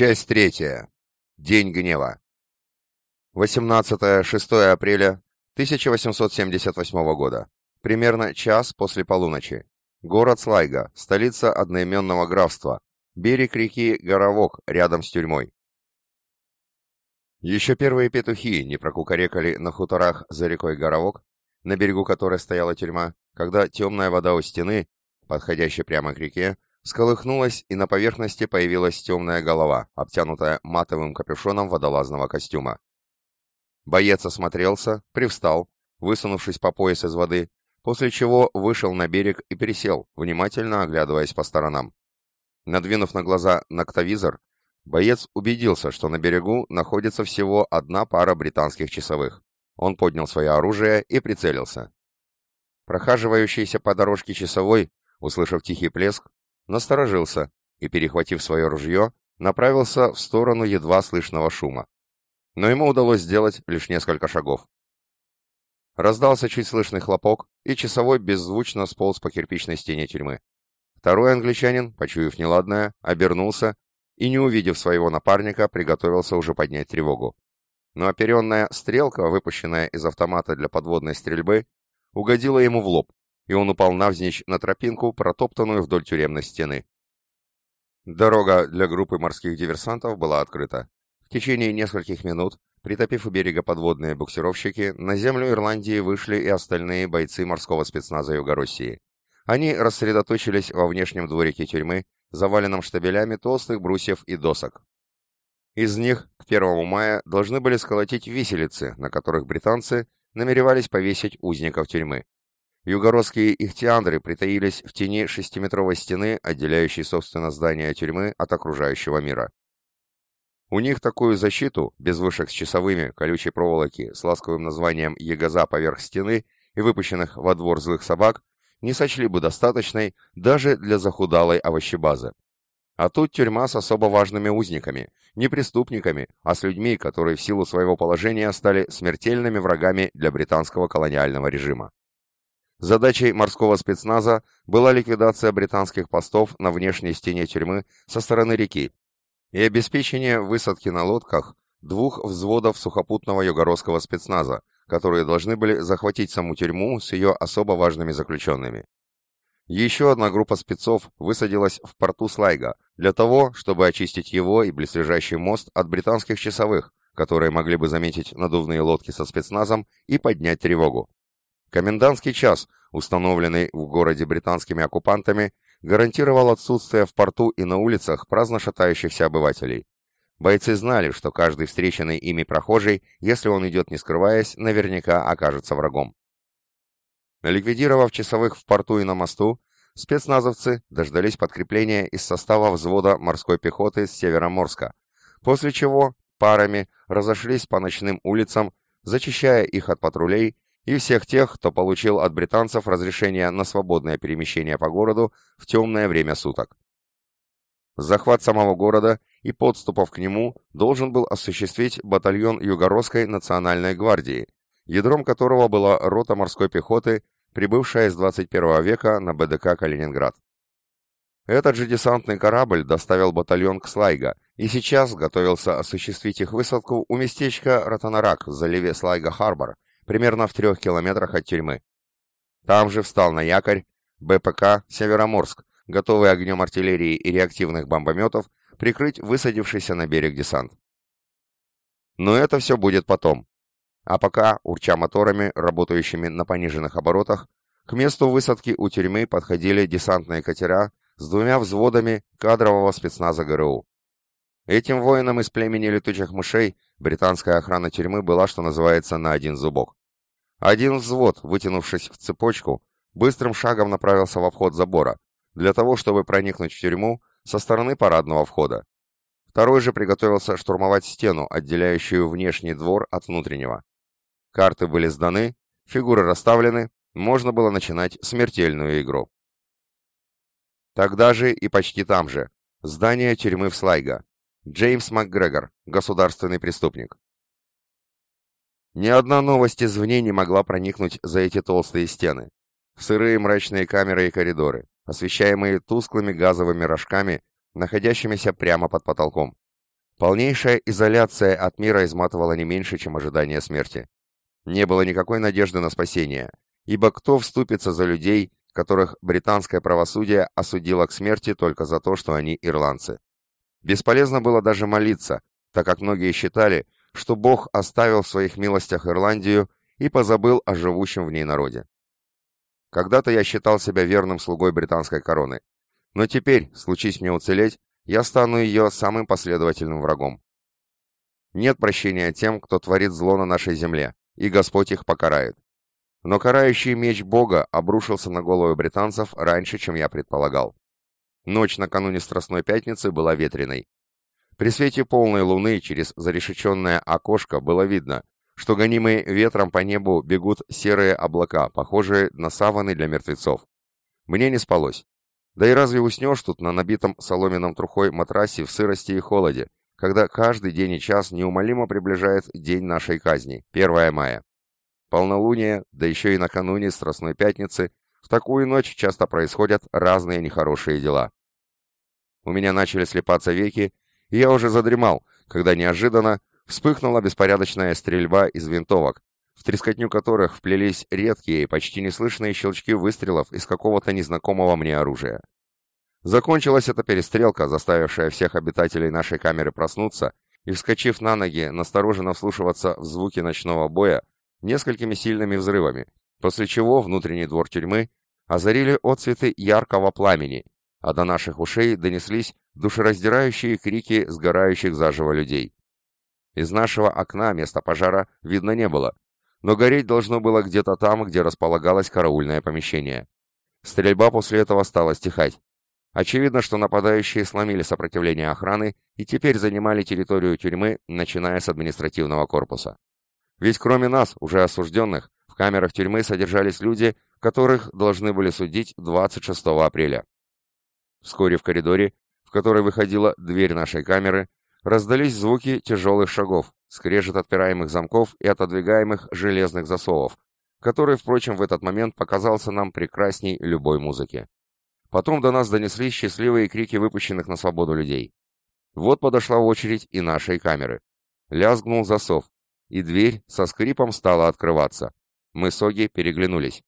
Часть третья. День гнева. 18-6 апреля 1878 года. Примерно час после полуночи. Город Слайга, столица одноименного графства. Берег реки Горовок, рядом с тюрьмой. Еще первые петухи не прокукарекали на хуторах за рекой Горовок, на берегу которой стояла тюрьма, когда темная вода у стены, подходящей прямо к реке, Сколыхнулась, и на поверхности появилась темная голова, обтянутая матовым капюшоном водолазного костюма. Боец осмотрелся, привстал, высунувшись по пояс из воды, после чего вышел на берег и пересел, внимательно оглядываясь по сторонам. Надвинув на глаза ноктовизор, боец убедился, что на берегу находится всего одна пара британских часовых. Он поднял свое оружие и прицелился. Прохаживающийся по дорожке часовой, услышав тихий плеск, насторожился и, перехватив свое ружье, направился в сторону едва слышного шума. Но ему удалось сделать лишь несколько шагов. Раздался чуть слышный хлопок, и часовой беззвучно сполз по кирпичной стене тюрьмы. Второй англичанин, почуяв неладное, обернулся и, не увидев своего напарника, приготовился уже поднять тревогу. Но оперенная стрелка, выпущенная из автомата для подводной стрельбы, угодила ему в лоб, и он упал навзничь на тропинку, протоптанную вдоль тюремной стены. Дорога для группы морских диверсантов была открыта. В течение нескольких минут, притопив у берега подводные буксировщики, на землю Ирландии вышли и остальные бойцы морского спецназа Юго-России. Они рассредоточились во внешнем дворике тюрьмы, заваленном штабелями толстых брусьев и досок. Из них к 1 мая должны были сколотить виселицы, на которых британцы намеревались повесить узников тюрьмы. Югородские ихтиандры притаились в тени шестиметровой стены, отделяющей, собственно, здание тюрьмы от окружающего мира. У них такую защиту, без вышек с часовыми, колючей проволоки, с ласковым названием «ягоза» поверх стены и выпущенных во двор злых собак, не сочли бы достаточной даже для захудалой овощебазы. А тут тюрьма с особо важными узниками, не преступниками, а с людьми, которые в силу своего положения стали смертельными врагами для британского колониального режима. Задачей морского спецназа была ликвидация британских постов на внешней стене тюрьмы со стороны реки и обеспечение высадки на лодках двух взводов сухопутного югородского спецназа, которые должны были захватить саму тюрьму с ее особо важными заключенными. Еще одна группа спецов высадилась в порту Слайга для того, чтобы очистить его и близлежащий мост от британских часовых, которые могли бы заметить надувные лодки со спецназом и поднять тревогу. Комендантский час, установленный в городе британскими оккупантами, гарантировал отсутствие в порту и на улицах праздно шатающихся обывателей. Бойцы знали, что каждый встреченный ими прохожий, если он идет не скрываясь, наверняка окажется врагом. Ликвидировав часовых в порту и на мосту, спецназовцы дождались подкрепления из состава взвода морской пехоты с Североморска, после чего парами разошлись по ночным улицам, зачищая их от патрулей и всех тех, кто получил от британцев разрешение на свободное перемещение по городу в темное время суток. Захват самого города и подступов к нему должен был осуществить батальон Югородской национальной гвардии, ядром которого была рота морской пехоты, прибывшая из 21 века на БДК Калининград. Этот же десантный корабль доставил батальон к Слайга и сейчас готовился осуществить их высадку у местечка Ротанарак в заливе Слайга-Харбор, примерно в трех километрах от тюрьмы. Там же встал на якорь БПК «Североморск», готовый огнем артиллерии и реактивных бомбометов прикрыть высадившийся на берег десант. Но это все будет потом. А пока, урча моторами, работающими на пониженных оборотах, к месту высадки у тюрьмы подходили десантные катера с двумя взводами кадрового спецназа ГРУ. Этим воинам из племени летучих мышей британская охрана тюрьмы была, что называется, на один зубок. Один взвод, вытянувшись в цепочку, быстрым шагом направился в обход забора, для того, чтобы проникнуть в тюрьму со стороны парадного входа. Второй же приготовился штурмовать стену, отделяющую внешний двор от внутреннего. Карты были сданы, фигуры расставлены, можно было начинать смертельную игру. Тогда же и почти там же. Здание тюрьмы в Слайга. Джеймс МакГрегор, государственный преступник. Ни одна новость извне не могла проникнуть за эти толстые стены. Сырые мрачные камеры и коридоры, освещаемые тусклыми газовыми рожками, находящимися прямо под потолком. Полнейшая изоляция от мира изматывала не меньше, чем ожидание смерти. Не было никакой надежды на спасение, ибо кто вступится за людей, которых британское правосудие осудило к смерти только за то, что они ирландцы? Бесполезно было даже молиться, так как многие считали, что Бог оставил в своих милостях Ирландию и позабыл о живущем в ней народе. Когда-то я считал себя верным слугой британской короны, но теперь, случись мне уцелеть, я стану ее самым последовательным врагом. Нет прощения тем, кто творит зло на нашей земле, и Господь их покарает. Но карающий меч Бога обрушился на голову британцев раньше, чем я предполагал. Ночь накануне Страстной Пятницы была ветреной. При свете полной луны через зарешеченное окошко было видно, что гонимые ветром по небу бегут серые облака, похожие на саваны для мертвецов. Мне не спалось. Да и разве уснешь тут на набитом соломенном трухой матрасе в сырости и холоде, когда каждый день и час неумолимо приближает день нашей казни, 1 мая. Полнолуние, да еще и накануне Страстной Пятницы, в такую ночь часто происходят разные нехорошие дела. У меня начали слепаться веки, и я уже задремал, когда неожиданно вспыхнула беспорядочная стрельба из винтовок, в трескотню которых вплелись редкие, почти неслышные щелчки выстрелов из какого-то незнакомого мне оружия. Закончилась эта перестрелка, заставившая всех обитателей нашей камеры проснуться и, вскочив на ноги, настороженно вслушиваться в звуки ночного боя несколькими сильными взрывами, после чего внутренний двор тюрьмы озарили отцветы яркого пламени, а до наших ушей донеслись душераздирающие крики сгорающих заживо людей. Из нашего окна места пожара видно не было, но гореть должно было где-то там, где располагалось караульное помещение. Стрельба после этого стала стихать. Очевидно, что нападающие сломили сопротивление охраны и теперь занимали территорию тюрьмы, начиная с административного корпуса. Ведь кроме нас, уже осужденных, в камерах тюрьмы содержались люди, которых должны были судить 26 апреля. Вскоре в коридоре, в который выходила дверь нашей камеры, раздались звуки тяжелых шагов, скрежет отпираемых замков и отодвигаемых железных засовов, который, впрочем, в этот момент показался нам прекрасней любой музыки. Потом до нас донеслись счастливые крики выпущенных на свободу людей. Вот подошла очередь и нашей камеры. Лязгнул засов, и дверь со скрипом стала открываться. Мы с Оги переглянулись.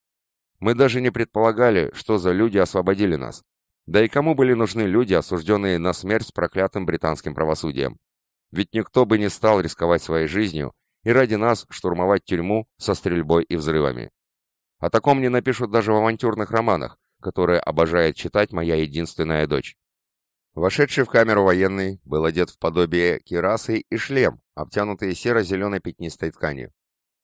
Мы даже не предполагали, что за люди освободили нас. Да и кому были нужны люди, осужденные на смерть с проклятым британским правосудием? Ведь никто бы не стал рисковать своей жизнью и ради нас штурмовать тюрьму со стрельбой и взрывами. О таком не напишут даже в авантюрных романах, которые обожает читать моя единственная дочь. Вошедший в камеру военный был одет в подобие кирасы и шлем, обтянутые серо-зеленой пятнистой тканью.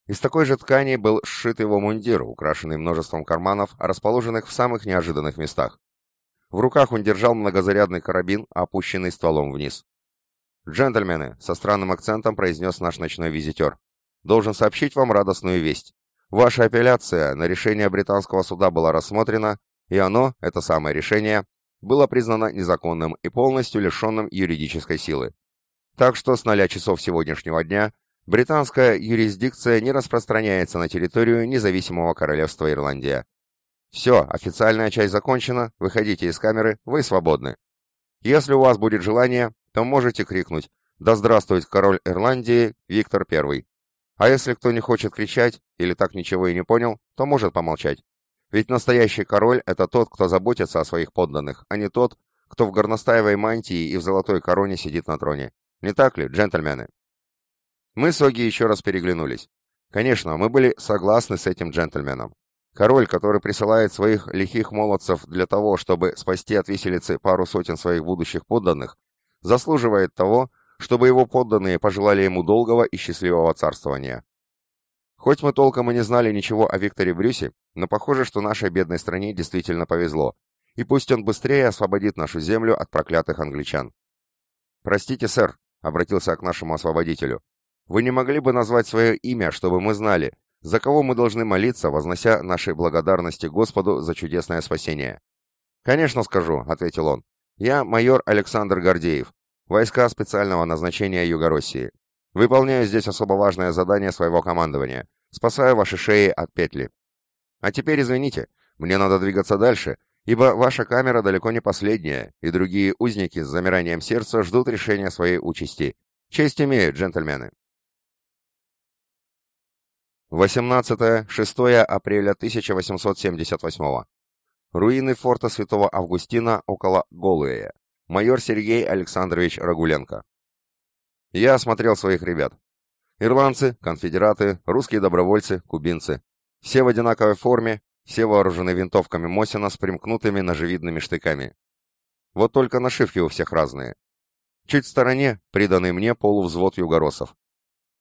Из такой же ткани был сшит его мундир, украшенный множеством карманов, расположенных в самых неожиданных местах. В руках он держал многозарядный карабин, опущенный стволом вниз. «Джентльмены», — со странным акцентом произнес наш ночной визитер, — «должен сообщить вам радостную весть. Ваша апелляция на решение британского суда была рассмотрена, и оно, это самое решение, было признано незаконным и полностью лишенным юридической силы. Так что с 0 часов сегодняшнего дня британская юрисдикция не распространяется на территорию независимого королевства Ирландия. Все, официальная часть закончена, выходите из камеры, вы свободны. Если у вас будет желание, то можете крикнуть «Да здравствует король Ирландии Виктор I». А если кто не хочет кричать или так ничего и не понял, то может помолчать. Ведь настоящий король – это тот, кто заботится о своих подданных, а не тот, кто в горностаевой мантии и в золотой короне сидит на троне. Не так ли, джентльмены? Мы с Оги еще раз переглянулись. Конечно, мы были согласны с этим джентльменом. Король, который присылает своих лихих молодцев для того, чтобы спасти от виселицы пару сотен своих будущих подданных, заслуживает того, чтобы его подданные пожелали ему долгого и счастливого царствования. Хоть мы толком и не знали ничего о Викторе Брюсе, но похоже, что нашей бедной стране действительно повезло, и пусть он быстрее освободит нашу землю от проклятых англичан. «Простите, сэр», — обратился к нашему освободителю, — «вы не могли бы назвать свое имя, чтобы мы знали, за кого мы должны молиться, вознося нашей благодарности Господу за чудесное спасение. «Конечно скажу», — ответил он. «Я майор Александр Гордеев, войска специального назначения Юго-России. Выполняю здесь особо важное задание своего командования. Спасаю ваши шеи от петли. А теперь извините, мне надо двигаться дальше, ибо ваша камера далеко не последняя, и другие узники с замиранием сердца ждут решения своей участи. Честь имеют, джентльмены. 18-6 апреля 1878 Руины форта Святого Августина около Голуэя. Майор Сергей Александрович Рагуленко. Я осмотрел своих ребят. Ирландцы, конфедераты, русские добровольцы, кубинцы. Все в одинаковой форме, все вооружены винтовками Мосина с примкнутыми ножевидными штыками. Вот только нашивки у всех разные. Чуть в стороне приданный мне полувзвод югоросов.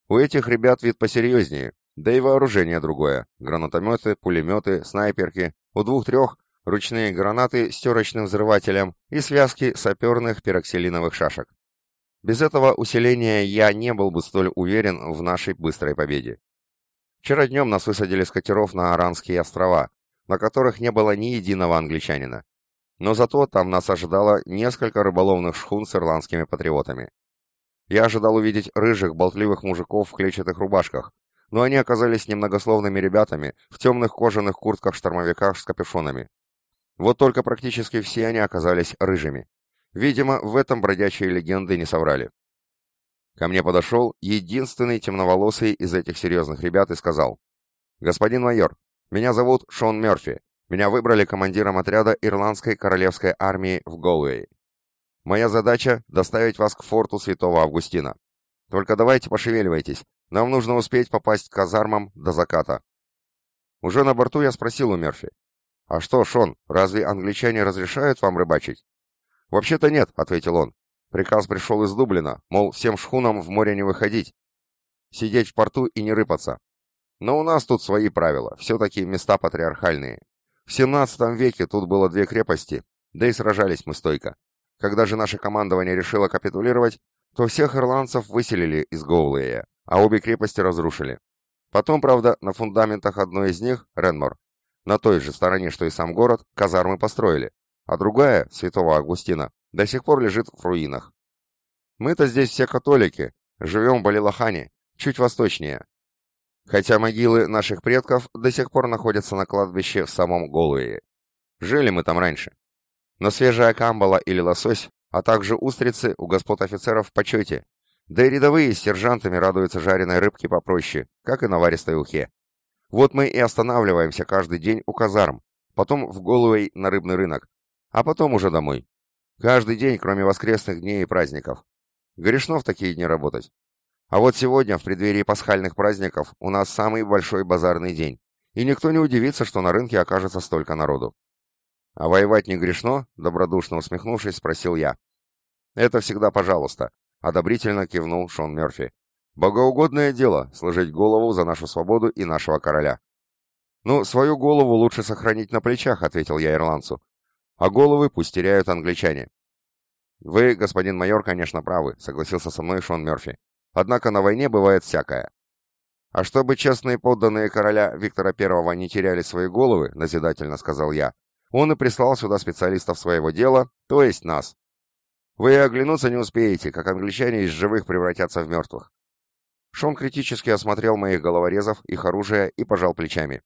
У этих ребят вид посерьезнее, да и вооружение другое. Гранатометы, пулеметы, снайперки. У двух-трех ручные гранаты с терочным взрывателем и связки саперных пероксилиновых шашек. Без этого усиления я не был бы столь уверен в нашей быстрой победе. Вчера днем нас высадили с катеров на Аранские острова, на которых не было ни единого англичанина. Но зато там нас ожидало несколько рыболовных шхун с ирландскими патриотами. Я ожидал увидеть рыжих, болтливых мужиков в клетчатых рубашках, но они оказались немногословными ребятами в темных кожаных куртках-штормовиках с капюшонами. Вот только практически все они оказались рыжими. Видимо, в этом бродячие легенды не соврали. Ко мне подошел единственный темноволосый из этих серьезных ребят и сказал, «Господин майор, меня зовут Шон Мерфи. Меня выбрали командиром отряда Ирландской королевской армии в Голуэй. Моя задача — доставить вас к форту Святого Августина. Только давайте пошевеливайтесь. Нам нужно успеть попасть к казармам до заката. Уже на борту я спросил у Мерфи. «А что, Шон, разве англичане разрешают вам рыбачить?» «Вообще-то нет», — ответил он. «Приказ пришел из Дублина, мол, всем шхунам в море не выходить. Сидеть в порту и не рыпаться. Но у нас тут свои правила, все-таки места патриархальные. В 17 веке тут было две крепости, да и сражались мы стойко. Когда же наше командование решило капитулировать, то всех ирландцев выселили из Гоулея, а обе крепости разрушили. Потом, правда, на фундаментах одной из них, Ренмор, на той же стороне, что и сам город, казармы построили, а другая, Святого Августина, до сих пор лежит в руинах. Мы-то здесь все католики, живем в Балилахане, чуть восточнее, хотя могилы наших предков до сих пор находятся на кладбище в самом Голуэе. Жили мы там раньше. Но свежая камбала или лосось, а также устрицы у господ офицеров в почете, да и рядовые с сержантами радуются жареной рыбке попроще, как и наваристой ухе. Вот мы и останавливаемся каждый день у казарм, потом в Голуэй на рыбный рынок, а потом уже домой. Каждый день, кроме воскресных дней и праздников. Грешно в такие дни работать. А вот сегодня, в преддверии пасхальных праздников, у нас самый большой базарный день, и никто не удивится, что на рынке окажется столько народу. «А воевать не грешно?» — добродушно усмехнувшись, спросил я. «Это всегда пожалуйста», — одобрительно кивнул Шон Мерфи. «Богоугодное дело — сложить голову за нашу свободу и нашего короля». «Ну, свою голову лучше сохранить на плечах», — ответил я ирландцу. «А головы пусть теряют англичане». «Вы, господин майор, конечно, правы», — согласился со мной Шон Мерфи. Однако на войне бывает всякое. А чтобы честные подданные короля Виктора I не теряли свои головы, назидательно сказал я, он и прислал сюда специалистов своего дела, то есть нас. Вы и оглянуться не успеете, как англичане из живых превратятся в мертвых. Шон критически осмотрел моих головорезов, их оружие и пожал плечами.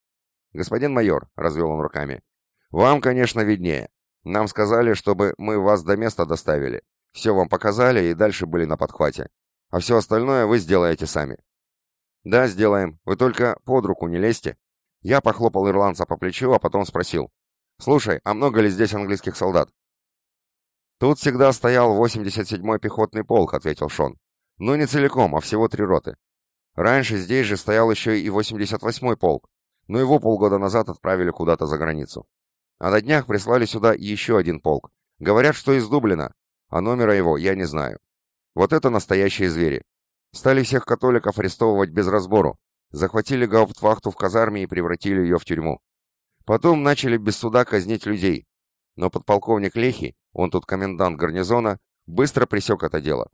«Господин майор», — развел он руками, — «вам, конечно, виднее. Нам сказали, чтобы мы вас до места доставили. Все вам показали и дальше были на подхвате а все остальное вы сделаете сами». «Да, сделаем. Вы только под руку не лезьте». Я похлопал ирландца по плечу, а потом спросил. «Слушай, а много ли здесь английских солдат?» «Тут всегда стоял 87-й пехотный полк», — ответил Шон. «Ну, не целиком, а всего три роты. Раньше здесь же стоял еще и 88-й полк, но его полгода назад отправили куда-то за границу. А на днях прислали сюда еще один полк. Говорят, что из Дублина, а номера его я не знаю. Вот это настоящие звери. Стали всех католиков арестовывать без разбору, захватили гауптвахту в казарме и превратили ее в тюрьму. Потом начали без суда казнить людей. Но подполковник Лехи, он тут комендант гарнизона, быстро пресек это дело.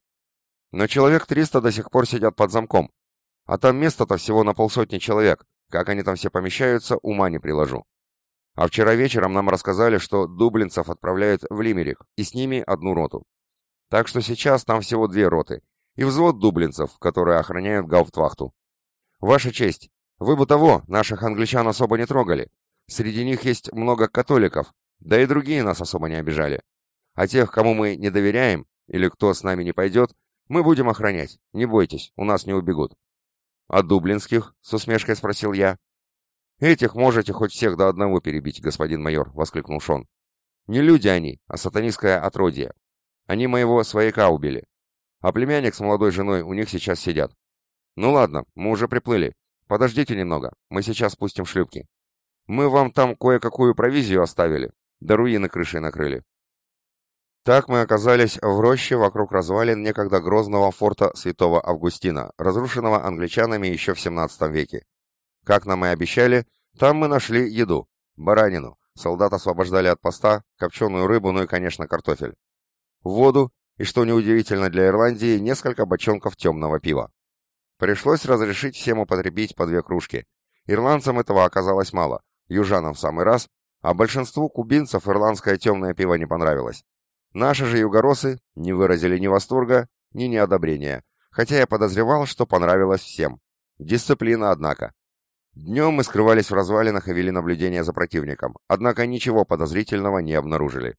Но человек 300 до сих пор сидят под замком. А там место-то всего на полсотни человек. Как они там все помещаются, ума не приложу. А вчера вечером нам рассказали, что дублинцев отправляют в Лимерик, и с ними одну роту. Так что сейчас там всего две роты и взвод дублинцев, которые охраняют гауптвахту. Ваша честь, вы бы того, наших англичан особо не трогали. Среди них есть много католиков, Да и другие нас особо не обижали. А тех, кому мы не доверяем, или кто с нами не пойдет, мы будем охранять. Не бойтесь, у нас не убегут. А дублинских? С усмешкой спросил я. Этих можете хоть всех до одного перебить, господин майор, воскликнул Шон. Не люди они, а сатанистское отродье. Они моего свояка убили. А племянник с молодой женой у них сейчас сидят. Ну ладно, мы уже приплыли. Подождите немного, мы сейчас спустим шлюпки. Мы вам там кое-какую провизию оставили, да руины крышей накрыли. Так мы оказались в роще вокруг развалин некогда грозного форта Святого Августина, разрушенного англичанами еще в 17 веке. Как нам и обещали, там мы нашли еду, баранину, солдат освобождали от поста, копченую рыбу, ну и, конечно, картофель. Воду и, что неудивительно для Ирландии, несколько бочонков темного пива. Пришлось разрешить всем употребить по две кружки. Ирландцам этого оказалось мало, южанам в самый раз, а большинству кубинцев ирландское темное пиво не понравилось. Наши же югоросы не выразили ни восторга, ни неодобрения, хотя я подозревал, что понравилось всем. Дисциплина, однако. Днем мы скрывались в развалинах и вели наблюдение за противником, однако ничего подозрительного не обнаружили.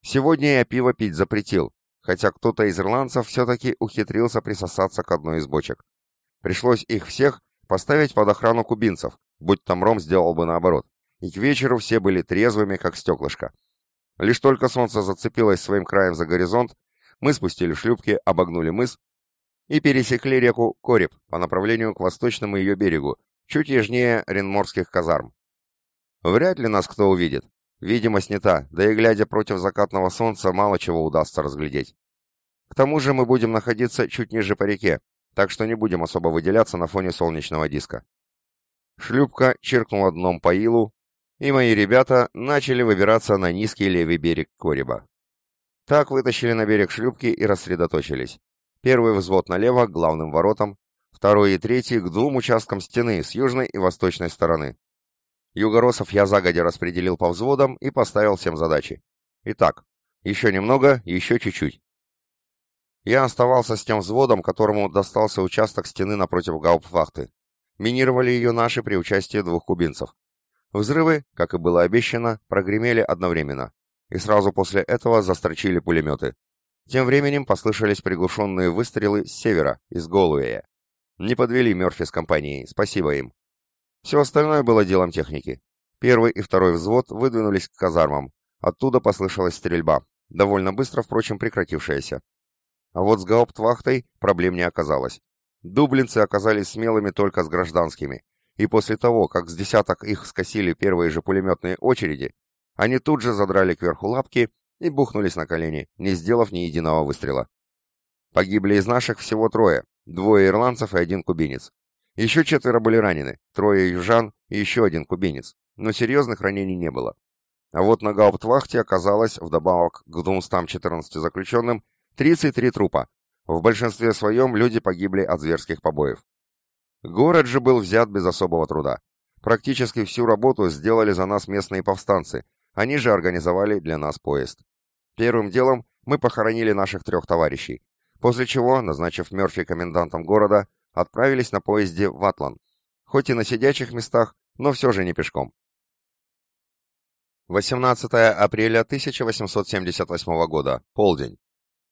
Сегодня я пиво пить запретил, хотя кто-то из ирландцев все-таки ухитрился присосаться к одной из бочек. Пришлось их всех поставить под охрану кубинцев, будь там Ром сделал бы наоборот, и к вечеру все были трезвыми, как стеклышко. Лишь только солнце зацепилось своим краем за горизонт, мы спустили шлюпки, обогнули мыс и пересекли реку Кореб по направлению к восточному ее берегу, чуть южнее Ренморских казарм. Вряд ли нас кто увидит. Видимость не та, да и глядя против закатного солнца, мало чего удастся разглядеть. К тому же мы будем находиться чуть ниже по реке, так что не будем особо выделяться на фоне солнечного диска. Шлюпка чиркнула дном по илу, и мои ребята начали выбираться на низкий левый берег Кориба. Так вытащили на берег шлюпки и рассредоточились. Первый взвод налево к главным воротам, второй и третий к двум участкам стены с южной и восточной стороны. Югоросов я загодя распределил по взводам и поставил всем задачи. Итак, еще немного, еще чуть-чуть. Я оставался с тем взводом, которому достался участок стены напротив гауптвахты. Минировали ее наши при участии двух кубинцев. Взрывы, как и было обещано, прогремели одновременно, и сразу после этого застрочили пулеметы. Тем временем послышались приглушенные выстрелы с севера, из Голуэя. Не подвели Мёрфи с компанией, спасибо им. Все остальное было делом техники. Первый и второй взвод выдвинулись к казармам. Оттуда послышалась стрельба, довольно быстро, впрочем, прекратившаяся. А вот с гауптвахтой проблем не оказалось. Дублинцы оказались смелыми только с гражданскими, и после того, как с десяток их скосили первые же пулеметные очереди, они тут же задрали кверху лапки и бухнулись на колени, не сделав ни единого выстрела. Погибли из наших всего трое, двое ирландцев и один кубинец. Еще четверо были ранены, трое южан и еще один кубинец, но серьезных ранений не было. А вот на гауптвахте оказалось, вдобавок к 214 заключенным, 33 трупа. В большинстве своем люди погибли от зверских побоев. Город же был взят без особого труда. Практически всю работу сделали за нас местные повстанцы, они же организовали для нас поезд. Первым делом мы похоронили наших трех товарищей, после чего, назначив Мёрфи комендантом города, отправились на поезде в Атлан, хоть и на сидячих местах, но все же не пешком. 18 апреля 1878 года, полдень.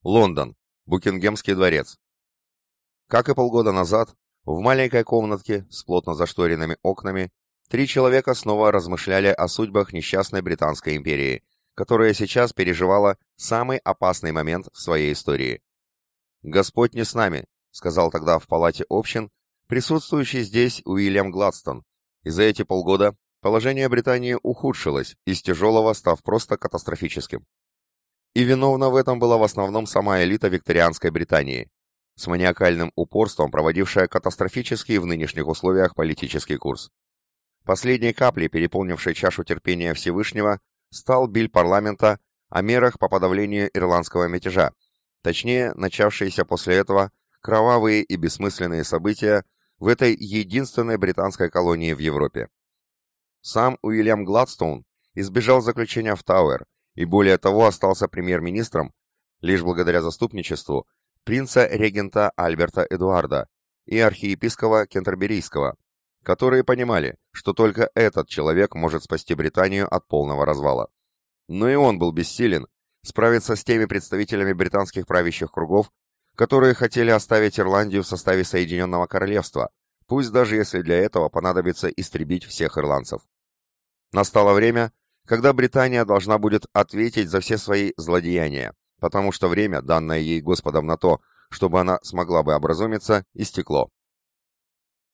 Лондон, Букингемский дворец. Как и полгода назад, в маленькой комнатке с плотно зашторенными окнами три человека снова размышляли о судьбах несчастной Британской империи, которая сейчас переживала самый опасный момент в своей истории. «Господь не с нами», — сказал тогда в палате общин присутствующий здесь Уильям Гладстон, и за эти полгода положение Британии ухудшилось, из тяжелого став просто катастрофическим. И виновна в этом была в основном сама элита викторианской Британии, с маниакальным упорством проводившая катастрофический в нынешних условиях политический курс. Последней каплей, переполнившей чашу терпения Всевышнего, стал биль парламента о мерах по подавлению ирландского мятежа, точнее, начавшиеся после этого кровавые и бессмысленные события в этой единственной британской колонии в Европе. Сам Уильям Гладстоун избежал заключения в Тауэр и более того остался премьер-министром лишь благодаря заступничеству принца-регента Альберта Эдуарда и архиепископа Кентерберийского, которые понимали, что только этот человек может спасти Британию от полного развала. Но и он был бессилен справиться с теми представителями британских правящих кругов, которые хотели оставить Ирландию в составе Соединенного Королевства, пусть даже если для этого понадобится истребить всех ирландцев. Настало время, когда Британия должна будет ответить за все свои злодеяния, потому что время, данное ей Господом на то, чтобы она смогла бы образумиться, истекло.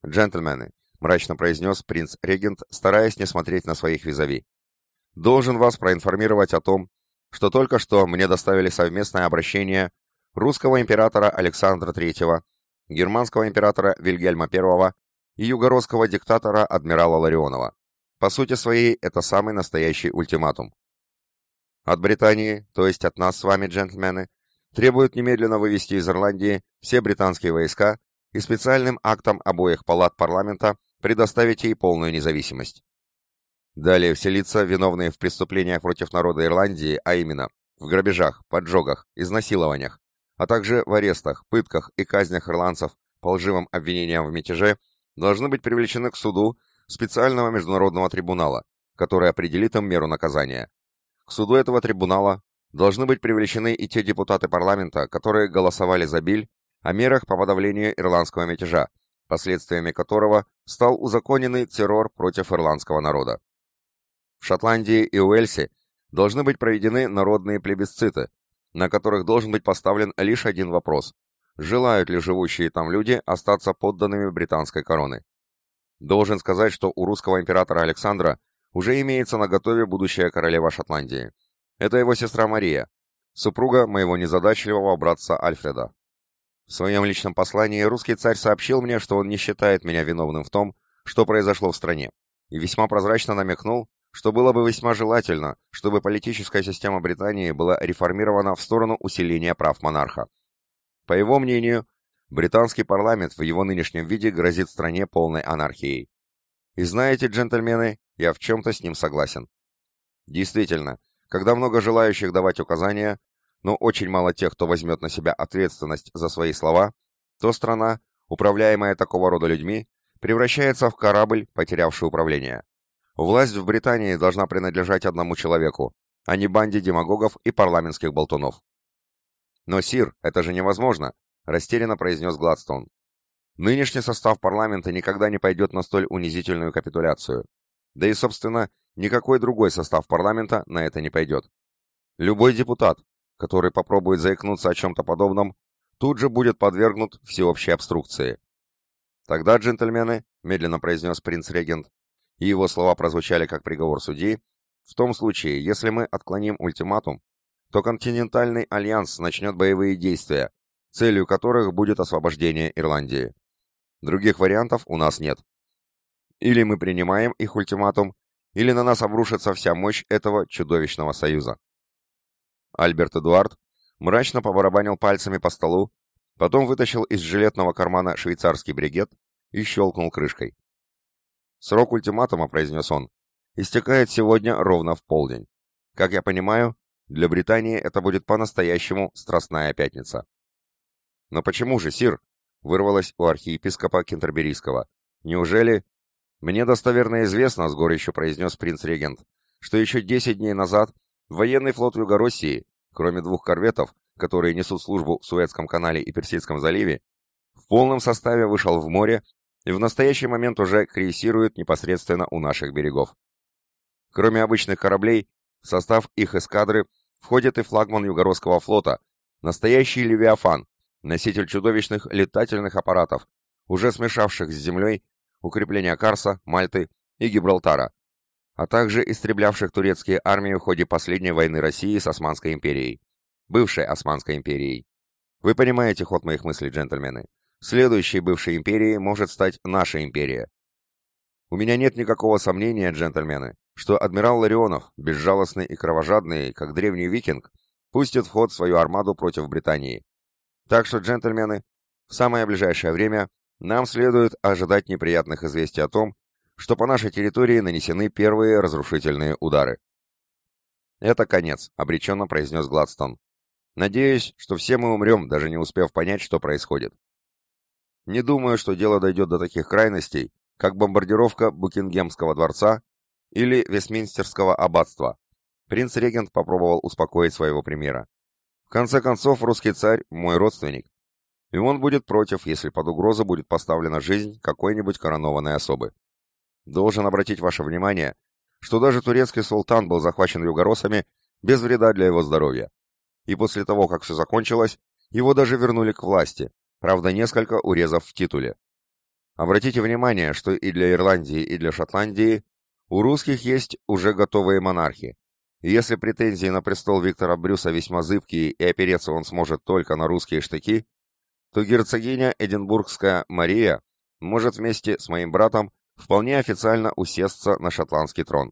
«Джентльмены», — мрачно произнес принц-регент, стараясь не смотреть на своих визави, — «должен вас проинформировать о том, что только что мне доставили совместное обращение русского императора Александра III, германского императора Вильгельма I и югородского диктатора адмирала Ларионова. По сути своей, это самый настоящий ультиматум. От Британии, то есть от нас с вами, джентльмены, требуют немедленно вывести из Ирландии все британские войска и специальным актом обоих палат парламента предоставить ей полную независимость. Далее вселиться виновные в преступлениях против народа Ирландии, а именно в грабежах, поджогах, изнасилованиях, а также в арестах, пытках и казнях ирландцев по лживым обвинениям в мятеже, должны быть привлечены к суду специального международного трибунала, который определит им меру наказания. К суду этого трибунала должны быть привлечены и те депутаты парламента, которые голосовали за биль о мерах по подавлению ирландского мятежа, последствиями которого стал узаконенный террор против ирландского народа. В Шотландии и Уэльсе должны быть проведены народные плебисциты, на которых должен быть поставлен лишь один вопрос – желают ли живущие там люди остаться подданными британской короны. Должен сказать, что у русского императора Александра уже имеется на готове будущая королева Шотландии. Это его сестра Мария, супруга моего незадачливого братца Альфреда. В своем личном послании русский царь сообщил мне, что он не считает меня виновным в том, что произошло в стране, и весьма прозрачно намекнул, что было бы весьма желательно, чтобы политическая система Британии была реформирована в сторону усиления прав монарха. По его мнению, британский парламент в его нынешнем виде грозит стране полной анархией. И знаете, джентльмены, я в чем-то с ним согласен. Действительно, когда много желающих давать указания, но очень мало тех, кто возьмет на себя ответственность за свои слова, то страна, управляемая такого рода людьми, превращается в корабль, потерявший управление. Власть в Британии должна принадлежать одному человеку, а не банде демагогов и парламентских болтунов. «Но, Сир, это же невозможно», — растерянно произнес Гладстон. «Нынешний состав парламента никогда не пойдет на столь унизительную капитуляцию. Да и, собственно, никакой другой состав парламента на это не пойдет. Любой депутат, который попробует заикнуться о чем-то подобном, тут же будет подвергнут всеобщей обструкции. Тогда, джентльмены, медленно произнес принц-регент, и его слова прозвучали как приговор судьи, в том случае, если мы отклоним ультиматум, то континентальный альянс начнет боевые действия, целью которых будет освобождение Ирландии. Других вариантов у нас нет. Или мы принимаем их ультиматум, или на нас обрушится вся мощь этого чудовищного союза. Альберт Эдуард мрачно побарабанил пальцами по столу, потом вытащил из жилетного кармана швейцарский бригет и щелкнул крышкой. «Срок ультиматума», — произнес он, — «истекает сегодня ровно в полдень. Как я понимаю, для Британии это будет по-настоящему страстная пятница». «Но почему же, Сир?» — вырвалось у архиепископа Кентерберийского. «Неужели...» «Мне достоверно известно», — с горечью произнес принц-регент, «что еще десять дней назад военный флот Юго-России, кроме двух корветов, которые несут службу в Суэцком канале и Персидском заливе, в полном составе вышел в море и в настоящий момент уже крейсирует непосредственно у наших берегов. Кроме обычных кораблей, в состав их эскадры входит и флагман Югородского флота, настоящий Левиафан, носитель чудовищных летательных аппаратов, уже смешавших с землей укрепления Карса, Мальты и Гибралтара, а также истреблявших турецкие армии в ходе последней войны России с Османской империей, бывшей Османской империей. Вы понимаете ход моих мыслей, джентльмены? Следующей бывшей империей может стать наша империя. У меня нет никакого сомнения, джентльмены, что адмирал Ларионов, безжалостный и кровожадный, как древний викинг, пустит в ход свою армаду против Британии. Так что, джентльмены, в самое ближайшее время нам следует ожидать неприятных известий о том, что по нашей территории нанесены первые разрушительные удары. «Это конец», — обреченно произнес Гладстон. «Надеюсь, что все мы умрем, даже не успев понять, что происходит. Не думаю, что дело дойдет до таких крайностей, как бомбардировка Букингемского дворца или Вестминстерского аббатства. Принц-регент попробовал успокоить своего премьера. В конце концов, русский царь – мой родственник. И он будет против, если под угрозу будет поставлена жизнь какой-нибудь коронованной особы. Должен обратить ваше внимание, что даже турецкий султан был захвачен югоросами без вреда для его здоровья. И после того, как все закончилось, его даже вернули к власти, правда, несколько урезав в титуле. Обратите внимание, что и для Ирландии, и для Шотландии у русских есть уже готовые монархи, и если претензии на престол Виктора Брюса весьма зыбкие и опереться он сможет только на русские штыки, то герцогиня Эдинбургская Мария может вместе с моим братом вполне официально усесться на шотландский трон.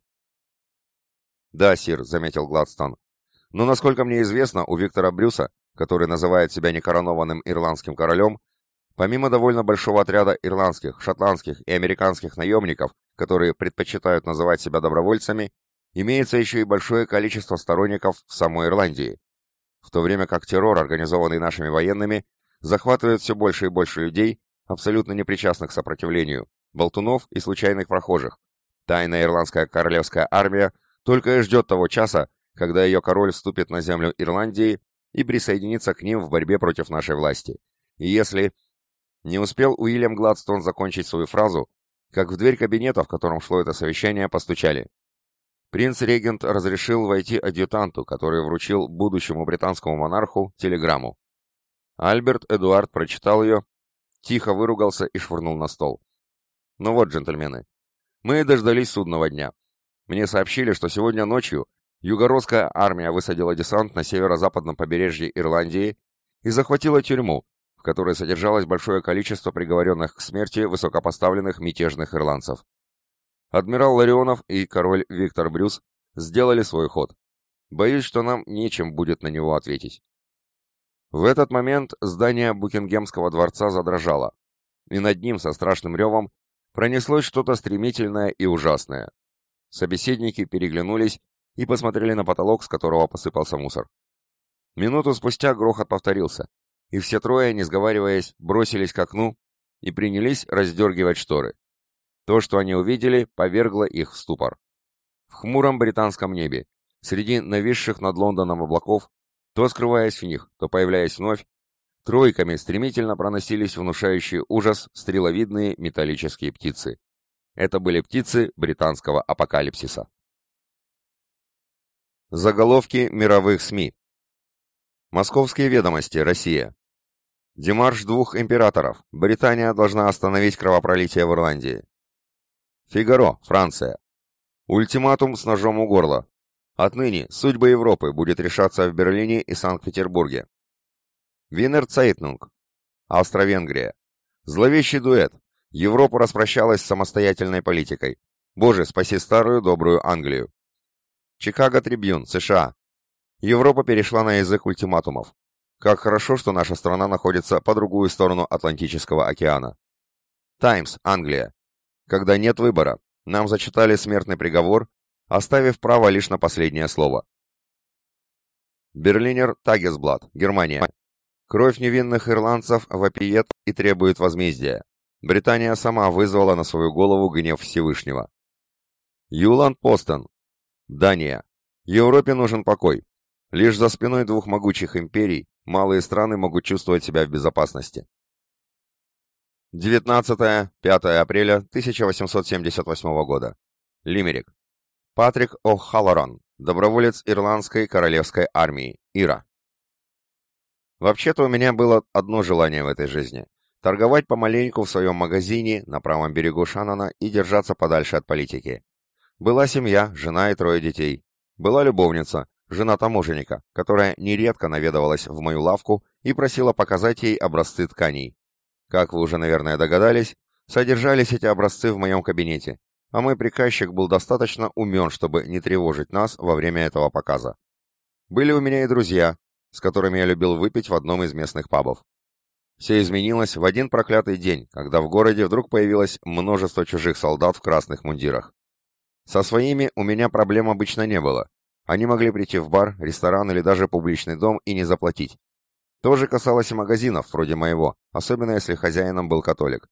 «Да, сир», — заметил Гладстон, — «но, насколько мне известно, у Виктора Брюса, который называет себя некоронованным ирландским королем, помимо довольно большого отряда ирландских, шотландских и американских наемников, которые предпочитают называть себя добровольцами, имеется еще и большое количество сторонников в самой Ирландии, в то время как террор, организованный нашими военными, захватывает все больше и больше людей, абсолютно непричастных к сопротивлению, болтунов и случайных прохожих. Тайная ирландская королевская армия только и ждет того часа, когда ее король вступит на землю Ирландии и присоединится к ним в борьбе против нашей власти. И если... Не успел Уильям Гладстон закончить свою фразу, как в дверь кабинета, в котором шло это совещание, постучали. Принц-регент разрешил войти адъютанту, который вручил будущему британскому монарху телеграмму. Альберт Эдуард прочитал ее, тихо выругался и швырнул на стол. «Ну вот, джентльмены, мы дождались судного дня. Мне сообщили, что сегодня ночью югородская армия высадила десант на северо-западном побережье Ирландии и захватила тюрьму, в которой содержалось большое количество приговоренных к смерти высокопоставленных мятежных ирландцев. Адмирал Ларионов и король Виктор Брюс сделали свой ход. Боюсь, что нам нечем будет на него ответить. В этот момент здание Букингемского дворца задрожало, и над ним со страшным ревом пронеслось что-то стремительное и ужасное. Собеседники переглянулись и посмотрели на потолок, с которого посыпался мусор. Минуту спустя грохот повторился, и все трое, не сговариваясь, бросились к окну и принялись раздергивать шторы. То, что они увидели, повергло их в ступор. В хмуром британском небе, среди нависших над Лондоном облаков, то скрываясь в них, то появляясь вновь, тройками стремительно проносились внушающие ужас стреловидные металлические птицы. Это были птицы британского апокалипсиса. Заголовки мировых СМИ. Московские ведомости, Россия. Демарш двух императоров. Британия должна остановить кровопролитие в Ирландии. Фигаро, Франция. Ультиматум с ножом у горла. Отныне судьба Европы будет решаться в Берлине и Санкт-Петербурге. Винер Цейтнунг. Австро-Венгрия. Зловещий дуэт. Европа распрощалась с самостоятельной политикой. Боже, спаси старую добрую Англию. Чикаго Трибьюн, США. Европа перешла на язык ультиматумов. Как хорошо, что наша страна находится по другую сторону Атлантического океана. Таймс, Англия. Когда нет выбора, нам зачитали смертный приговор, оставив право лишь на последнее слово. Берлинер Тагесблат, Германия. Кровь невинных ирландцев вопиет и требует возмездия. Британия сама вызвала на свою голову гнев Всевышнего. Юланд Постон, Дания. Европе нужен покой. Лишь за спиной двух могучих империй малые страны могут чувствовать себя в безопасности. 19-5 апреля 1878 года. Лимерик. Патрик О'Халлоран, доброволец Ирландской королевской армии, Ира. Вообще-то у меня было одно желание в этой жизни – торговать помаленьку в своем магазине на правом берегу Шаннона и держаться подальше от политики. Была семья, жена и трое детей. Была любовница, жена таможенника, которая нередко наведывалась в мою лавку и просила показать ей образцы тканей. Как вы уже, наверное, догадались, содержались эти образцы в моем кабинете, а мой приказчик был достаточно умен, чтобы не тревожить нас во время этого показа. Были у меня и друзья, с которыми я любил выпить в одном из местных пабов. Все изменилось в один проклятый день, когда в городе вдруг появилось множество чужих солдат в красных мундирах. Со своими у меня проблем обычно не было. Они могли прийти в бар, ресторан или даже публичный дом и не заплатить. То же касалось и магазинов, вроде моего, особенно если хозяином был католик.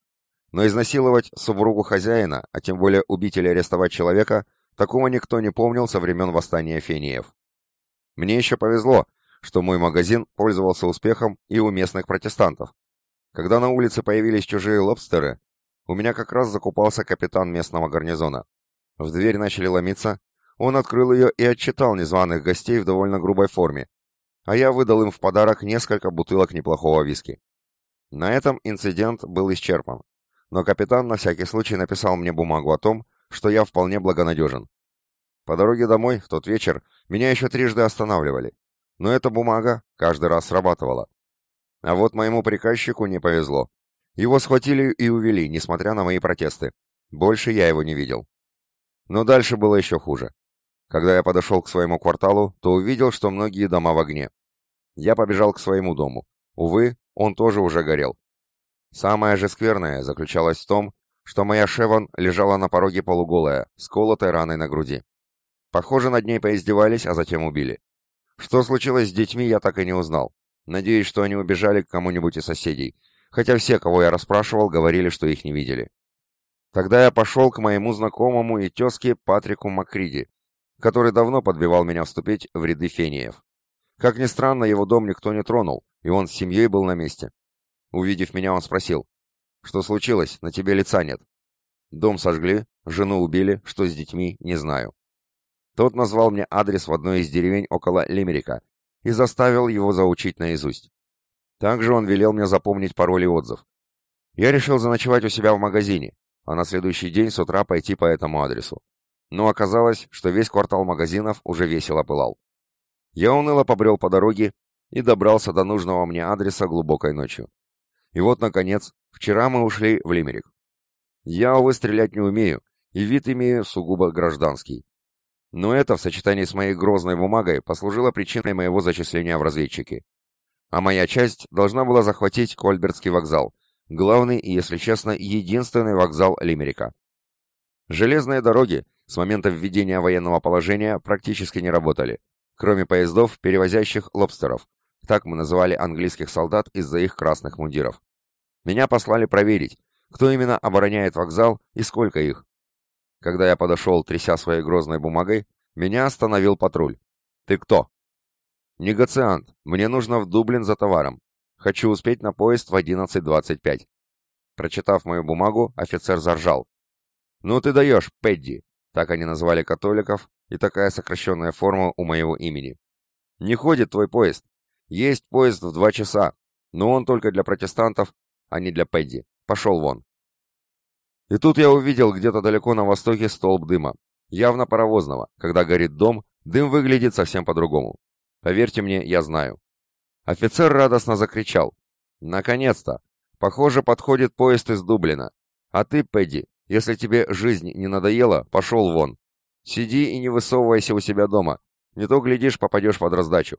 Но изнасиловать супругу хозяина, а тем более убить или арестовать человека, такого никто не помнил со времен восстания фениев. Мне еще повезло, что мой магазин пользовался успехом и у местных протестантов. Когда на улице появились чужие лобстеры, у меня как раз закупался капитан местного гарнизона. В дверь начали ломиться, он открыл ее и отчитал незваных гостей в довольно грубой форме, а я выдал им в подарок несколько бутылок неплохого виски. На этом инцидент был исчерпан, но капитан на всякий случай написал мне бумагу о том, что я вполне благонадежен. По дороге домой в тот вечер меня еще трижды останавливали, но эта бумага каждый раз срабатывала. А вот моему приказчику не повезло. Его схватили и увели, несмотря на мои протесты. Больше я его не видел. Но дальше было еще хуже. Когда я подошел к своему кварталу, то увидел, что многие дома в огне. Я побежал к своему дому. Увы, он тоже уже горел. Самое же скверное заключалось в том, что моя Шеван лежала на пороге полуголая, с колотой раной на груди. Похоже, над ней поиздевались, а затем убили. Что случилось с детьми, я так и не узнал. Надеюсь, что они убежали к кому-нибудь из соседей, хотя все, кого я расспрашивал, говорили, что их не видели. Тогда я пошел к моему знакомому и тезке Патрику Макриди, который давно подбивал меня вступить в ряды фениев. Как ни странно, его дом никто не тронул, и он с семьей был на месте. Увидев меня, он спросил, «Что случилось? На тебе лица нет». Дом сожгли, жену убили, что с детьми, не знаю. Тот назвал мне адрес в одной из деревень около Лимерика и заставил его заучить наизусть. Также он велел мне запомнить пароль и отзыв. Я решил заночевать у себя в магазине, а на следующий день с утра пойти по этому адресу. Но оказалось, что весь квартал магазинов уже весело пылал. Я уныло побрел по дороге и добрался до нужного мне адреса глубокой ночью. И вот, наконец, вчера мы ушли в Лимерик. Я, увы, стрелять не умею, и вид имею сугубо гражданский. Но это, в сочетании с моей грозной бумагой, послужило причиной моего зачисления в разведчики. А моя часть должна была захватить Кольбертский вокзал, главный и, если честно, единственный вокзал Лимерика. Железные дороги с момента введения военного положения практически не работали, кроме поездов, перевозящих лобстеров. Так мы называли английских солдат из-за их красных мундиров. Меня послали проверить, кто именно обороняет вокзал и сколько их. Когда я подошел, тряся своей грозной бумагой, меня остановил патруль. «Ты кто?» «Негациант. Мне нужно в Дублин за товаром. Хочу успеть на поезд в 11.25». Прочитав мою бумагу, офицер заржал. «Ну ты даешь, Пэдди!» Так они назвали католиков, и такая сокращенная форма у моего имени. «Не ходит твой поезд. Есть поезд в два часа, но он только для протестантов, а не для Пэдди. Пошел вон!» И тут я увидел где-то далеко на востоке столб дыма, явно паровозного. Когда горит дом, дым выглядит совсем по-другому. Поверьте мне, я знаю. Офицер радостно закричал. «Наконец-то! Похоже, подходит поезд из Дублина. А ты, Пэдди, если тебе жизнь не надоела, пошел вон. Сиди и не высовывайся у себя дома. Не то, глядишь, попадешь под раздачу.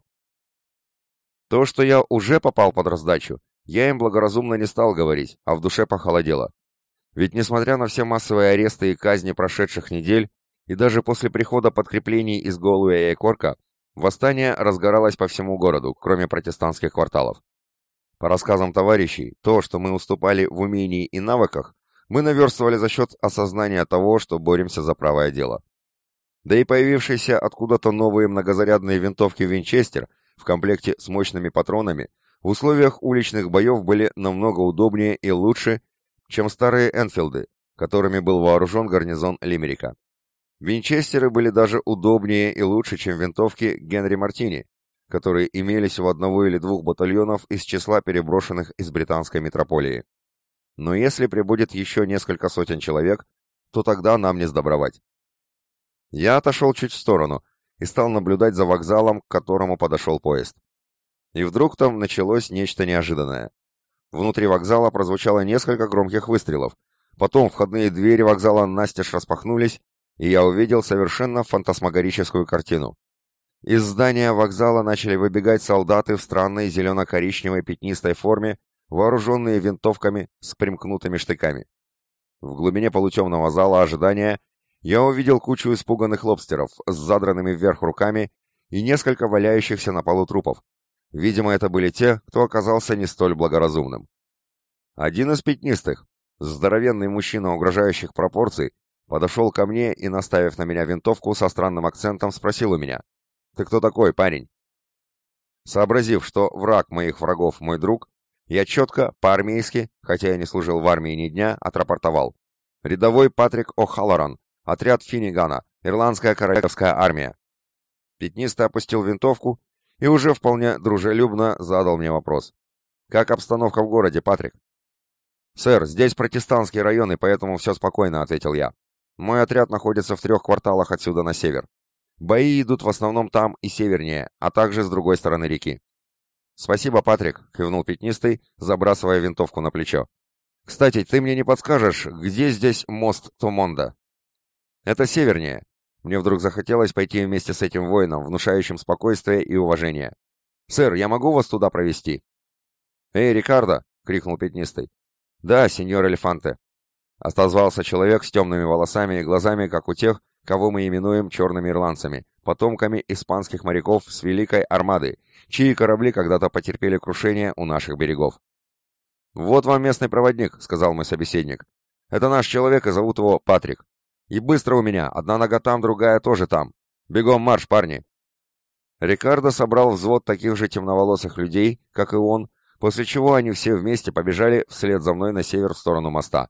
То, что я уже попал под раздачу, я им благоразумно не стал говорить, а в душе похолодело. Ведь несмотря на все массовые аресты и казни прошедших недель, и даже после прихода подкреплений из Голуя и Корка, восстание разгоралось по всему городу, кроме протестантских кварталов. По рассказам товарищей, то, что мы уступали в умении и навыках, мы наверстывали за счет осознания того, что боремся за правое дело. Да и появившиеся откуда-то новые многозарядные винтовки «Винчестер» в комплекте с мощными патронами в условиях уличных боев были намного удобнее и лучше, чем старые Энфилды, которыми был вооружен гарнизон Лимерика. Винчестеры были даже удобнее и лучше, чем винтовки Генри Мартини, которые имелись у одного или двух батальонов из числа переброшенных из британской метрополии. Но если прибудет еще несколько сотен человек, то тогда нам не сдобровать. Я отошел чуть в сторону и стал наблюдать за вокзалом, к которому подошел поезд. И вдруг там началось нечто неожиданное. Внутри вокзала прозвучало несколько громких выстрелов. Потом входные двери вокзала настежь распахнулись, и я увидел совершенно фантасмагорическую картину. Из здания вокзала начали выбегать солдаты в странной зелено-коричневой пятнистой форме вооруженные винтовками с примкнутыми штыками. В глубине полутемного зала ожидания я увидел кучу испуганных лобстеров с задранными вверх руками и несколько валяющихся на полу трупов. Видимо, это были те, кто оказался не столь благоразумным. Один из пятнистых, здоровенный мужчина угрожающих пропорций, подошел ко мне и, наставив на меня винтовку, со странным акцентом спросил у меня. «Ты кто такой, парень?» Сообразив, что враг моих врагов мой друг, я четко, по-армейски, хотя я не служил в армии ни дня, отрапортовал. Рядовой Патрик О'Халлоран, отряд Финнигана, Ирландская королевская армия. Пятнистый опустил винтовку и уже вполне дружелюбно задал мне вопрос. «Как обстановка в городе, Патрик?» «Сэр, здесь протестантский район, и поэтому все спокойно», — ответил я. «Мой отряд находится в трех кварталах отсюда на север. Бои идут в основном там и севернее, а также с другой стороны реки. «Спасибо, Патрик», — кивнул пятнистый, забрасывая винтовку на плечо. «Кстати, ты мне не подскажешь, где здесь мост Томонда?» «Это севернее». Мне вдруг захотелось пойти вместе с этим воином, внушающим спокойствие и уважение. «Сэр, я могу вас туда провести?» «Эй, Рикардо!» — крикнул пятнистый. «Да, сеньор Элефанте», — отозвался человек с темными волосами и глазами, как у тех, кого мы именуем черными ирландцами, потомками испанских моряков с Великой Армады, чьи корабли когда-то потерпели крушение у наших берегов. «Вот вам местный проводник», — сказал мой собеседник. «Это наш человек, и зовут его Патрик. И быстро у меня, одна нога там, другая тоже там. Бегом марш, парни!» Рикардо собрал взвод таких же темноволосых людей, как и он, после чего они все вместе побежали вслед за мной на север в сторону моста.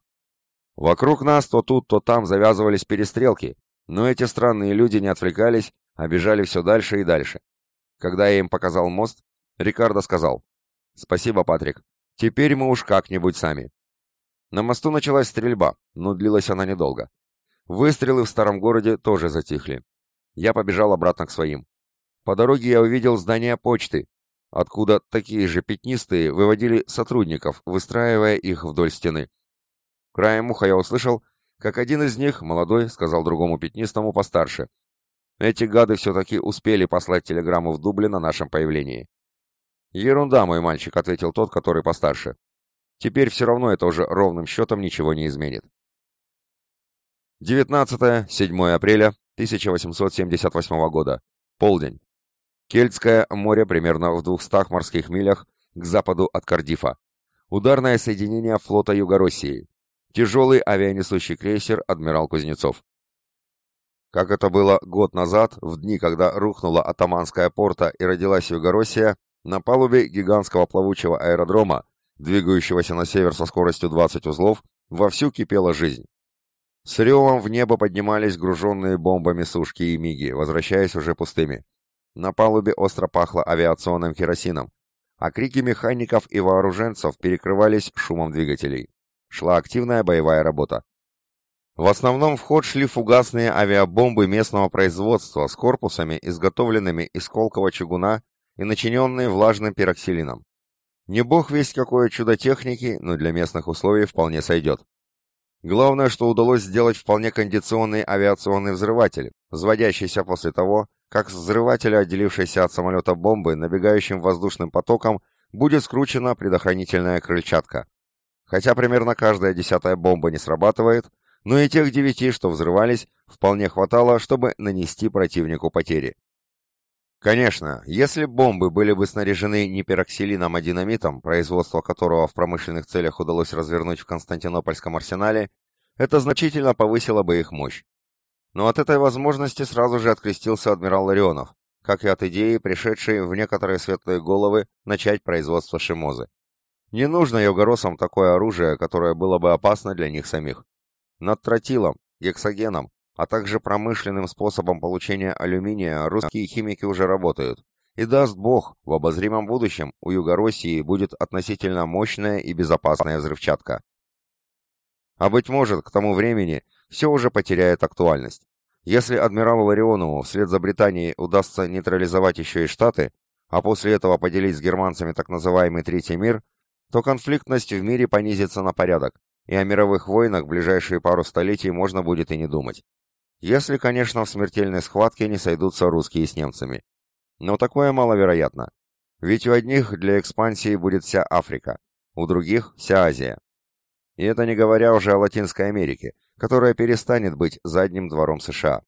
Вокруг нас то тут, то там завязывались перестрелки, но эти странные люди не отвлекались, а бежали все дальше и дальше. Когда я им показал мост, Рикардо сказал, «Спасибо, Патрик. Теперь мы уж как-нибудь сами». На мосту началась стрельба, но длилась она недолго. Выстрелы в старом городе тоже затихли. Я побежал обратно к своим. По дороге я увидел здание почты, откуда такие же пятнистые выводили сотрудников, выстраивая их вдоль стены. Краем уха я услышал, как один из них, молодой, сказал другому пятнистому постарше. Эти гады все-таки успели послать телеграмму в Дублин о нашем появлении. «Ерунда, мой мальчик», — ответил тот, который постарше. «Теперь все равно это уже ровным счетом ничего не изменит». 19-7 апреля 1878 года. Полдень. Кельтское море примерно в 200 морских милях к западу от Кардифа. Ударное соединение флота Юго-России тяжелый авианесущий крейсер «Адмирал Кузнецов». Как это было год назад, в дни, когда рухнула атаманская порта и родилась Югороссия, на палубе гигантского плавучего аэродрома, двигающегося на север со скоростью 20 узлов, вовсю кипела жизнь. С ревом в небо поднимались груженные бомбами сушки и миги, возвращаясь уже пустыми. На палубе остро пахло авиационным керосином, а крики механиков и вооруженцев перекрывались шумом двигателей шла активная боевая работа. В основном в ход шли фугасные авиабомбы местного производства с корпусами, изготовленными из колкого чугуна и начиненные влажным пероксилином. Не бог весть какое чудо техники, но для местных условий вполне сойдет. Главное, что удалось сделать вполне кондиционный авиационный взрыватель, взводящийся после того, как с взрывателя, отделившейся от самолета бомбы, набегающим воздушным потоком, будет скручена предохранительная крыльчатка. Хотя примерно каждая десятая бомба не срабатывает, но и тех девяти, что взрывались, вполне хватало, чтобы нанести противнику потери. Конечно, если бомбы были бы снаряжены не пероксилином, а динамитом, производство которого в промышленных целях удалось развернуть в Константинопольском арсенале, это значительно повысило бы их мощь. Но от этой возможности сразу же открестился адмирал Ларионов, как и от идеи, пришедшей в некоторые светлые головы начать производство шимозы. Не нужно югоросам такое оружие, которое было бы опасно для них самих. Над тротилом, гексогеном, а также промышленным способом получения алюминия русские химики уже работают. И даст Бог, в обозримом будущем у Юго-России будет относительно мощная и безопасная взрывчатка. А быть может, к тому времени все уже потеряет актуальность. Если адмиралу Ларионову вслед за Британией удастся нейтрализовать еще и Штаты, а после этого поделить с германцами так называемый Третий мир, то конфликтность в мире понизится на порядок, и о мировых войнах в ближайшие пару столетий можно будет и не думать. Если, конечно, в смертельной схватке не сойдутся русские с немцами. Но такое маловероятно. Ведь у одних для экспансии будет вся Африка, у других – вся Азия. И это не говоря уже о Латинской Америке, которая перестанет быть задним двором США.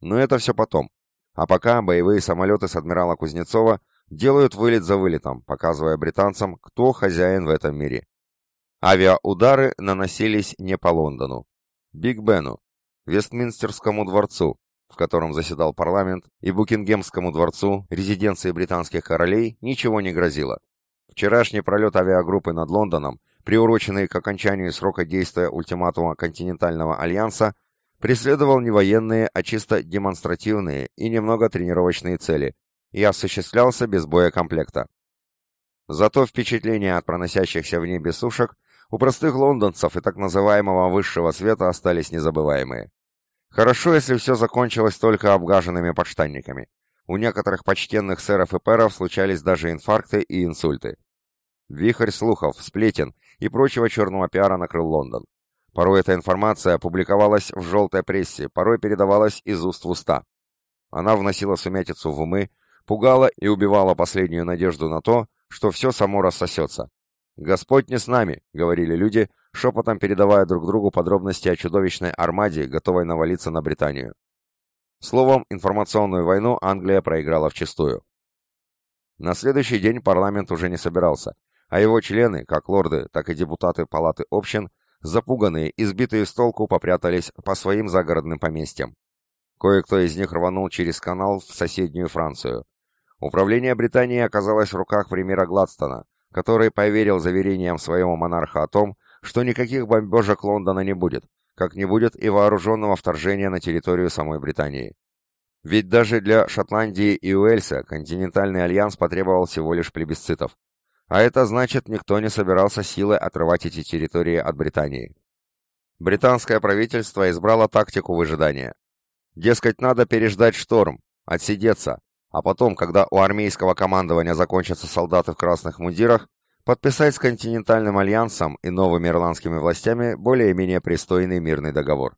Но это все потом. А пока боевые самолеты с адмирала Кузнецова делают вылет за вылетом, показывая британцам, кто хозяин в этом мире. Авиаудары наносились не по Лондону. Биг Бену, Вестминстерскому дворцу, в котором заседал парламент, и Букингемскому дворцу, резиденции британских королей, ничего не грозило. Вчерашний пролет авиагруппы над Лондоном, приуроченный к окончанию срока действия ультиматума континентального альянса, преследовал не военные, а чисто демонстративные и немного тренировочные цели и осуществлялся без боекомплекта. Зато впечатления от проносящихся в небе сушек у простых лондонцев и так называемого высшего света остались незабываемые. Хорошо, если все закончилось только обгаженными подштанниками. У некоторых почтенных сэров и пэров случались даже инфаркты и инсульты. Вихрь слухов, сплетен и прочего черного пиара накрыл Лондон. Порой эта информация публиковалась в желтой прессе, порой передавалась из уст в уста. Она вносила сумятицу в умы, пугала и убивала последнюю надежду на то, что все само рассосется. «Господь не с нами», — говорили люди, шепотом передавая друг другу подробности о чудовищной армаде, готовой навалиться на Британию. Словом, информационную войну Англия проиграла вчистую. На следующий день парламент уже не собирался, а его члены, как лорды, так и депутаты палаты общин, запуганные, избитые с толку, попрятались по своим загородным поместьям. Кое-кто из них рванул через канал в соседнюю Францию. Управление Британией оказалось в руках премьера Гладстона, который поверил заверениям своего монарха о том, что никаких бомбежек Лондона не будет, как не будет и вооруженного вторжения на территорию самой Британии. Ведь даже для Шотландии и Уэльса континентальный альянс потребовал всего лишь плебисцитов. А это значит, никто не собирался силой отрывать эти территории от Британии. Британское правительство избрало тактику выжидания. Дескать, надо переждать шторм, отсидеться, а потом, когда у армейского командования закончатся солдаты в красных мундирах, подписать с континентальным альянсом и новыми ирландскими властями более-менее пристойный мирный договор.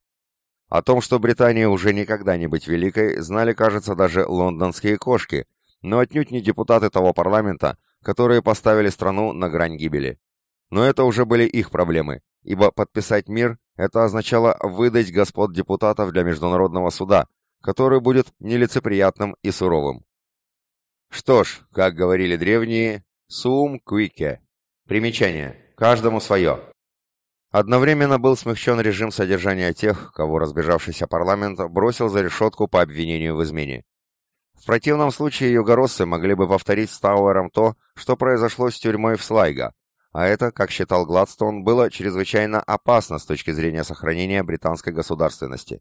О том, что Британия уже никогда не быть великой, знали, кажется, даже лондонские кошки, но отнюдь не депутаты того парламента, которые поставили страну на грань гибели. Но это уже были их проблемы, ибо подписать мир – это означало выдать господ депутатов для Международного суда, который будет нелицеприятным и суровым. Что ж, как говорили древние, «сум квике» Примечание. Каждому свое. Одновременно был смягчен режим содержания тех, кого разбежавшийся парламент бросил за решетку по обвинению в измене. В противном случае югороссы могли бы повторить с Тауэром то, что произошло с тюрьмой в Слайго, а это, как считал Гладстон, было чрезвычайно опасно с точки зрения сохранения британской государственности.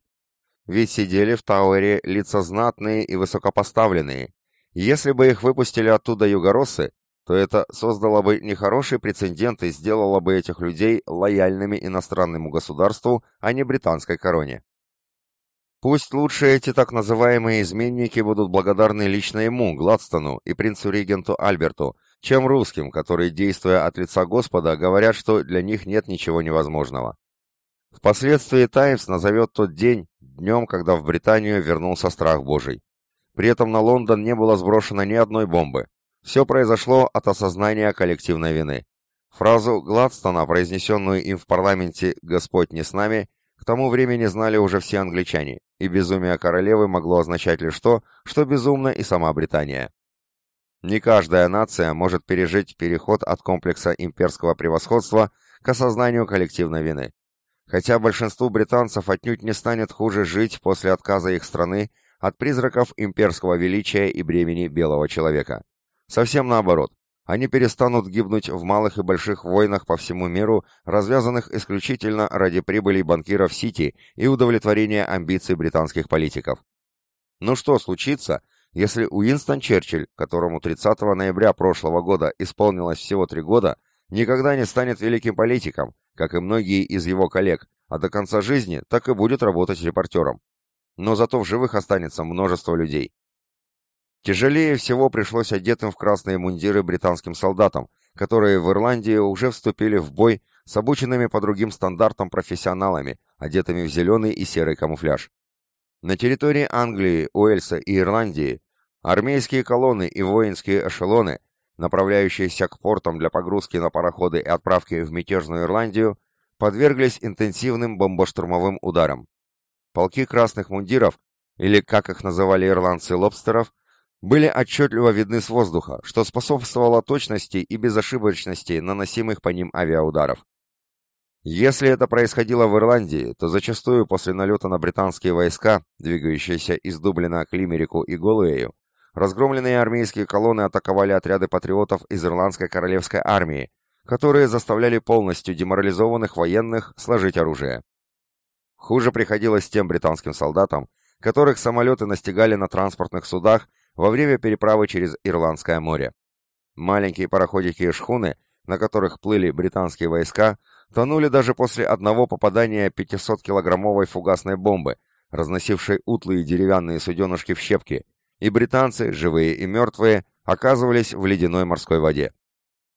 Ведь сидели в Тауэре лица знатные и высокопоставленные. Если бы их выпустили оттуда югороссы, то это создало бы нехороший прецедент и сделало бы этих людей лояльными иностранному государству, а не британской короне. Пусть лучше эти так называемые изменники будут благодарны лично ему, Гладстону и принцу-регенту Альберту, чем русским, которые, действуя от лица Господа, говорят, что для них нет ничего невозможного. Впоследствии «Таймс» назовет тот день днем, когда в Британию вернулся страх Божий. При этом на Лондон не было сброшено ни одной бомбы. Все произошло от осознания коллективной вины. Фразу Гладстона, произнесенную им в парламенте «Господь не с нами», к тому времени знали уже все англичане, и безумие королевы могло означать лишь то, что безумна и сама Британия. Не каждая нация может пережить переход от комплекса имперского превосходства к осознанию коллективной вины. Хотя большинству британцев отнюдь не станет хуже жить после отказа их страны от призраков имперского величия и бремени белого человека. Совсем наоборот. Они перестанут гибнуть в малых и больших войнах по всему миру, развязанных исключительно ради прибыли банкиров Сити и удовлетворения амбиций британских политиков. Ну что случится, если Уинстон Черчилль, которому 30 ноября прошлого года исполнилось всего три года, никогда не станет великим политиком, как и многие из его коллег, а до конца жизни так и будет работать репортером. Но зато в живых останется множество людей. Тяжелее всего пришлось одетым в красные мундиры британским солдатам, которые в Ирландии уже вступили в бой с обученными по другим стандартам профессионалами, одетыми в зеленый и серый камуфляж. На территории Англии, Уэльса и Ирландии армейские колонны и воинские эшелоны, направляющиеся к портам для погрузки на пароходы и отправки в мятежную Ирландию, подверглись интенсивным бомбоштурмовым ударам. Полки красных мундиров, или, как их называли ирландцы, лобстеров, были отчетливо видны с воздуха, что способствовало точности и безошибочности наносимых по ним авиаударов. Если это происходило в Ирландии, то зачастую после налета на британские войска, двигающиеся из Дублина к Лимерику и Голуэю, разгромленные армейские колонны атаковали отряды патриотов из Ирландской королевской армии, которые заставляли полностью деморализованных военных сложить оружие. Хуже приходилось тем британским солдатам, которых самолеты настигали на транспортных судах во время переправы через Ирландское море. Маленькие пароходики и шхуны, на которых плыли британские войска, тонули даже после одного попадания 500-килограммовой фугасной бомбы, разносившей утлые деревянные суденышки в щепки, и британцы, живые и мертвые, оказывались в ледяной морской воде.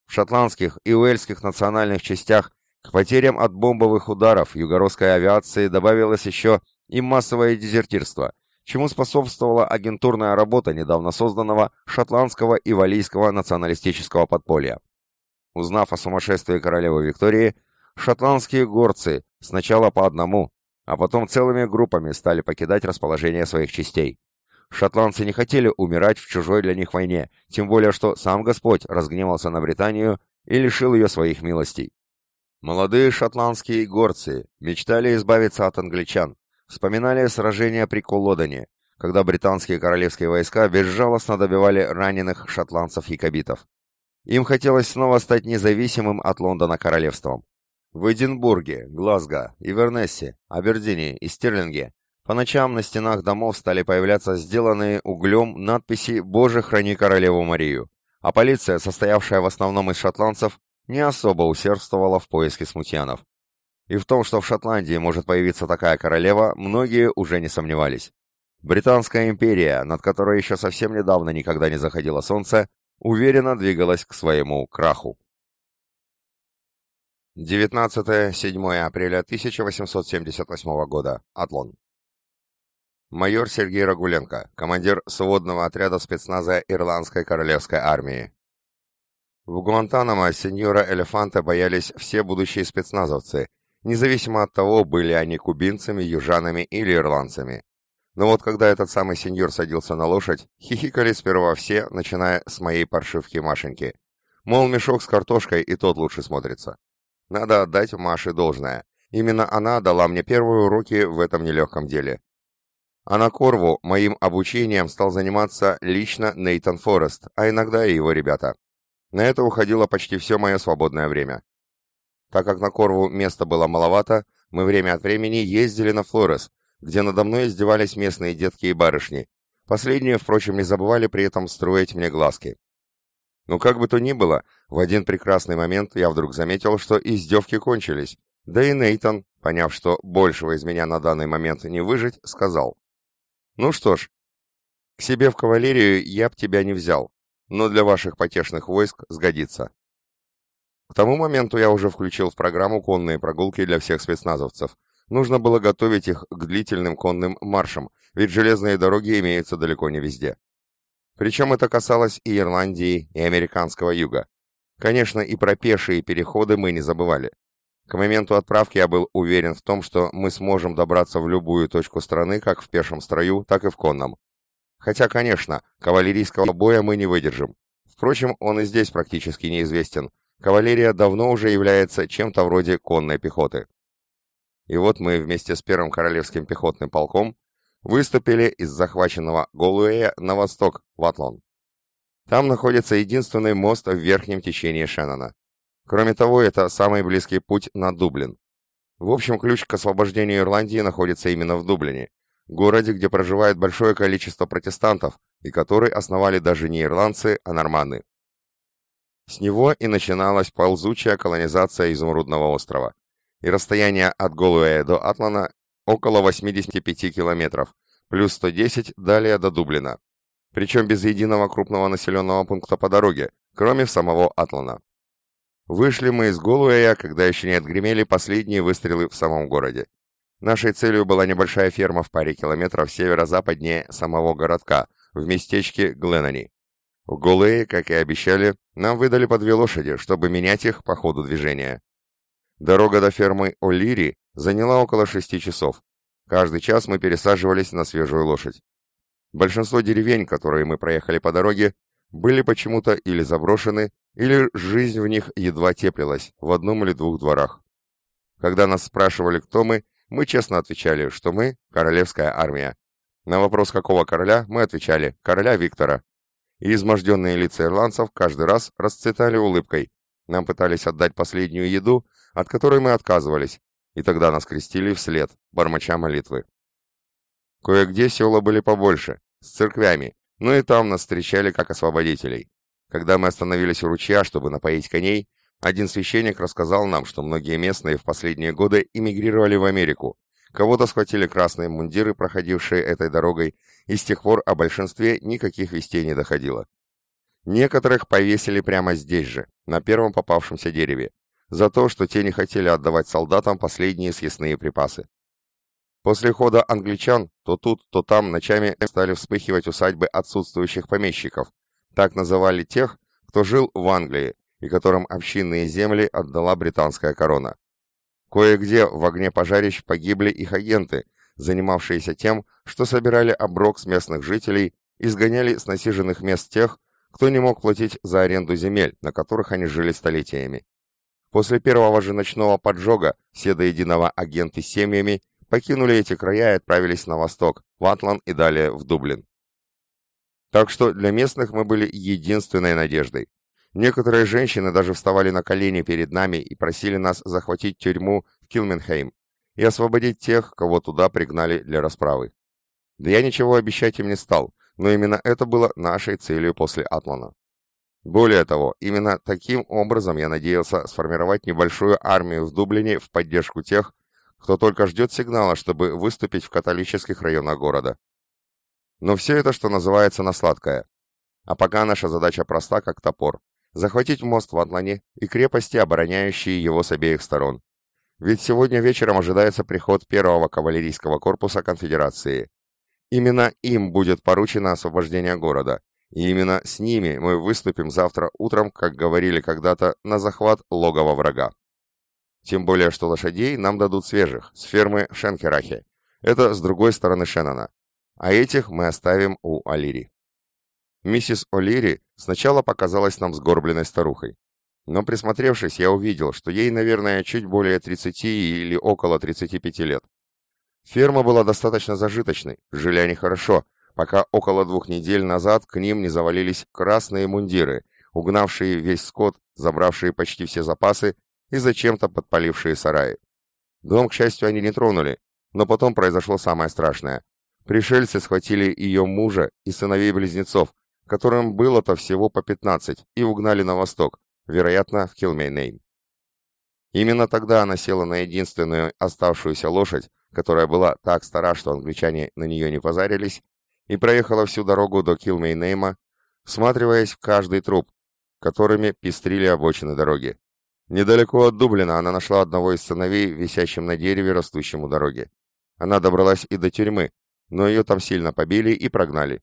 В шотландских и уэльских национальных частях к потерям от бомбовых ударов югородской авиации добавилось еще и массовое дезертирство, чему способствовала агентурная работа недавно созданного шотландского и валийского националистического подполья. Узнав о сумасшествии королевы Виктории, Шотландские горцы сначала по одному, а потом целыми группами стали покидать расположение своих частей. Шотландцы не хотели умирать в чужой для них войне, тем более что сам Господь разгневался на Британию и лишил ее своих милостей. Молодые шотландские горцы мечтали избавиться от англичан, вспоминали сражения при Колодане, когда британские королевские войска безжалостно добивали раненых шотландцев-якобитов. Им хотелось снова стать независимым от Лондона королевством. В Эдинбурге, Глазго, Ивернессе, Абердине и Стерлинге по ночам на стенах домов стали появляться сделанные углем надписи «Боже, храни королеву Марию», а полиция, состоявшая в основном из шотландцев, не особо усердствовала в поиске смутьянов. И в том, что в Шотландии может появиться такая королева, многие уже не сомневались. Британская империя, над которой еще совсем недавно никогда не заходило солнце, уверенно двигалась к своему краху. 19-7 апреля 1878 года. Атлон. Майор Сергей Рагуленко, командир сводного отряда спецназа Ирландской королевской армии. В Гуантанамо сеньора Элефанта боялись все будущие спецназовцы, независимо от того, были они кубинцами, южанами или ирландцами. Но вот когда этот самый сеньор садился на лошадь, хихикали сперва все, начиная с моей паршивки Машеньки. Мол, мешок с картошкой и тот лучше смотрится. Надо отдать Маше должное. Именно она дала мне первые уроки в этом нелегком деле. А на Корву моим обучением стал заниматься лично Нейтан Форест, а иногда и его ребята. На это уходило почти все мое свободное время. Так как на Корву места было маловато, мы время от времени ездили на Флорес, где надо мной издевались местные детки и барышни. Последние, впрочем, не забывали при этом строить мне глазки. Но как бы то ни было, в один прекрасный момент я вдруг заметил, что издевки кончились. Да и Нейтон, поняв, что большего из меня на данный момент не выжить, сказал. «Ну что ж, к себе в кавалерию я б тебя не взял, но для ваших потешных войск сгодится». К тому моменту я уже включил в программу конные прогулки для всех спецназовцев. Нужно было готовить их к длительным конным маршам, ведь железные дороги имеются далеко не везде. Причем это касалось и Ирландии, и американского юга. Конечно, и про пешие переходы мы не забывали. К моменту отправки я был уверен в том, что мы сможем добраться в любую точку страны, как в пешем строю, так и в конном. Хотя, конечно, кавалерийского боя мы не выдержим. Впрочем, он и здесь практически неизвестен. Кавалерия давно уже является чем-то вроде конной пехоты. И вот мы вместе с первым королевским пехотным полком выступили из захваченного Голуэя на восток, в Атлон. Там находится единственный мост в верхнем течении Шеннона. Кроме того, это самый близкий путь на Дублин. В общем, ключ к освобождению Ирландии находится именно в Дублине, городе, где проживает большое количество протестантов, и который основали даже не ирландцы, а норманы. С него и начиналась ползучая колонизация Изумрудного острова. И расстояние от Голуэя до Атлана около 85 километров, плюс 110 далее до Дублина. Причем без единого крупного населенного пункта по дороге, кроме самого Атлана. Вышли мы из Голуэя, когда еще не отгремели последние выстрелы в самом городе. Нашей целью была небольшая ферма в паре километров северо-западнее самого городка, в местечке Гленани. В Голуэе, как и обещали, нам выдали по две лошади, чтобы менять их по ходу движения. Дорога до фермы О'Лири заняла около шести часов. Каждый час мы пересаживались на свежую лошадь. Большинство деревень, которые мы проехали по дороге, были почему-то или заброшены, или жизнь в них едва теплилась в одном или двух дворах. Когда нас спрашивали, кто мы, мы честно отвечали, что мы – королевская армия. На вопрос, какого короля, мы отвечали – короля Виктора. И изможденные лица ирландцев каждый раз расцветали улыбкой. Нам пытались отдать последнюю еду, от которой мы отказывались, и тогда нас крестили вслед, бормоча молитвы. Кое-где села были побольше, с церквями, но и там нас встречали как освободителей. Когда мы остановились у ручья, чтобы напоить коней, один священник рассказал нам, что многие местные в последние годы эмигрировали в Америку. Кого-то схватили красные мундиры, проходившие этой дорогой, и с тех пор о большинстве никаких вестей не доходило. Некоторых повесили прямо здесь же, на первом попавшемся дереве, за то, что те не хотели отдавать солдатам последние съестные припасы. После хода англичан то тут, то там ночами стали вспыхивать усадьбы отсутствующих помещиков, так называли тех, кто жил в Англии, и которым общинные земли отдала британская корона. Кое-где в огне пожарищ погибли их агенты, занимавшиеся тем, что собирали оброк с местных жителей и сгоняли с насиженных мест тех, кто не мог платить за аренду земель, на которых они жили столетиями. После первого же ночного поджога все до единого агенты с семьями покинули эти края и отправились на восток, в Атлан и далее в Дублин. Так что для местных мы были единственной надеждой. Некоторые женщины даже вставали на колени перед нами и просили нас захватить тюрьму в Килменхейм и освободить тех, кого туда пригнали для расправы. Да я ничего обещать им не стал, но именно это было нашей целью после Атлана. Более того, именно таким образом я надеялся сформировать небольшую армию в Дублине в поддержку тех, кто только ждет сигнала, чтобы выступить в католических районах города. Но все это, что называется, на сладкое. А пока наша задача проста, как топор захватить мост в Атлане и крепости, обороняющие его с обеих сторон. Ведь сегодня вечером ожидается приход первого кавалерийского корпуса конфедерации. Именно им будет поручено освобождение города, и именно с ними мы выступим завтра утром, как говорили когда-то, на захват логова врага. Тем более, что лошадей нам дадут свежих, с фермы в Шенкерахе. Это с другой стороны Шеннона. А этих мы оставим у Алири. Миссис О'Лири сначала показалась нам сгорбленной старухой. Но присмотревшись, я увидел, что ей, наверное, чуть более 30 или около 35 лет. Ферма была достаточно зажиточной, жили они хорошо, пока около двух недель назад к ним не завалились красные мундиры, угнавшие весь скот, забравшие почти все запасы и зачем-то подпалившие сараи. Дом, к счастью, они не тронули, но потом произошло самое страшное. Пришельцы схватили ее мужа и сыновей-близнецов, которым было-то всего по 15, и угнали на восток, вероятно, в Килмейнейм. Именно тогда она села на единственную оставшуюся лошадь, которая была так стара, что англичане на нее не позарились, и проехала всю дорогу до Килмейнейма, всматриваясь в каждый труп, которыми пестрили обочины дороги. Недалеко от Дублина она нашла одного из сыновей, висящим на дереве, растущем у дороги. Она добралась и до тюрьмы, но ее там сильно побили и прогнали.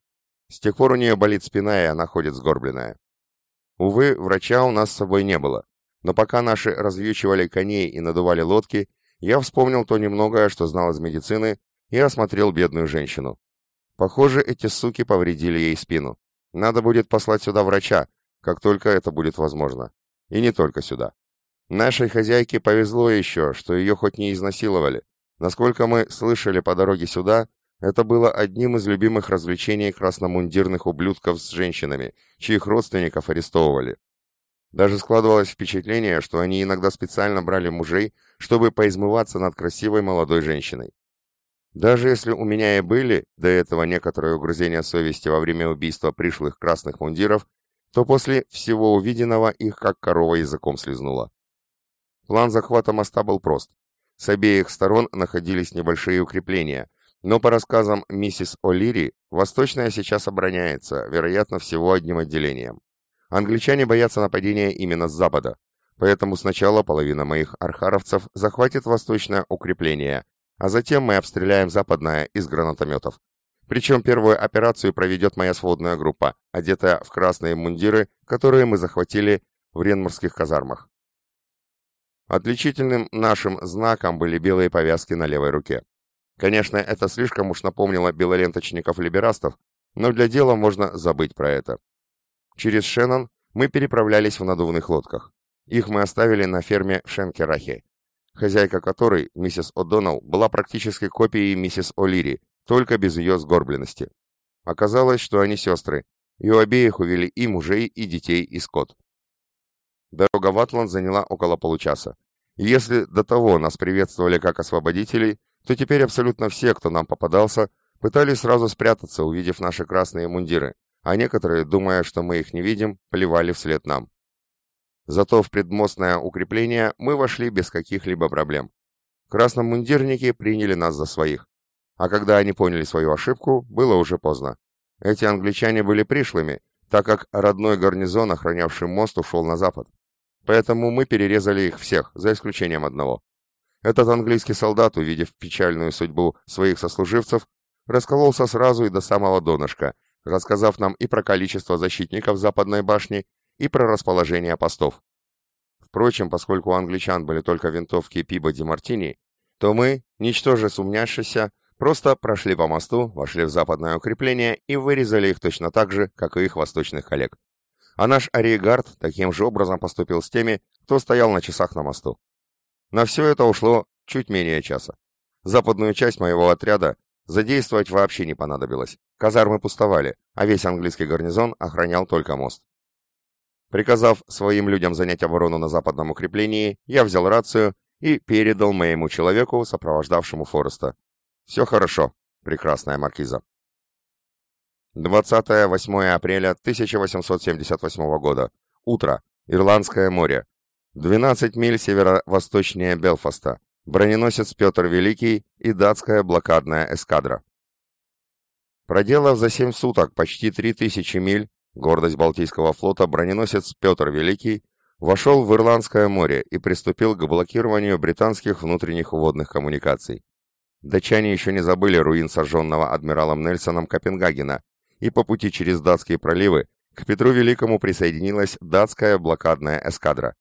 С тех пор у нее болит спина, и она ходит сгорбленная. Увы, врача у нас с собой не было. Но пока наши развьючивали коней и надували лодки, я вспомнил то немногое, что знал из медицины, и осмотрел бедную женщину. Похоже, эти суки повредили ей спину. Надо будет послать сюда врача, как только это будет возможно. И не только сюда. Нашей хозяйке повезло еще, что ее хоть не изнасиловали. Насколько мы слышали по дороге сюда, это было одним из любимых развлечений красномундирных ублюдков с женщинами, чьих родственников арестовывали. Даже складывалось впечатление, что они иногда специально брали мужей, чтобы поизмываться над красивой молодой женщиной. Даже если у меня и были до этого некоторые угрызения совести во время убийства пришлых красных мундиров, то после всего увиденного их как корова языком слезнула. План захвата моста был прост. С обеих сторон находились небольшие укрепления, но по рассказам миссис О'Лири, Восточная сейчас обороняется, вероятно, всего одним отделением. Англичане боятся нападения именно с запада, поэтому сначала половина моих архаровцев захватит восточное укрепление, а затем мы обстреляем западное из гранатометов. Причем первую операцию проведет моя сводная группа, одетая в красные мундиры, которые мы захватили в Ренморских казармах. Отличительным нашим знаком были белые повязки на левой руке. Конечно, это слишком уж напомнило белоленточников-либерастов, но для дела можно забыть про это. Через Шеннон мы переправлялись в надувных лодках. Их мы оставили на ферме в Шенкерахе. хозяйка которой, миссис О'Доннелл, была практически копией миссис О'Лири, только без ее сгорбленности. Оказалось, что они сестры, и у обеих увели и мужей, и детей, и скот. Дорога в Атлант заняла около получаса. Если до того нас приветствовали как освободителей, то теперь абсолютно все, кто нам попадался, пытались сразу спрятаться, увидев наши красные мундиры, а некоторые, думая, что мы их не видим, плевали вслед нам. Зато в предмостное укрепление мы вошли без каких-либо проблем. Красномундирники приняли нас за своих. А когда они поняли свою ошибку, было уже поздно. Эти англичане были пришлыми, так как родной гарнизон, охранявший мост, ушел на запад. Поэтому мы перерезали их всех, за исключением одного. Этот английский солдат, увидев печальную судьбу своих сослуживцев, раскололся сразу и до самого донышка, рассказав нам и про количество защитников западной башни, и про расположение постов. Впрочем, поскольку у англичан были только винтовки Пибоди Мартини, то мы, ничтоже сумняшися, просто прошли по мосту, вошли в западное укрепление и вырезали их точно так же, как и их восточных коллег. А наш Ариегард таким же образом поступил с теми, кто стоял на часах на мосту. На все это ушло чуть менее часа. Западную часть моего отряда задействовать вообще не понадобилось. Казармы пустовали, а весь английский гарнизон охранял только мост. Приказав своим людям занять оборону на западном укреплении, я взял рацию и передал моему человеку, сопровождавшему Фореста. «Все хорошо, прекрасная маркиза». 28 апреля 1878 года. Утро. Ирландское море. 12 миль северо-восточнее Белфаста. Броненосец Петр Великий и датская блокадная эскадра. Проделав за 7 суток почти 3000 миль, гордость Балтийского флота, броненосец Петр Великий вошел в Ирландское море и приступил к блокированию британских внутренних водных коммуникаций. Датчане еще не забыли руин сожженного адмиралом Нельсоном Копенгагена, и по пути через датские проливы к Петру Великому присоединилась датская блокадная эскадра.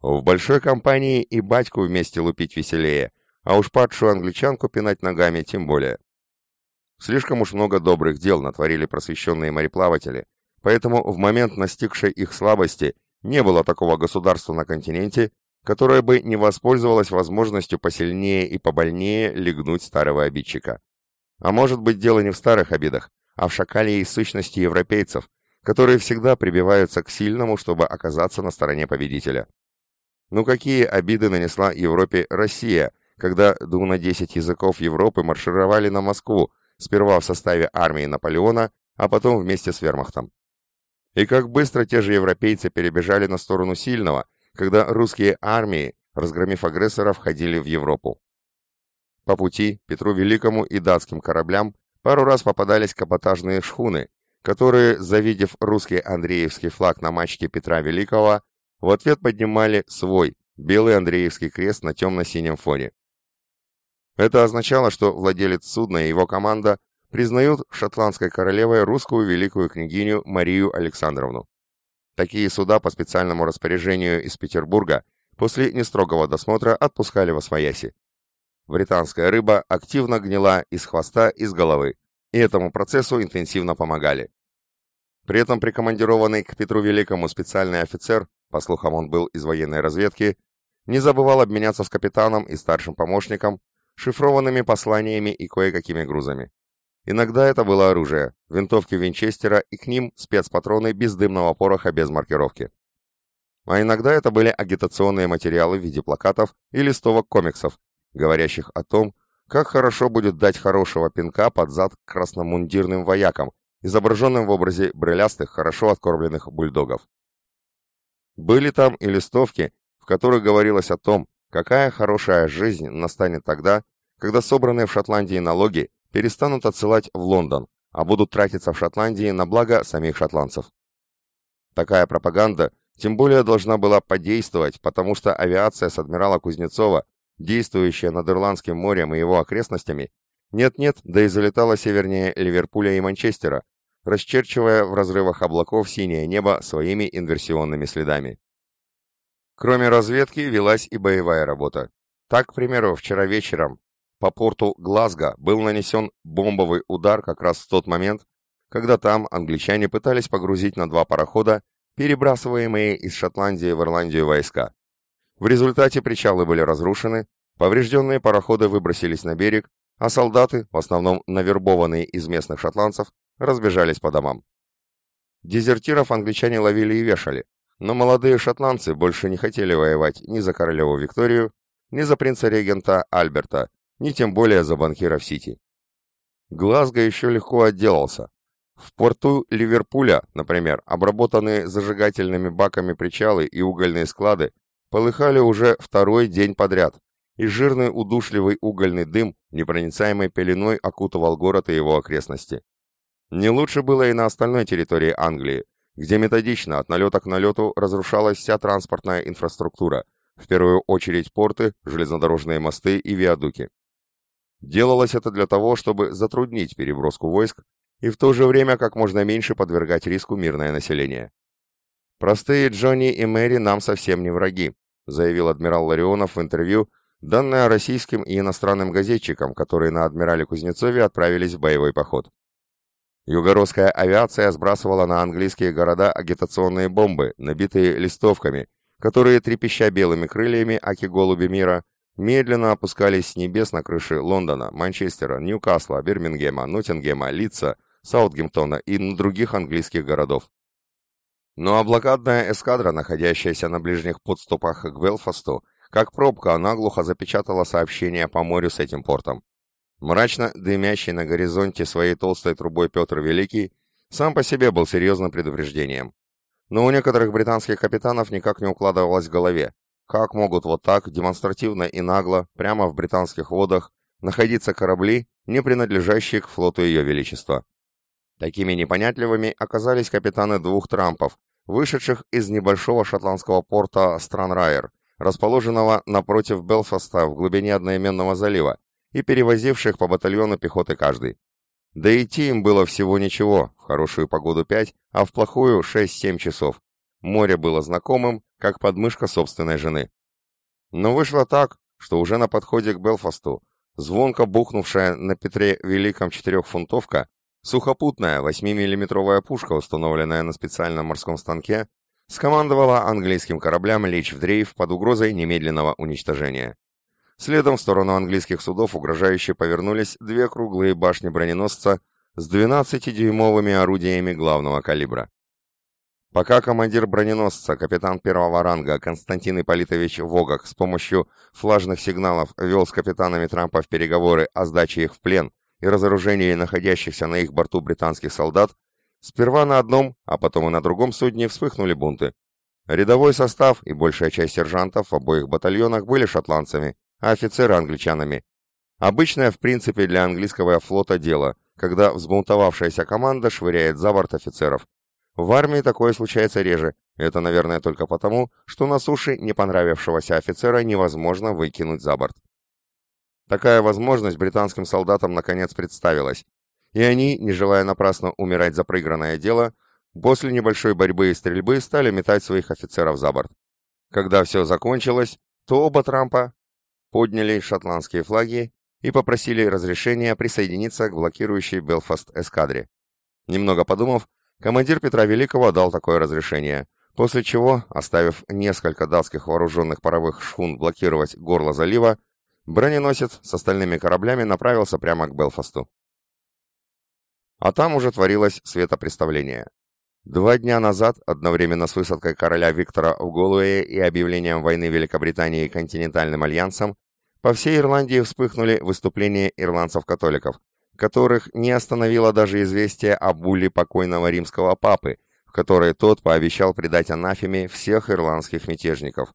В большой компании и батьку вместе лупить веселее, а уж падшую англичанку пинать ногами тем более. Слишком уж много добрых дел натворили просвещенные мореплаватели, поэтому в момент настигшей их слабости не было такого государства на континенте, которое бы не воспользовалось возможностью посильнее и побольнее легнуть старого обидчика. А может быть дело не в старых обидах, а в шакале и сущности европейцев, которые всегда прибиваются к сильному, чтобы оказаться на стороне победителя. Ну какие обиды нанесла Европе Россия, когда дуна 10 языков Европы маршировали на Москву, сперва в составе армии Наполеона, а потом вместе с вермахтом. И как быстро те же европейцы перебежали на сторону сильного, когда русские армии, разгромив агрессоров, входили в Европу. По пути Петру Великому и датским кораблям пару раз попадались каботажные шхуны, которые, завидев русский Андреевский флаг на мачте Петра Великого, в ответ поднимали свой, белый Андреевский крест на темно-синем фоне. Это означало, что владелец судна и его команда признают шотландской королевой русскую великую княгиню Марию Александровну. Такие суда по специальному распоряжению из Петербурга после нестрогого досмотра отпускали во свояси. Британская рыба активно гнила из хвоста и с головы, и этому процессу интенсивно помогали. При этом прикомандированный к Петру Великому специальный офицер, по слухам он был из военной разведки, не забывал обменяться с капитаном и старшим помощником шифрованными посланиями и кое-какими грузами. Иногда это было оружие, винтовки Винчестера и к ним спецпатроны без дымного пороха без маркировки. А иногда это были агитационные материалы в виде плакатов и листовок комиксов, говорящих о том, как хорошо будет дать хорошего пинка под зад красномундирным воякам, изображенным в образе брылястых, хорошо откормленных бульдогов. Были там и листовки, в которых говорилось о том, какая хорошая жизнь настанет тогда, когда собранные в Шотландии налоги перестанут отсылать в Лондон, а будут тратиться в Шотландии на благо самих шотландцев. Такая пропаганда тем более должна была подействовать, потому что авиация с адмирала Кузнецова, действующая над Ирландским морем и его окрестностями, нет-нет, да и залетала севернее Ливерпуля и Манчестера, расчерчивая в разрывах облаков синее небо своими инверсионными следами. Кроме разведки велась и боевая работа. Так, к примеру, вчера вечером по порту Глазго был нанесен бомбовый удар как раз в тот момент, когда там англичане пытались погрузить на два парохода перебрасываемые из Шотландии в Ирландию войска. В результате причалы были разрушены, поврежденные пароходы выбросились на берег, а солдаты, в основном навербованные из местных шотландцев, разбежались по домам. Дезертиров англичане ловили и вешали, но молодые шотландцы больше не хотели воевать ни за королеву Викторию, ни за принца-регента Альберта, ни тем более за банкира в Сити. Глазго еще легко отделался. В порту Ливерпуля, например, обработанные зажигательными баками причалы и угольные склады полыхали уже второй день подряд, и жирный удушливый угольный дым непроницаемой пеленой окутывал город и его окрестности. Не лучше было и на остальной территории Англии, где методично от налета к налету разрушалась вся транспортная инфраструктура, в первую очередь порты, железнодорожные мосты и виадуки. Делалось это для того, чтобы затруднить переброску войск и в то же время как можно меньше подвергать риску мирное население. «Простые Джонни и Мэри нам совсем не враги», заявил адмирал Ларионов в интервью, данное российским и иностранным газетчикам, которые на адмирале Кузнецове отправились в боевой поход. Югородская авиация сбрасывала на английские города агитационные бомбы, набитые листовками, которые, трепеща белыми крыльями, аки-голуби мира, медленно опускались с небес на крыши Лондона, Манчестера, Ньюкасла, Бирмингема, Ноттингема, Лидса, Саутгемптона и других английских городов. Ну а блокадная эскадра, находящаяся на ближних подступах к Белфасту, как пробка наглухо запечатала сообщение по морю с этим портом. Мрачно дымящий на горизонте своей толстой трубой Петр Великий сам по себе был серьезным предупреждением. Но у некоторых британских капитанов никак не укладывалось в голове, как могут вот так, демонстративно и нагло, прямо в британских водах, находиться корабли, не принадлежащие к флоту Ее Величества. Такими непонятливыми оказались капитаны двух трампов, вышедших из небольшого шотландского порта Странрайер, расположенного напротив Белфаста в глубине одноименного залива, и перевозивших по батальону пехоты каждый. Да идти им было всего ничего, в хорошую погоду 5, а в плохую 6-7 часов. Море было знакомым, как подмышка собственной жены. Но вышло так, что уже на подходе к Белфасту, звонко бухнувшая на Петре Великом четырехфунтовка, сухопутная 8-миллиметровая пушка, установленная на специальном морском станке, скомандовала английским кораблям лечь в дрейф под угрозой немедленного уничтожения. Следом в сторону английских судов угрожающе повернулись две круглые башни броненосца с 12-дюймовыми орудиями главного калибра. Пока командир броненосца, капитан первого ранга Константин Ипполитович Вогах с помощью флажных сигналов вел с капитанами Трампа в переговоры о сдаче их в плен и разоружении находящихся на их борту британских солдат, сперва на одном, а потом и на другом судне вспыхнули бунты. Рядовой состав и большая часть сержантов в обоих батальонах были шотландцами, офицеры англичанами. Обычное, в принципе, для английского флота дело, когда взбунтовавшаяся команда швыряет за борт офицеров. В армии такое случается реже. Это, наверное, только потому, что на суше не понравившегося офицера невозможно выкинуть за борт. Такая возможность британским солдатам наконец представилась, и они, не желая напрасно умирать за проигранное дело, после небольшой борьбы и стрельбы стали метать своих офицеров за борт. Когда все закончилось, то оба Трампа подняли шотландские флаги и попросили разрешения присоединиться к блокирующей Белфаст эскадре. Немного подумав, командир Петра Великого дал такое разрешение, после чего, оставив несколько датских вооруженных паровых шхун блокировать горло залива, броненосец с остальными кораблями направился прямо к Белфасту. А там уже творилось светопреставление. Два дня назад, одновременно с высадкой короля Виктора в Голуэе и объявлением войны Великобритании континентальным альянсом, по всей Ирландии вспыхнули выступления ирландцев-католиков, которых не остановило даже известие о булле покойного римского папы, в которой тот пообещал предать анафеме всех ирландских мятежников.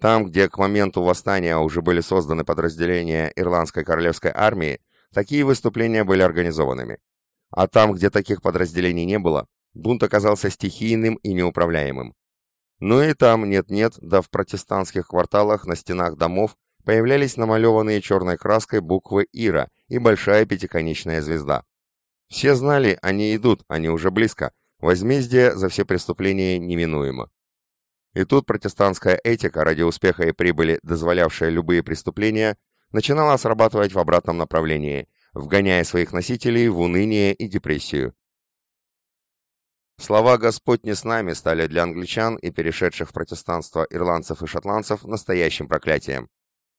Там, где к моменту восстания уже были созданы подразделения Ирландской королевской армии, такие выступления были организованными. А там, где таких подразделений не было, бунт оказался стихийным и неуправляемым. Но и там нет-нет, да в протестантских кварталах на стенах домов появлялись намалеванные черной краской буквы «Ира» и большая пятиконечная звезда. Все знали, они идут, они уже близко, возмездие за все преступления неминуемо. И тут протестантская этика ради успеха и прибыли, дозволявшая любые преступления, начинала срабатывать в обратном направлении, вгоняя своих носителей в уныние и депрессию. Слова «Господь не с нами» стали для англичан и перешедших в протестанство ирландцев и шотландцев настоящим проклятием.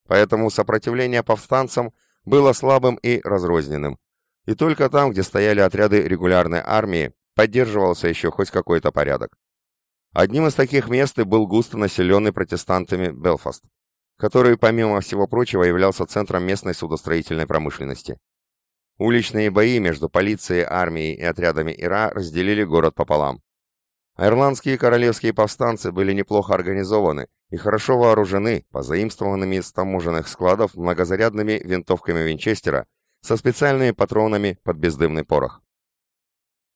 Поэтому сопротивление повстанцам было слабым и разрозненным. И только там, где стояли отряды регулярной армии, поддерживался еще хоть какой-то порядок. Одним из таких мест и был густо населенный протестантами Белфаст, который, помимо всего прочего, являлся центром местной судостроительной промышленности. Уличные бои между полицией, армией и отрядами Ира разделили город пополам. Ирландские королевские повстанцы были неплохо организованы и хорошо вооружены позаимствованными из таможенных складов многозарядными винтовками Винчестера со специальными патронами под бездымный порох.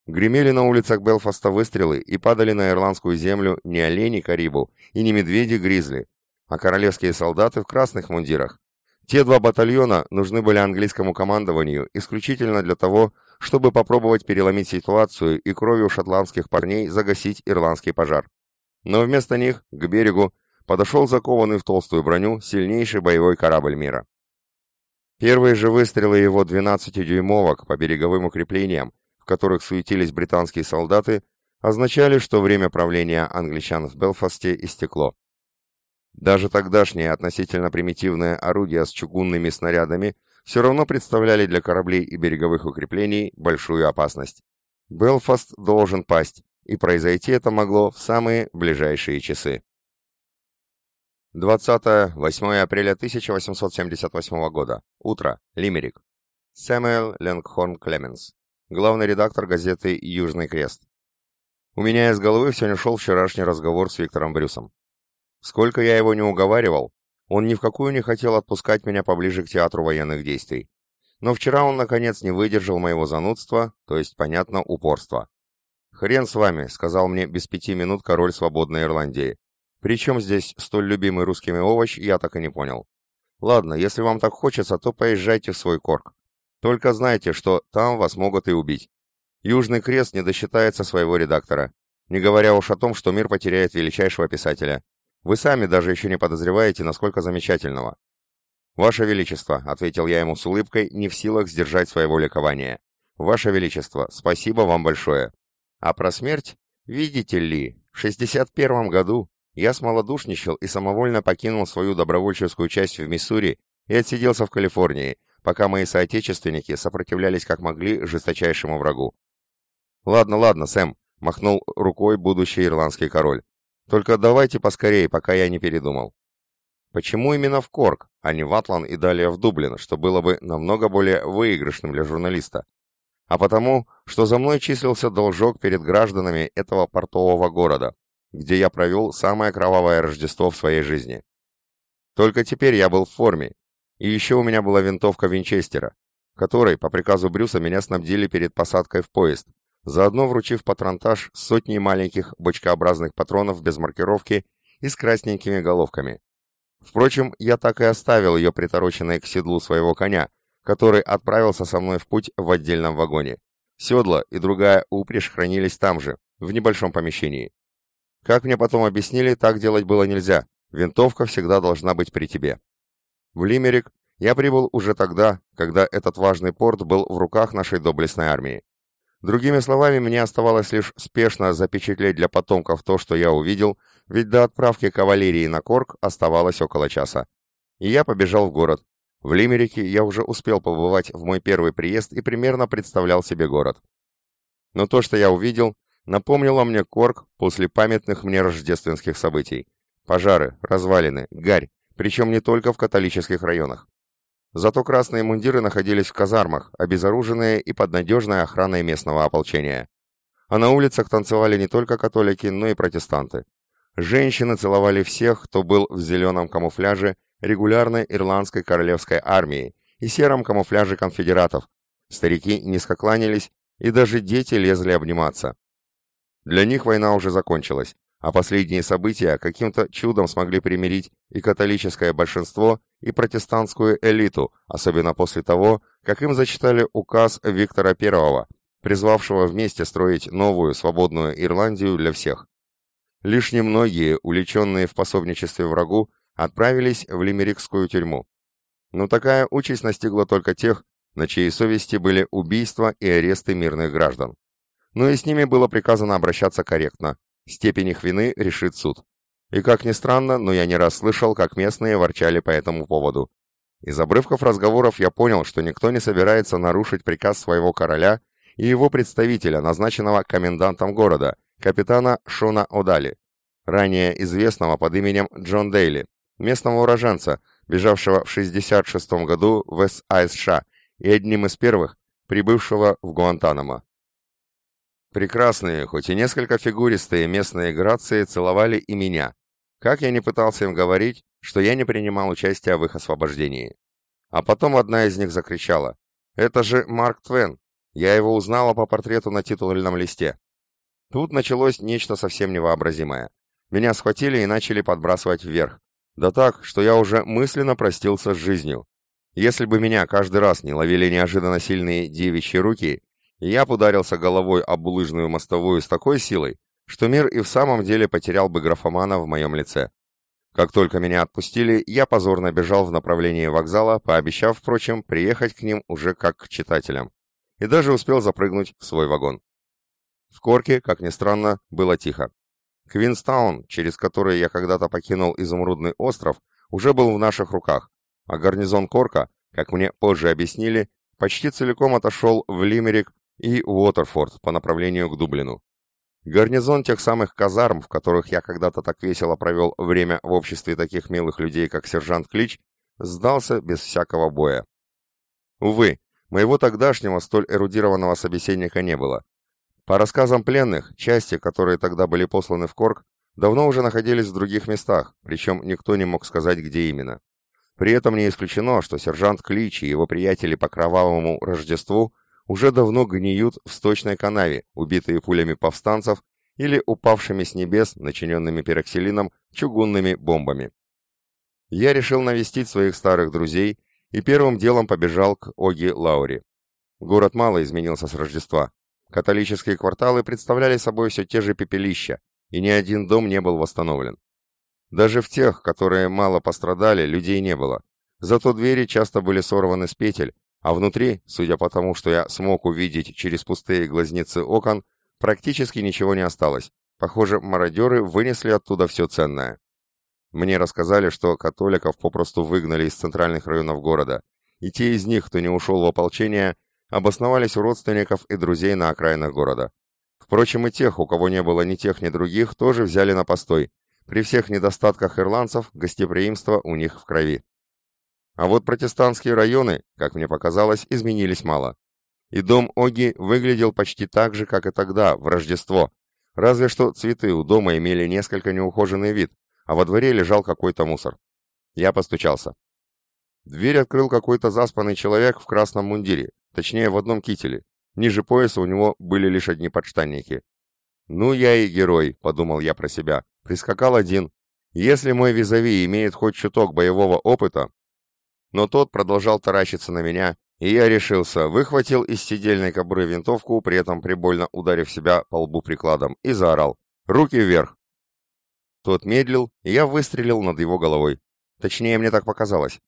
Гремели на улицах Белфаста выстрелы и падали на ирландскую землю не олени Карибу и не медведи-гризли, а королевские солдаты в красных мундирах, те два батальона нужны были английскому командованию исключительно для того, чтобы попробовать переломить ситуацию и кровью шотландских парней загасить ирландский пожар. Но вместо них к берегу подошел закованный в толстую броню сильнейший боевой корабль мира. Первые же выстрелы его 12-дюймовок по береговым укреплениям, в которых суетились британские солдаты, означали, что время правления англичан в Белфасте истекло. Даже тогдашние относительно примитивные орудия с чугунными снарядами все равно представляли для кораблей и береговых укреплений большую опасность. Белфаст должен пасть, и произойти это могло в самые ближайшие часы. 20-8 апреля 1878 года. Утро. Лимерик. Сэмюэл Ленгхорн Клеменс. Главный редактор газеты «Южный крест». У меня из головы все не шел вчерашний разговор с Виктором Брюсом. Сколько я его не уговаривал, он ни в какую не хотел отпускать меня поближе к театру военных действий. Но вчера он, наконец, не выдержал моего занудства, то есть, понятно, упорства. «Хрен с вами», — сказал мне без пяти минут король свободной Ирландии. Причем здесь столь любимый русскими овощ, я так и не понял. Ладно, если вам так хочется, то поезжайте в свой корк. Только знайте, что там вас могут и убить. Южный крест не досчитается своего редактора. Не говоря уж о том, что мир потеряет величайшего писателя. Вы сами даже еще не подозреваете, насколько замечательного. «Ваше Величество», — ответил я ему с улыбкой, не в силах сдержать своего ликования. «Ваше Величество, спасибо вам большое. А про смерть? Видите ли, в 61 году я смолодушничал и самовольно покинул свою добровольческую часть в Миссури и отсиделся в Калифорнии, пока мои соотечественники сопротивлялись как могли жесточайшему врагу. «Ладно, ладно, Сэм», — махнул рукой будущий ирландский король. Только давайте поскорее, пока я не передумал. Почему именно в Корк, а не в Атлан и далее в Дублин, что было бы намного более выигрышным для журналиста? А потому, что за мной числился должок перед гражданами этого портового города, где я провел самое кровавое Рождество в своей жизни. Только теперь я был в форме, и еще у меня была винтовка Винчестера, которой, по приказу Брюса, меня снабдили перед посадкой в поезд, заодно вручив патронтаж сотни маленьких бочкообразных патронов без маркировки и с красненькими головками. Впрочем, я так и оставил ее притороченной к седлу своего коня, который отправился со мной в путь в отдельном вагоне. Седла и другая упряжь хранились там же, в небольшом помещении. Как мне потом объяснили, так делать было нельзя, винтовка всегда должна быть при тебе. В Лимерик я прибыл уже тогда, когда этот важный порт был в руках нашей доблестной армии. Другими словами, мне оставалось лишь спешно запечатлеть для потомков то, что я увидел, ведь до отправки кавалерии на Корк оставалось около часа. И я побежал в город. В Лимерике я уже успел побывать в мой первый приезд и примерно представлял себе город. Но то, что я увидел, напомнило мне Корк после памятных мне рождественских событий. Пожары, развалины, гарь, причем не только в католических районах. Зато красные мундиры находились в казармах, обезоруженные и под надежной охраной местного ополчения. А на улицах танцевали не только католики, но и протестанты. Женщины целовали всех, кто был в зеленом камуфляже регулярной ирландской королевской армии и сером камуфляже конфедератов. Старики низко кланялись, и даже дети лезли обниматься. Для них война уже закончилась, а последние события каким-то чудом смогли примирить и католическое большинство, и протестантскую элиту, особенно после того, как им зачитали указ Виктора I, призвавшего вместе строить новую свободную Ирландию для всех. Лишь немногие, уличенные в пособничестве врагу, отправились в лимерикскую тюрьму. Но такая участь настигла только тех, на чьей совести были убийства и аресты мирных граждан. но и с ними было приказано обращаться корректно. Степень их вины решит суд. И как ни странно, но я не раз слышал, как местные ворчали по этому поводу. Из обрывков разговоров я понял, что никто не собирается нарушить приказ своего короля и его представителя, назначенного комендантом города, капитана Шона Одали, ранее известного под именем Джон Дейли, местного уроженца, бежавшего в 66 году в САСШ и одним из первых, прибывшего в Гуантанамо. Прекрасные, хоть и несколько фигуристые местные грации целовали и меня. Как я не пытался им говорить, что я не принимал участия в их освобождении. А потом одна из них закричала. «Это же Марк Твен! Я его узнала по портрету на титульном листе». Тут началось нечто совсем невообразимое. Меня схватили и начали подбрасывать вверх. Да так, что я уже мысленно простился с жизнью. Если бы меня каждый раз не ловили неожиданно сильные девичьи руки, я ударился головой об булыжную мостовую с такой силой, что мир и в самом деле потерял бы графомана в моем лице. Как только меня отпустили, я позорно бежал в направлении вокзала, пообещав, впрочем, приехать к ним уже как к читателям. И даже успел запрыгнуть в свой вагон. В Корке, как ни странно, было тихо. Квинстаун, через который я когда-то покинул Изумрудный остров, уже был в наших руках, а гарнизон Корка, как мне позже объяснили, почти целиком отошел в Лимерик и Уотерфорд по направлению к Дублину. Гарнизон тех самых казарм, в которых я когда-то так весело провел время в обществе таких милых людей, как сержант Клич, сдался без всякого боя. Увы, моего тогдашнего столь эрудированного собеседника не было. По рассказам пленных, части, которые тогда были посланы в Корк, давно уже находились в других местах, причем никто не мог сказать, где именно. При этом не исключено, что сержант Клич и его приятели по кровавому Рождеству – уже давно гниют в сточной канаве, убитые пулями повстанцев или упавшими с небес, начиненными пероксилином, чугунными бомбами. Я решил навестить своих старых друзей и первым делом побежал к Оги Лаури. Город мало изменился с Рождества. Католические кварталы представляли собой все те же пепелища, и ни один дом не был восстановлен. Даже в тех, которые мало пострадали, людей не было. Зато двери часто были сорваны с петель, а внутри, судя по тому, что я смог увидеть через пустые глазницы окон, практически ничего не осталось. Похоже, мародеры вынесли оттуда все ценное. Мне рассказали, что католиков попросту выгнали из центральных районов города, и те из них, кто не ушел в ополчение, обосновались у родственников и друзей на окраинах города. Впрочем, и тех, у кого не было ни тех, ни других, тоже взяли на постой. При всех недостатках ирландцев гостеприимство у них в крови. А вот протестантские районы, как мне показалось, изменились мало. И дом Оги выглядел почти так же, как и тогда, в Рождество. Разве что цветы у дома имели несколько неухоженный вид, а во дворе лежал какой-то мусор. Я постучался. Дверь открыл какой-то заспанный человек в красном мундире, точнее в одном кителе. Ниже пояса у него были лишь одни подштанники. «Ну я и герой», — подумал я про себя. Прискакал один. Если мой визави имеет хоть чуток боевого опыта, но тот продолжал таращиться на меня, и я решился, выхватил из сидельной кобуры винтовку, при этом прибольно ударив себя по лбу прикладом, и заорал «Руки вверх!». Тот медлил, и я выстрелил над его головой. Точнее, мне так показалось.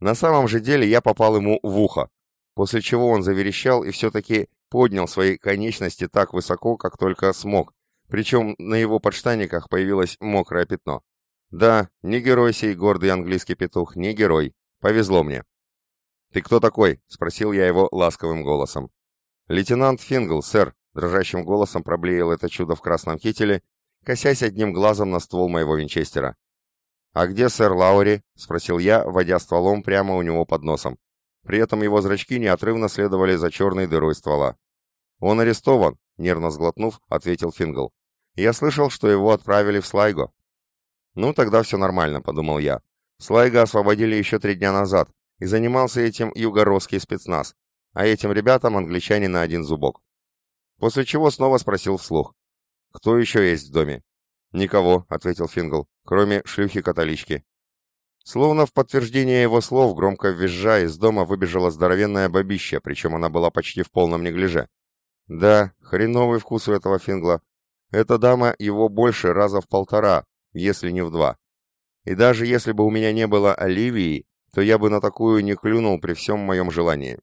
На самом же деле я попал ему в ухо, после чего он заверещал и все-таки поднял свои конечности так высоко, как только смог, причем на его подштанниках появилось мокрое пятно. Да, не герой сей гордый английский петух, не герой. Повезло мне. «Ты кто такой?» — спросил я его ласковым голосом. «Лейтенант Фингл, сэр», — дрожащим голосом проблеял это чудо в красном кителе, косясь одним глазом на ствол моего винчестера. «А где сэр Лаури?» — спросил я, водя стволом прямо у него под носом. При этом его зрачки неотрывно следовали за черной дырой ствола. «Он арестован», — нервно сглотнув, ответил Фингл. «Я слышал, что его отправили в Слайго». «Ну, тогда все нормально», — подумал я. Слайга освободили еще три дня назад, и занимался этим югородский спецназ, а этим ребятам англичане на один зубок. После чего снова спросил вслух. «Кто еще есть в доме?» «Никого», — ответил Фингл, — «кроме шлюхи-католички». Словно в подтверждение его слов, громко визжа, из дома выбежала здоровенная бабища, причем она была почти в полном неглиже. Да, хреновый вкус у этого Фингла. Эта дама его больше раза в полтора, если не в два. И даже если бы у меня не было Оливии, то я бы на такую не клюнул при всем моем желании.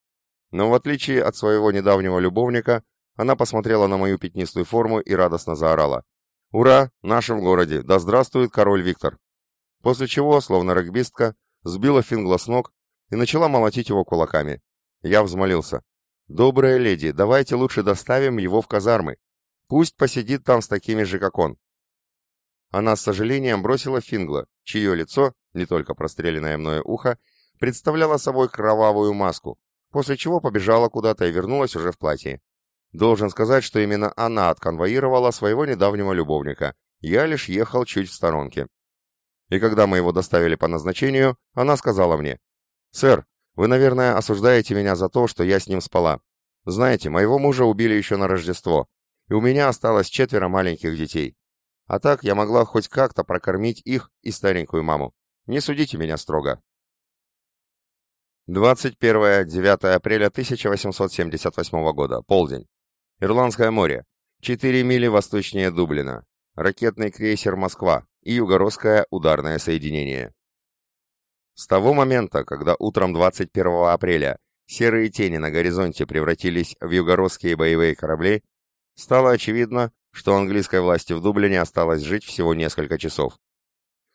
Но в отличие от своего недавнего любовника, она посмотрела на мою пятнистую форму и радостно заорала. «Ура! Нашем городе! Да здравствует король Виктор!» После чего, словно регбистка, сбила Фингла с ног и начала молотить его кулаками. Я взмолился. «Добрая леди, давайте лучше доставим его в казармы. Пусть посидит там с такими же, как он». Она с сожалением бросила Фингла, чье лицо, не только простреленное мною ухо, представляло собой кровавую маску, после чего побежала куда-то и вернулась уже в платье. Должен сказать, что именно она отконвоировала своего недавнего любовника, я лишь ехал чуть в сторонке. И когда мы его доставили по назначению, она сказала мне, «Сэр, вы, наверное, осуждаете меня за то, что я с ним спала. Знаете, моего мужа убили еще на Рождество, и у меня осталось четверо маленьких детей. А так я могла хоть как-то прокормить их и старенькую маму. Не судите меня строго. 21-9 апреля 1878 года. Полдень. Ирландское море. 4 мили восточнее Дублина. Ракетный крейсер «Москва» и Югородское ударное соединение. С того момента, когда утром 21 апреля серые тени на горизонте превратились в югородские боевые корабли, стало очевидно, что английской власти в Дублине осталось жить всего несколько часов.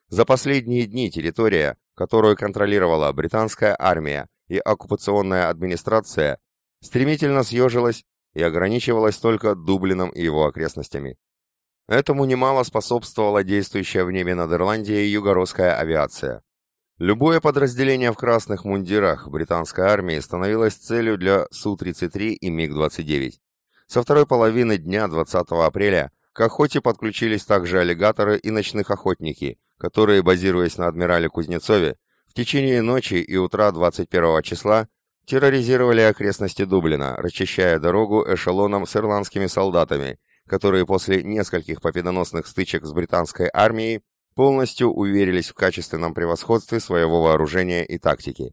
За последние дни территория, которую контролировала британская армия и оккупационная администрация, стремительно съежилась и ограничивалась только Дублином и его окрестностями. Этому немало способствовала действующая в небе над Ирландией югородская авиация. Любое подразделение в красных мундирах британской армии становилось целью для Су-33 и МиГ-29. Со второй половины дня 20 апреля к охоте подключились также аллигаторы и ночных охотники, которые, базируясь на адмирале Кузнецове, в течение ночи и утра 21 числа терроризировали окрестности Дублина, расчищая дорогу эшелоном с ирландскими солдатами, которые после нескольких победоносных стычек с британской армией полностью уверились в качественном превосходстве своего вооружения и тактики.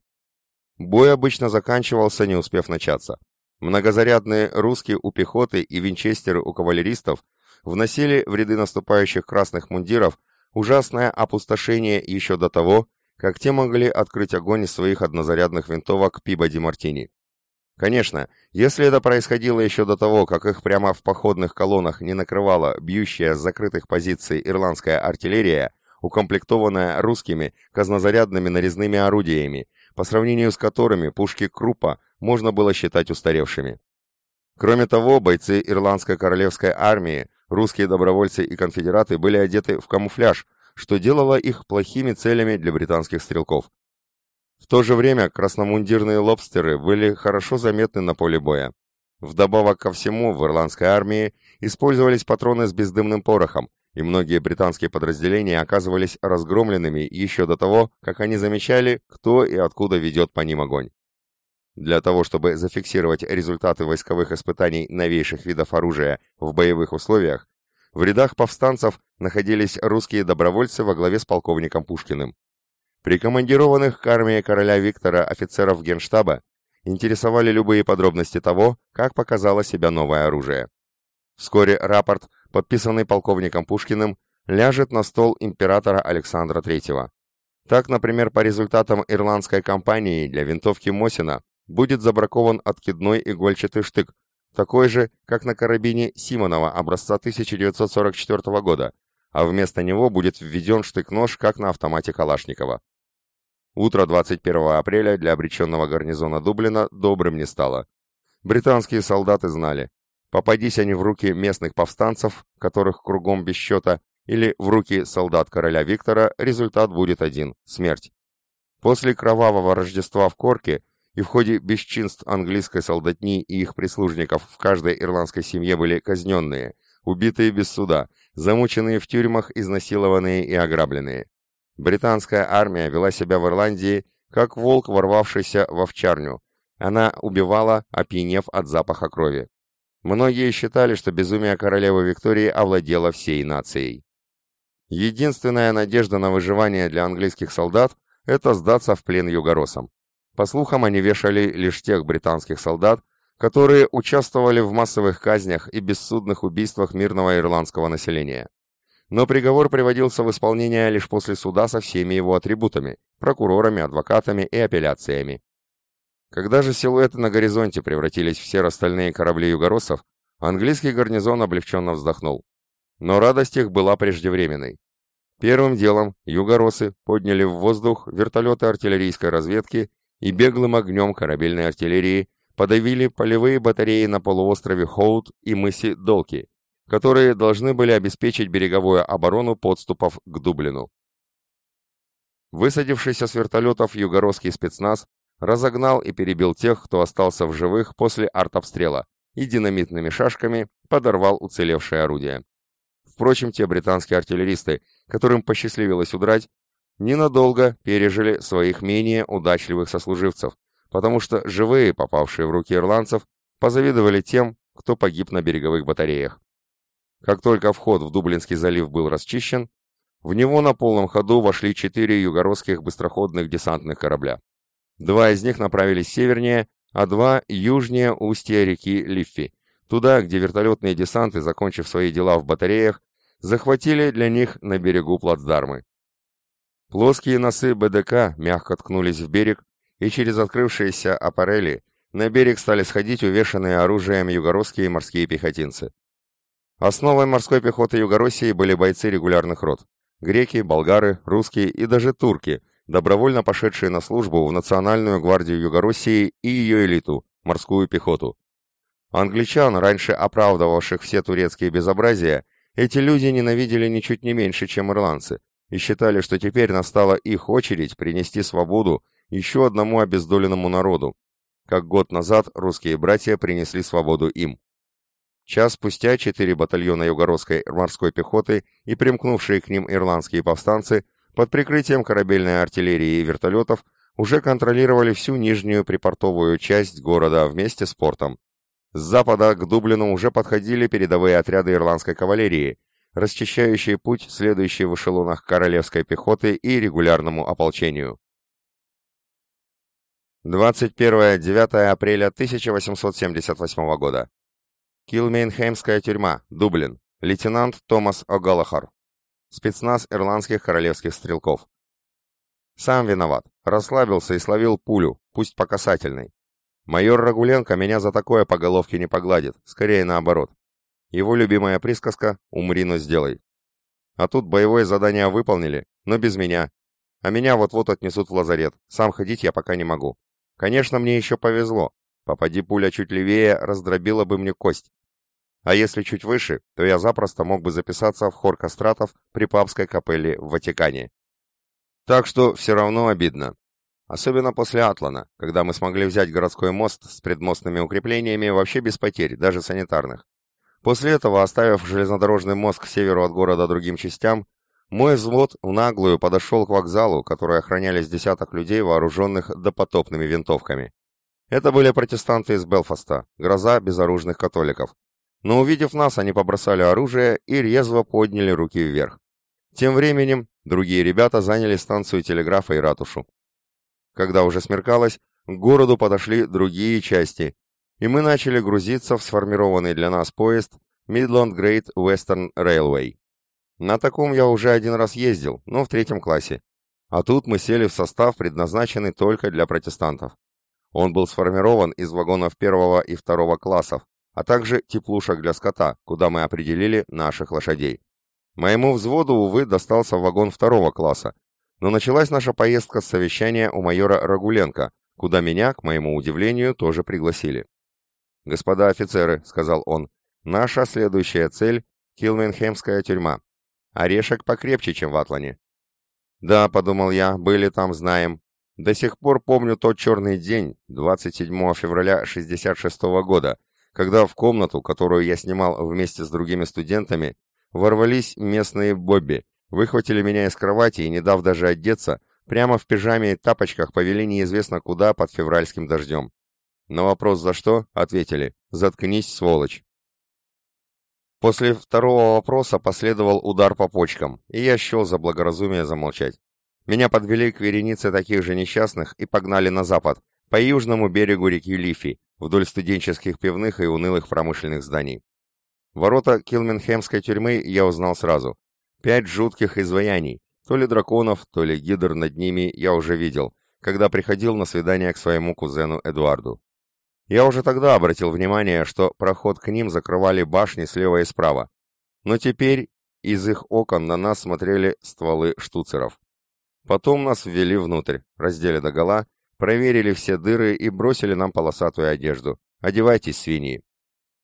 Бой обычно заканчивался, не успев начаться. Многозарядные русские у пехоты и винчестеры у кавалеристов вносили в ряды наступающих красных мундиров ужасное опустошение еще до того, как те могли открыть огонь из своих однозарядных винтовок Пибоди Мартини. Конечно, если это происходило еще до того, как их прямо в походных колоннах не накрывала бьющая с закрытых позиций ирландская артиллерия, укомплектованная русскими казнозарядными нарезными орудиями, по сравнению с которыми пушки Крупа можно было считать устаревшими. Кроме того, бойцы ирландской королевской армии, русские добровольцы и конфедераты были одеты в камуфляж, что делало их плохими целями для британских стрелков. В то же время красномундирные лобстеры были хорошо заметны на поле боя. Вдобавок ко всему, в ирландской армии использовались патроны с бездымным порохом, и многие британские подразделения оказывались разгромленными еще до того, как они замечали, кто и откуда ведет по ним огонь. Для того, чтобы зафиксировать результаты войсковых испытаний новейших видов оружия в боевых условиях, в рядах повстанцев находились русские добровольцы во главе с полковником Пушкиным. Прикомандированных к армии короля Виктора офицеров генштаба интересовали любые подробности того, как показало себя новое оружие. Вскоре рапорт, подписанный полковником Пушкиным, ляжет на стол императора Александра III. Так, например, по результатам ирландской кампании для винтовки Мосина будет забракован откидной игольчатый штык, такой же, как на карабине Симонова образца 1944 года, а вместо него будет введен штык-нож, как на автомате Калашникова. Утро 21 апреля для обреченного гарнизона Дублина добрым не стало. Британские солдаты знали, попадись они в руки местных повстанцев, которых кругом без счета, или в руки солдат короля Виктора, результат будет один – смерть. После кровавого Рождества в Корке и в ходе бесчинств английской солдатни и их прислужников в каждой ирландской семье были казненные, убитые без суда, замученные в тюрьмах, изнасилованные и ограбленные. Британская армия вела себя в Ирландии, как волк, ворвавшийся в овчарню. Она убивала, опьянев от запаха крови. Многие считали, что безумие королевы Виктории овладело всей нацией. Единственная надежда на выживание для английских солдат – это сдаться в плен югоросам. По слухам, они вешали лишь тех британских солдат, которые участвовали в массовых казнях и бессудных убийствах мирного ирландского населения но приговор приводился в исполнение лишь после суда со всеми его атрибутами – прокурорами, адвокатами и апелляциями. Когда же силуэты на горизонте превратились в серо-стальные корабли югоросов, Английский гарнизон облегченно вздохнул. Но радость их была преждевременной. Первым делом югоросы подняли в воздух вертолеты артиллерийской разведки и беглым огнем корабельной артиллерии подавили полевые батареи на полуострове Хоут и мысе Долки, которые должны были обеспечить береговую оборону подступов к Дублину. Высадившийся с вертолетов югородский спецназ разогнал и перебил тех, кто остался в живых после артобстрела, и динамитными шашками подорвал уцелевшие орудия. Впрочем, те британские артиллеристы, которым посчастливилось удрать, ненадолго пережили своих менее удачливых сослуживцев, потому что живые, попавшие в руки ирландцев, позавидовали тем, кто погиб на береговых батареях. Как только вход в Дублинский залив был расчищен, в него на полном ходу вошли четыре югородских быстроходных десантных корабля. Два из них направились севернее, а два – южнее устья реки Лиффи, туда, где вертолетные десанты, закончив свои дела в батареях, захватили для них на берегу плацдармы. Плоские носы БДК мягко ткнулись в берег, и через открывшиеся аппарели на берег стали сходить увешанные оружием югородские морские пехотинцы. Основой морской пехоты Югороссии были бойцы регулярных рот. Греки, болгары, русские и даже турки, добровольно пошедшие на службу в Национальную гвардию Югороссии и ее элиту, морскую пехоту. Англичан, раньше оправдывавших все турецкие безобразия, эти люди ненавидели ничуть не меньше, чем ирландцы, и считали, что теперь настала их очередь принести свободу еще одному обездоленному народу, как год назад русские братья принесли свободу им. Час спустя четыре батальона югородской морской пехоты и примкнувшие к ним ирландские повстанцы под прикрытием корабельной артиллерии и вертолетов уже контролировали всю нижнюю припортовую часть города вместе с портом. С запада к Дублину уже подходили передовые отряды ирландской кавалерии, расчищающие путь, следующие в эшелонах королевской пехоты и регулярному ополчению. 21-9 апреля 1878 года. Килмейнхеймская тюрьма, Дублин. Лейтенант Томас О'Галахар. Спецназ ирландских королевских стрелков. Сам виноват. Расслабился и словил пулю, пусть по касательной. Майор Рагуленко меня за такое по головке не погладит, скорее наоборот. Его любимая присказка «умри, но сделай». А тут боевое задание выполнили, но без меня. А меня вот-вот отнесут в лазарет, сам ходить я пока не могу. Конечно, мне еще повезло. Попади пуля чуть левее, раздробила бы мне кость. А если чуть выше, то я запросто мог бы записаться в хор кастратов при папской капелле в Ватикане. Так что все равно обидно. Особенно после Атлана, когда мы смогли взять городской мост с предмостными укреплениями вообще без потерь, даже санитарных. После этого, оставив железнодорожный мост к северу от города другим частям, мой взвод в наглую подошел к вокзалу, который охраняли с десяток людей, вооруженных допотопными винтовками. Это были протестанты из Белфаста, гроза безоружных католиков. Но увидев нас, они побросали оружие и резво подняли руки вверх. Тем временем другие ребята заняли станцию телеграфа и ратушу. Когда уже смеркалось, к городу подошли другие части, и мы начали грузиться в сформированный для нас поезд Midland Great Western Railway. На таком я уже один раз ездил, но в третьем классе. А тут мы сели в состав, предназначенный только для протестантов. Он был сформирован из вагонов первого и второго классов, а также теплушек для скота, куда мы определили наших лошадей. Моему взводу, увы, достался вагон второго класса, но началась наша поездка с совещания у майора Рагуленко, куда меня, к моему удивлению, тоже пригласили. «Господа офицеры», — сказал он, — «наша следующая цель — Килменхемская тюрьма. Орешек покрепче, чем в Атлане». «Да», — подумал я, — «были там, знаем. До сих пор помню тот черный день, 27 февраля 66 -го года, когда в комнату, которую я снимал вместе с другими студентами, ворвались местные Бобби, Выхватили меня из кровати и, не дав даже одеться, прямо в пижаме и тапочках повели неизвестно куда под февральским дождем. На вопрос «за что?» ответили «заткнись, сволочь». После второго вопроса последовал удар по почкам, и я счел за благоразумие замолчать. Меня подвели к веренице таких же несчастных и погнали на запад, по южному берегу реки Лифи, вдоль студенческих пивных и унылых промышленных зданий. Ворота Килменхемской тюрьмы я узнал сразу. Пять жутких изваяний, то ли драконов, то ли гидр над ними я уже видел, когда приходил на свидание к своему кузену Эдуарду. Я уже тогда обратил внимание, что проход к ним закрывали башни слева и справа. Но теперь из их окон на нас смотрели стволы штуцеров. Потом нас ввели внутрь, раздели догола, проверили все дыры и бросили нам полосатую одежду. Одевайтесь, свиньи.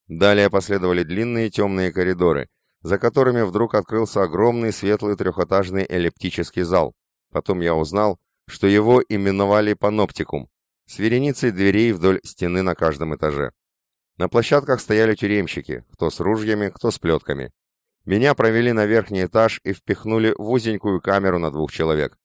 Далее последовали длинные темные коридоры, за которыми вдруг открылся огромный светлый трехэтажный эллиптический зал. Потом я узнал, что его именовали паноптикум, с вереницей дверей вдоль стены на каждом этаже. На площадках стояли тюремщики, кто с ружьями, кто с плетками. Меня провели на верхний этаж и впихнули в узенькую камеру на двух человек.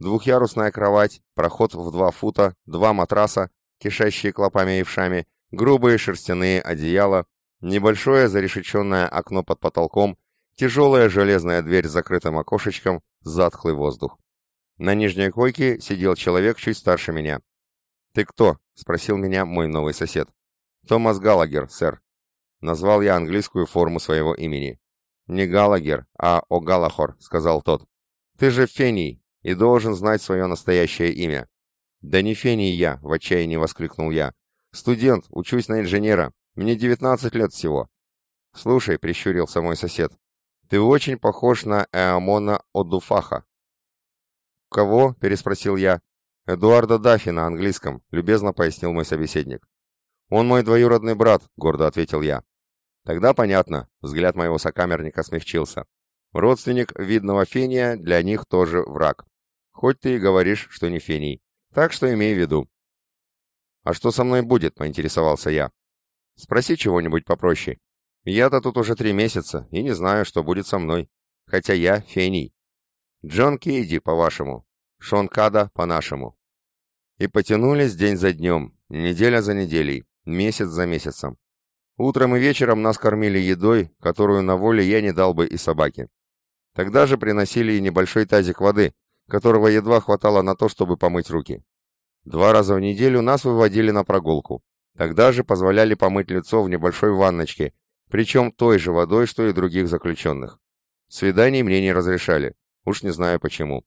Двухъярусная кровать, проход в два фута, два матраса, кишащие клопами и вшами, грубые шерстяные одеяла, небольшое зарешеченное окно под потолком, тяжелая железная дверь с закрытым окошечком, затхлый воздух. На нижней койке сидел человек чуть старше меня. «Ты кто?» — спросил меня мой новый сосед. «Томас Галагер, сэр». Назвал я английскую форму своего имени. «Не Галагер, а О'Галахор», — сказал тот. «Ты же Фений и должен знать свое настоящее имя». «Да не Фений я», — в отчаянии воскликнул я. «Студент, учусь на инженера. Мне девятнадцать лет всего». «Слушай», — прищурился мой сосед, — «ты очень похож на Эамона Одуфаха». «Кого?» — переспросил я. «Эдуарда Даффи на английском», — любезно пояснил мой собеседник. «Он мой двоюродный брат», — гордо ответил я. «Тогда понятно», — взгляд моего сокамерника смягчился. «Родственник видного фения для них тоже враг. Хоть ты и говоришь, что не фений. Так что имей в виду». «А что со мной будет?» — поинтересовался я. «Спроси чего-нибудь попроще. Я-то тут уже три месяца и не знаю, что будет со мной. Хотя я фений». Джон Кейди, по-вашему. Шон Када, по-нашему. И потянулись день за днем, неделя за неделей, месяц за месяцем. Утром и вечером нас кормили едой, которую на воле я не дал бы и собаке. Тогда же приносили и небольшой тазик воды, которого едва хватало на то, чтобы помыть руки. Два раза в неделю нас выводили на прогулку. Тогда же позволяли помыть лицо в небольшой ванночке, причем той же водой, что и других заключенных. Свиданий мне не разрешали. Уж не знаю почему.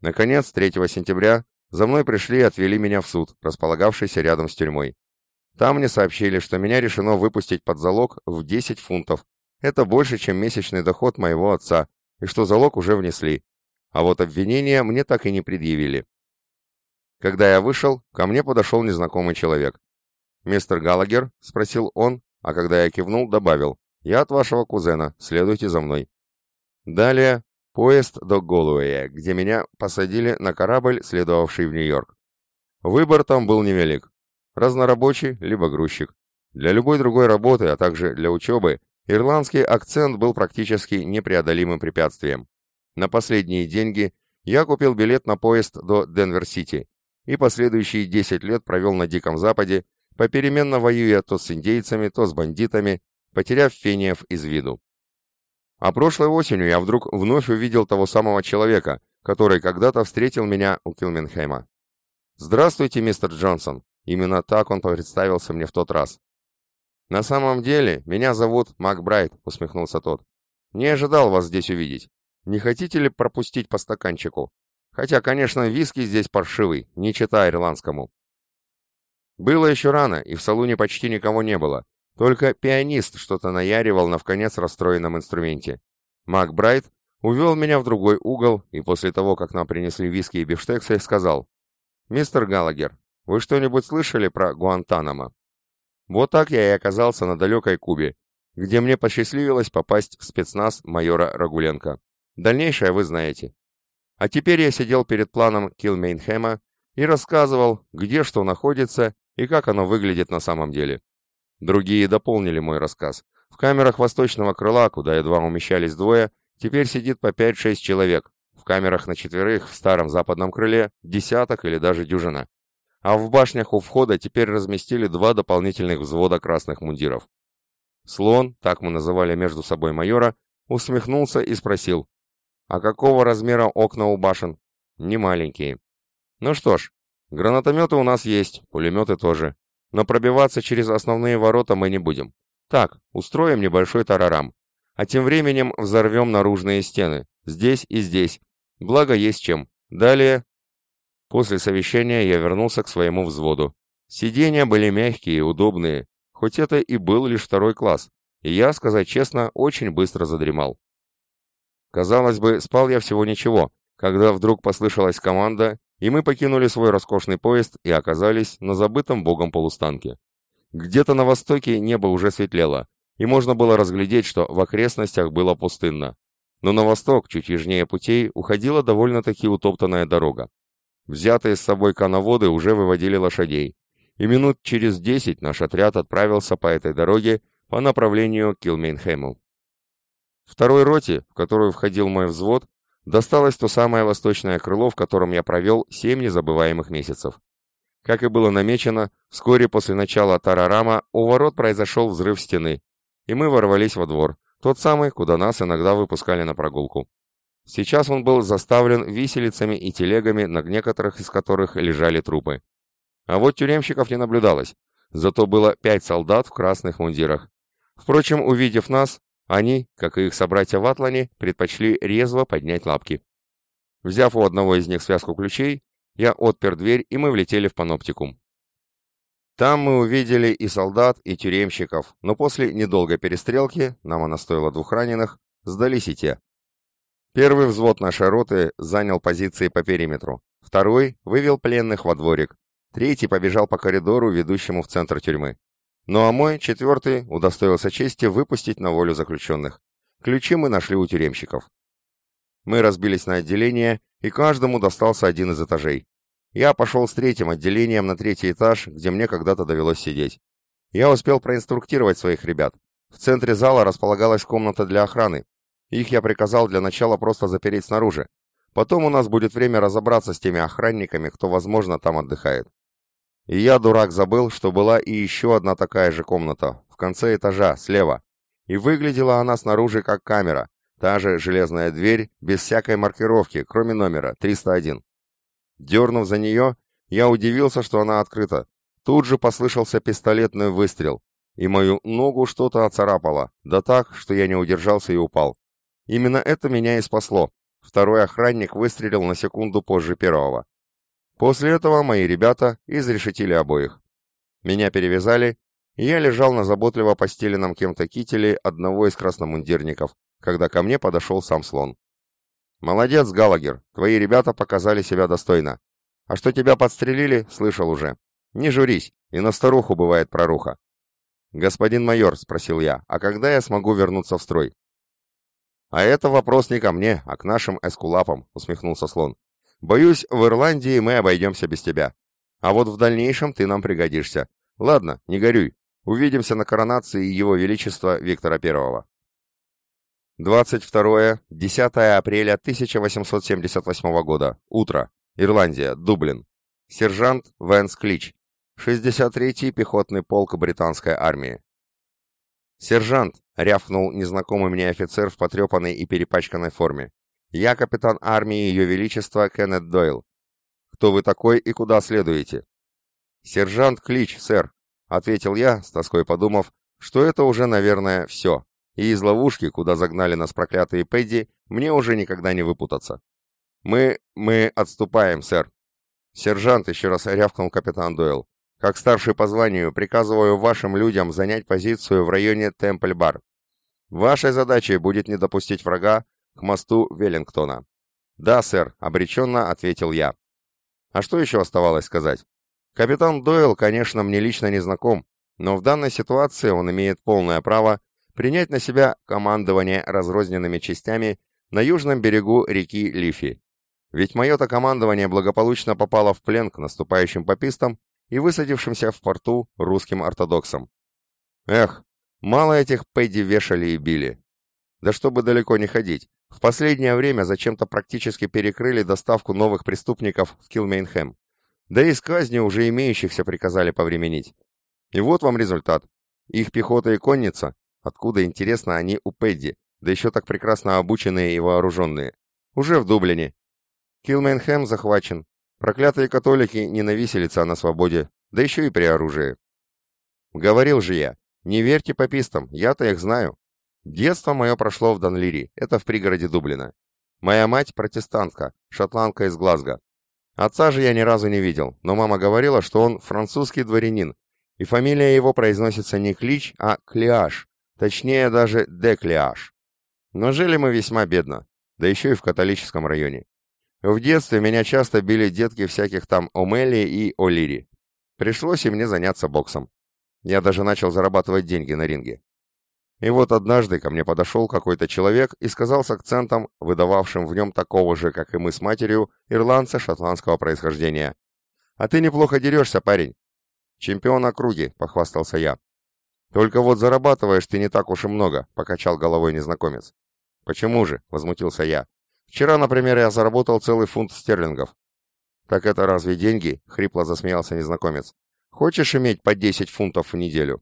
Наконец, 3 сентября за мной пришли и отвели меня в суд, располагавшийся рядом с тюрьмой. Там мне сообщили, что меня решено выпустить под залог в 10 фунтов. Это больше, чем месячный доход моего отца, и что залог уже внесли. А вот обвинения мне так и не предъявили. Когда я вышел, ко мне подошел незнакомый человек. «Мистер Галагер?» — спросил он, а когда я кивнул, добавил. «Я от вашего кузена, следуйте за мной». Далее Поезд до Голуэя, где меня посадили на корабль, следовавший в Нью-Йорк. Выбор там был невелик. Разнорабочий, либо грузчик. Для любой другой работы, а также для учебы, ирландский акцент был практически непреодолимым препятствием. На последние деньги я купил билет на поезд до Денвер-Сити и последующие 10 лет провел на Диком Западе, попеременно воюя то с индейцами, то с бандитами, потеряв фениев из виду. А прошлой осенью я вдруг вновь увидел того самого человека, который когда-то встретил меня у Килменхейма. «Здравствуйте, мистер Джонсон!» Именно так он представился мне в тот раз. «На самом деле, меня зовут Мак Брайт», — усмехнулся тот. «Не ожидал вас здесь увидеть. Не хотите ли пропустить по стаканчику? Хотя, конечно, виски здесь паршивый, не чита ирландскому». Было еще рано, и в салоне почти никого не было, только пианист что-то наяривал на вконец расстроенном инструменте. Мак Брайт увел меня в другой угол и после того, как нам принесли виски и бифштексы, сказал, «Мистер Галагер, вы что-нибудь слышали про Гуантанамо?» Вот так я и оказался на далекой Кубе, где мне посчастливилось попасть в спецназ майора Рагуленко. Дальнейшее вы знаете. А теперь я сидел перед планом Килмейнхэма и рассказывал, где что находится и как оно выглядит на самом деле. Другие дополнили мой рассказ. В камерах восточного крыла, куда едва умещались двое, теперь сидит по 5-6 человек. В камерах на четверых в старом западном крыле десяток или даже дюжина. А в башнях у входа теперь разместили два дополнительных взвода красных мундиров. Слон, так мы называли между собой майора, усмехнулся и спросил, «А какого размера окна у башен?» «Не маленькие». «Ну что ж, гранатометы у нас есть, пулеметы тоже но пробиваться через основные ворота мы не будем. Так, устроим небольшой тарарам. А тем временем взорвем наружные стены. Здесь и здесь. Благо есть чем. Далее... После совещания я вернулся к своему взводу. Сиденья были мягкие и удобные, хоть это и был лишь второй класс, и я, сказать честно, очень быстро задремал. Казалось бы, спал я всего ничего, когда вдруг послышалась команда, и мы покинули свой роскошный поезд и оказались на забытом богом полустанке. Где-то на востоке небо уже светлело, и можно было разглядеть, что в окрестностях было пустынно. Но на восток, чуть южнее путей, уходила довольно-таки утоптанная дорога. Взятые с собой коноводы уже выводили лошадей, и минут через десять наш отряд отправился по этой дороге по направлению к Килмейнхэму. Второй роте, в которую входил мой взвод, досталось то самое восточное крыло, в котором я провел семь незабываемых месяцев. Как и было намечено, вскоре после начала Тарарама у ворот произошел взрыв стены, и мы ворвались во двор, тот самый, куда нас иногда выпускали на прогулку. Сейчас он был заставлен виселицами и телегами, на некоторых из которых лежали трупы. А вот тюремщиков не наблюдалось, зато было пять солдат в красных мундирах. Впрочем, увидев нас, они, как и их собратья в Атлане, предпочли резво поднять лапки. Взяв у одного из них связку ключей, я отпер дверь, и мы влетели в паноптикум. Там мы увидели и солдат, и тюремщиков, но после недолгой перестрелки, нам она стоила двух раненых, сдались и те. Первый взвод нашей роты занял позиции по периметру, второй вывел пленных во дворик, Третий побежал по коридору, ведущему в центр тюрьмы. Ну а мой, четвертый, удостоился чести выпустить на волю заключенных. Ключи мы нашли у тюремщиков. Мы разбились на отделения, и каждому достался один из этажей. Я пошел с третьим отделением на третий этаж, где мне когда-то довелось сидеть. Я успел проинструктировать своих ребят. В центре зала располагалась комната для охраны. Их я приказал для начала просто запереть снаружи. Потом у нас будет время разобраться с теми охранниками, кто, возможно, там отдыхает. И я, дурак, забыл, что была и еще одна такая же комната, в конце этажа, слева. И выглядела она снаружи как камера, та же железная дверь, без всякой маркировки, кроме номера, 301. Дернув за нее, я удивился, что она открыта. Тут же послышался пистолетный выстрел, и мою ногу что-то оцарапало, да так, что я не удержался и упал. Именно это меня и спасло. Второй охранник выстрелил на секунду позже первого. После этого мои ребята изрешетили обоих. Меня перевязали, и я лежал на заботливо постеленном кем-то кителе одного из красномундирников, когда ко мне подошел сам слон. «Молодец, Галагер, твои ребята показали себя достойно. А что тебя подстрелили, слышал уже. Не журись, и на старуху бывает проруха». «Господин майор», — спросил я, — «а когда я смогу вернуться в строй?» «А это вопрос не ко мне, а к нашим эскулапам», — усмехнулся слон. Боюсь, в Ирландии мы обойдемся без тебя. А вот в дальнейшем ты нам пригодишься. Ладно, не горюй. Увидимся на коронации Его Величества Виктора Первого. 22-10 апреля 1878 года. Утро. Ирландия. Дублин. Сержант Вэнс Клич. 63-й пехотный полк британской армии. «Сержант!» — рявкнул незнакомый мне офицер в потрепанной и перепачканной форме. Я капитан армии Ее Величества Кеннет Дойл. Кто вы такой и куда следуете? Сержант Клич, сэр, ответил я, с тоской подумав, что это уже, наверное, все. И из ловушки, куда загнали нас проклятые Пэдди, мне уже никогда не выпутаться. Мы... мы отступаем, сэр. Сержант, еще раз рявкнул капитан Дойл. Как старший по званию, приказываю вашим людям занять позицию в районе Темпль-Бар. Вашей задачей будет не допустить врага к мосту Веллингтона. «Да, сэр», — обреченно ответил я. А что еще оставалось сказать? Капитан Дойл, конечно, мне лично не знаком, но в данной ситуации он имеет полное право принять на себя командование разрозненными частями на южном берегу реки Лифи. Ведь мое-то командование благополучно попало в плен к наступающим попистам и высадившимся в порту русским ортодоксам. Эх, мало этих Пэдди вешали и били. Да чтобы далеко не ходить, в последнее время зачем-то практически перекрыли доставку новых преступников в Килмейнхэм. Да и с казни уже имеющихся приказали повременить. И вот вам результат. Их пехота и конница, откуда, интересно, они у Пэдди, да еще так прекрасно обученные и вооруженные, уже в Дублине. Килмейнхэм захвачен. Проклятые католики не на виселице, а на свободе, да еще и при оружии. Говорил же я, не верьте попистам, я-то их знаю. Детство мое прошло в Данлири, это в пригороде Дублина. Моя мать протестантка, шотландка из Глазго. Отца же я ни разу не видел, но мама говорила, что он французский дворянин, и фамилия его произносится не Клич, а Клиаш, точнее даже Деклиаш. Но жили мы весьма бедно, да еще и в католическом районе. В детстве меня часто били детки всяких там Омели и Олири. Пришлось и мне заняться боксом. Я даже начал зарабатывать деньги на ринге. И вот однажды ко мне подошел какой-то человек и сказал с акцентом, выдававшим в нем такого же, как и мы с матерью, ирландца шотландского происхождения. «А ты неплохо дерешься, парень». «Чемпион округи», — похвастался я. «Только вот зарабатываешь ты не так уж и много», — покачал головой незнакомец. «Почему же?» — возмутился я. «Вчера, например, я заработал целый фунт стерлингов». «Так это разве деньги?» — хрипло засмеялся незнакомец. «Хочешь иметь по 10 фунтов в неделю?»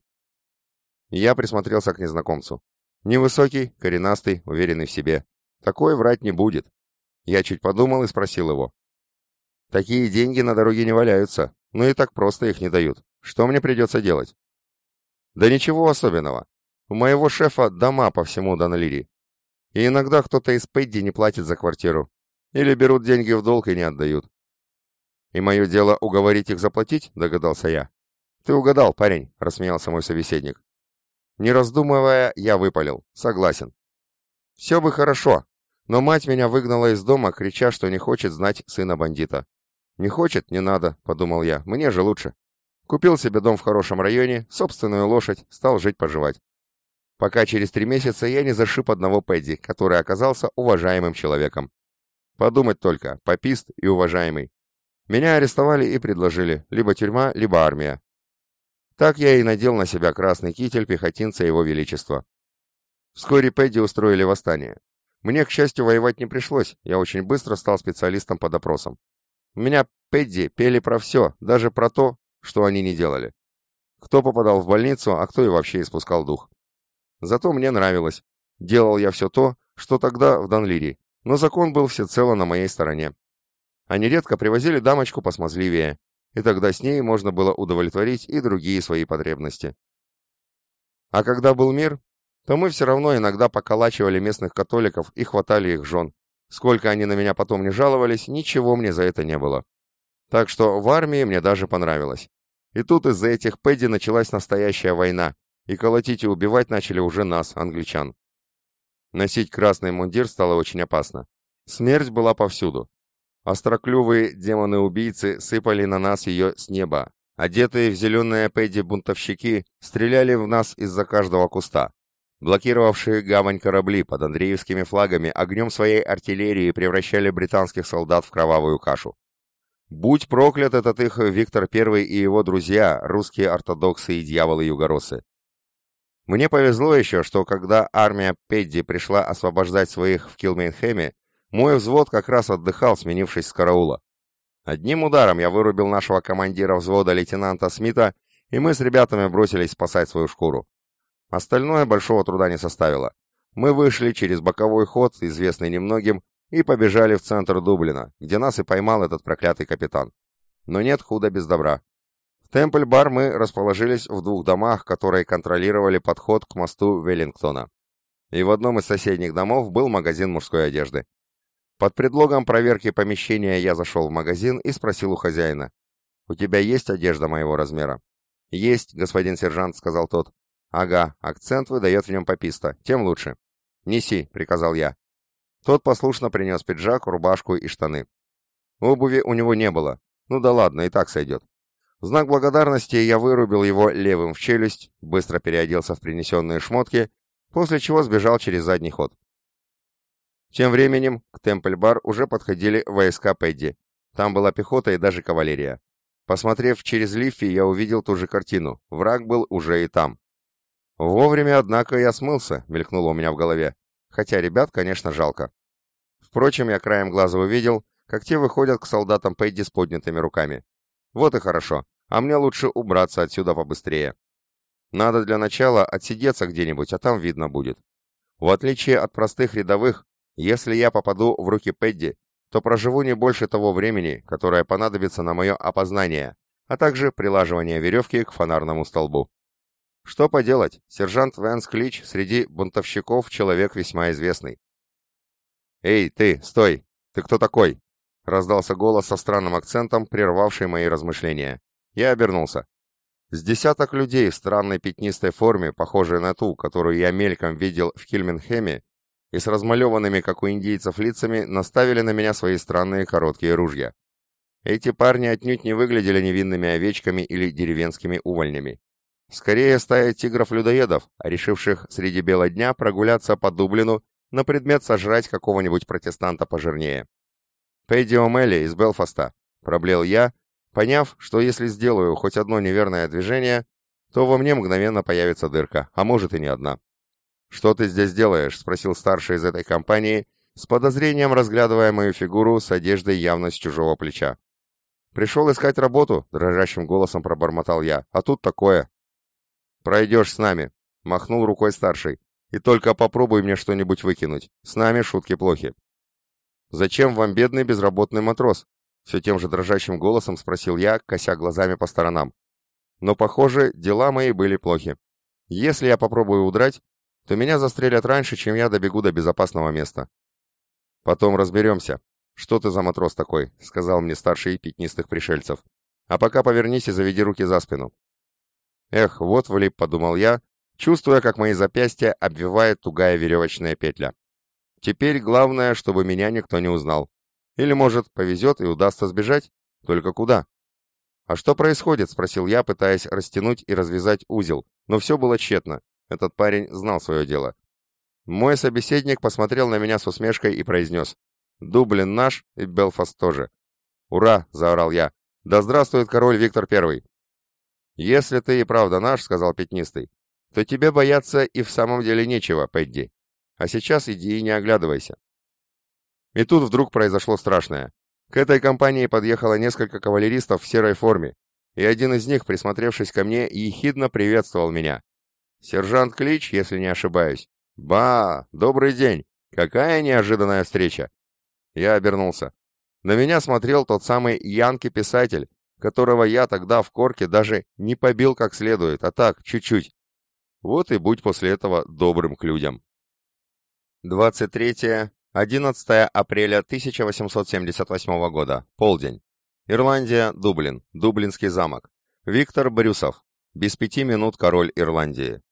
Я присмотрелся к незнакомцу. Невысокий, коренастый, уверенный в себе. Такой врать не будет. Я чуть подумал и спросил его. «Такие деньги на дороге не валяются, но и так просто их не дают. Что мне придется делать?» «Да ничего особенного. У моего шефа дома по всему Даналири. И иногда кто-то из Пэдди не платит за квартиру. Или берут деньги в долг и не отдают. И мое дело уговорить их заплатить, догадался я. Ты угадал, парень, рассмеялся мой собеседник. Не раздумывая, я выпалил. Согласен. Все бы хорошо, но мать меня выгнала из дома, крича, что не хочет знать сына бандита. Не хочет, не надо, подумал я, мне же лучше. Купил себе дом в хорошем районе, собственную лошадь, стал жить-поживать пока через три месяца я не зашиб одного Пэдди, который оказался уважаемым человеком. Подумать только, попист и уважаемый. Меня арестовали и предложили либо тюрьма, либо армия. Так я и надел на себя красный китель пехотинца Его Величества. Вскоре Пэдди устроили восстание. Мне, к счастью, воевать не пришлось, я очень быстро стал специалистом по допросам. У меня Пэдди пели про все, даже про то, что они не делали. Кто попадал в больницу, а кто и вообще испускал дух. Зато мне нравилось. Делал я все то, что тогда в Данлире, но закон был всецело на моей стороне. Они редко привозили дамочку посмазливее, и тогда с ней можно было удовлетворить и другие свои потребности. А когда был мир, то мы все равно иногда поколачивали местных католиков и хватали их жен. Сколько они на меня потом не жаловались, ничего мне за это не было. Так что в армии мне даже понравилось. И тут из-за этих пэдди началась настоящая война, и колотить и убивать начали уже нас, англичан. Носить красный мундир стало очень опасно. Смерть была повсюду. Остроклювые демоны-убийцы сыпали на нас ее с неба. Одетые в зеленые пэдди бунтовщики стреляли в нас из-за каждого куста. Блокировавшие гавань корабли под Андреевскими флагами огнем своей артиллерии превращали британских солдат в кровавую кашу. Будь проклят этот их Виктор I и его друзья, русские ортодоксы и дьяволы-югоросы. Мне повезло еще, что когда армия Педди пришла освобождать своих в Килмейнхеме, мой взвод как раз отдыхал, сменившись с караула. Одним ударом я вырубил нашего командира взвода лейтенанта Смита, и мы с ребятами бросились спасать свою шкуру. Остальное большого труда не составило. Мы вышли через боковой ход, известный немногим, и побежали в центр Дублина, где нас и поймал этот проклятый капитан. Но нет худа без добра. В Темпль-бар мы расположились в двух домах, которые контролировали подход к мосту Веллингтона. И в одном из соседних домов был магазин мужской одежды. Под предлогом проверки помещения я зашел в магазин и спросил у хозяина. «У тебя есть одежда моего размера?» «Есть, господин сержант», — сказал тот. «Ага, акцент выдает в нем пописта. Тем лучше». «Неси», — приказал я. Тот послушно принес пиджак, рубашку и штаны. Обуви у него не было. Ну да ладно, и так сойдет. В знак благодарности я вырубил его левым в челюсть, быстро переоделся в принесенные шмотки, после чего сбежал через задний ход. Тем временем к Темпль-бар уже подходили войска Пэдди. Там была пехота и даже кавалерия. Посмотрев через Лиффи, я увидел ту же картину. Враг был уже и там. Вовремя, однако, я смылся, мелькнуло у меня в голове. Хотя ребят, конечно, жалко. Впрочем, я краем глаза увидел, как те выходят к солдатам Пэдди с поднятыми руками. Вот и хорошо. А мне лучше убраться отсюда побыстрее. Надо для начала отсидеться где-нибудь, а там видно будет. В отличие от простых рядовых, если я попаду в руки Пэдди, то проживу не больше того времени, которое понадобится на мое опознание, а также прилаживание веревки к фонарному столбу. Что поделать, сержант Вэнс Клич среди бунтовщиков человек весьма известный. «Эй, ты, стой! Ты кто такой?» раздался голос со странным акцентом, прервавший мои размышления. Я обернулся. С десяток людей в странной пятнистой форме, похожей на ту, которую я мельком видел в Кильменхеме, и с размалеванными, как у индейцев, лицами, наставили на меня свои странные короткие ружья. Эти парни отнюдь не выглядели невинными овечками или деревенскими увольнями. Скорее стая тигров-людоедов, решивших среди бела дня прогуляться по Дублину на предмет сожрать какого-нибудь протестанта пожирнее. «Пэдди О'Мелли из Белфаста», — проблеял я, поняв, что если сделаю хоть одно неверное движение, то во мне мгновенно появится дырка, а может и не одна. «Что ты здесь делаешь?» — спросил старший из этой компании, с подозрением разглядывая мою фигуру с одеждой явно с чужого плеча. «Пришел искать работу», — дрожащим голосом пробормотал я, — «а тут такое». «Пройдешь с нами», — махнул рукой старший, — «и только попробуй мне что-нибудь выкинуть. С нами шутки плохи». «Зачем вам бедный безработный матрос?» Все тем же дрожащим голосом спросил я, кося глазами по сторонам. Но, похоже, дела мои были плохи. Если я попробую удрать, то меня застрелят раньше, чем я добегу до безопасного места. Потом разберемся. Что ты за матрос такой, сказал мне старший пятнистых пришельцев. А пока повернись и заведи руки за спину. Эх, вот влип, подумал я, чувствуя, как мои запястья обвивает тугая веревочная петля. Теперь главное, чтобы меня никто не узнал. Или, может, повезет и удастся сбежать? Только куда? «А что происходит?» — спросил я, пытаясь растянуть и развязать узел, но все было тщетно. Этот парень знал свое дело. Мой собеседник посмотрел на меня с усмешкой и произнес. «Дублин наш и Белфаст тоже». «Ура!» — заорал я. «Да здравствует король Виктор Первый!» «Если ты и правда наш, — сказал Пятнистый, — то тебе бояться и в самом деле нечего, Пэдди. А сейчас иди и не оглядывайся. И тут вдруг произошло страшное. К этой компании подъехало несколько кавалеристов в серой форме, и один из них, присмотревшись ко мне, ехидно приветствовал меня. «Сержант Клич, если не ошибаюсь». «Ба! Добрый день! Какая неожиданная встреча!» Я обернулся. На меня смотрел тот самый Янки-писатель, которого я тогда в корке даже не побил как следует, а так, чуть-чуть. Вот и будь после этого добрым к людям. 23-11 апреля 1878 года. Полдень. Ирландия, Дублин. Дублинский замок. Виктор Брюсов. Без пяти минут король Ирландии.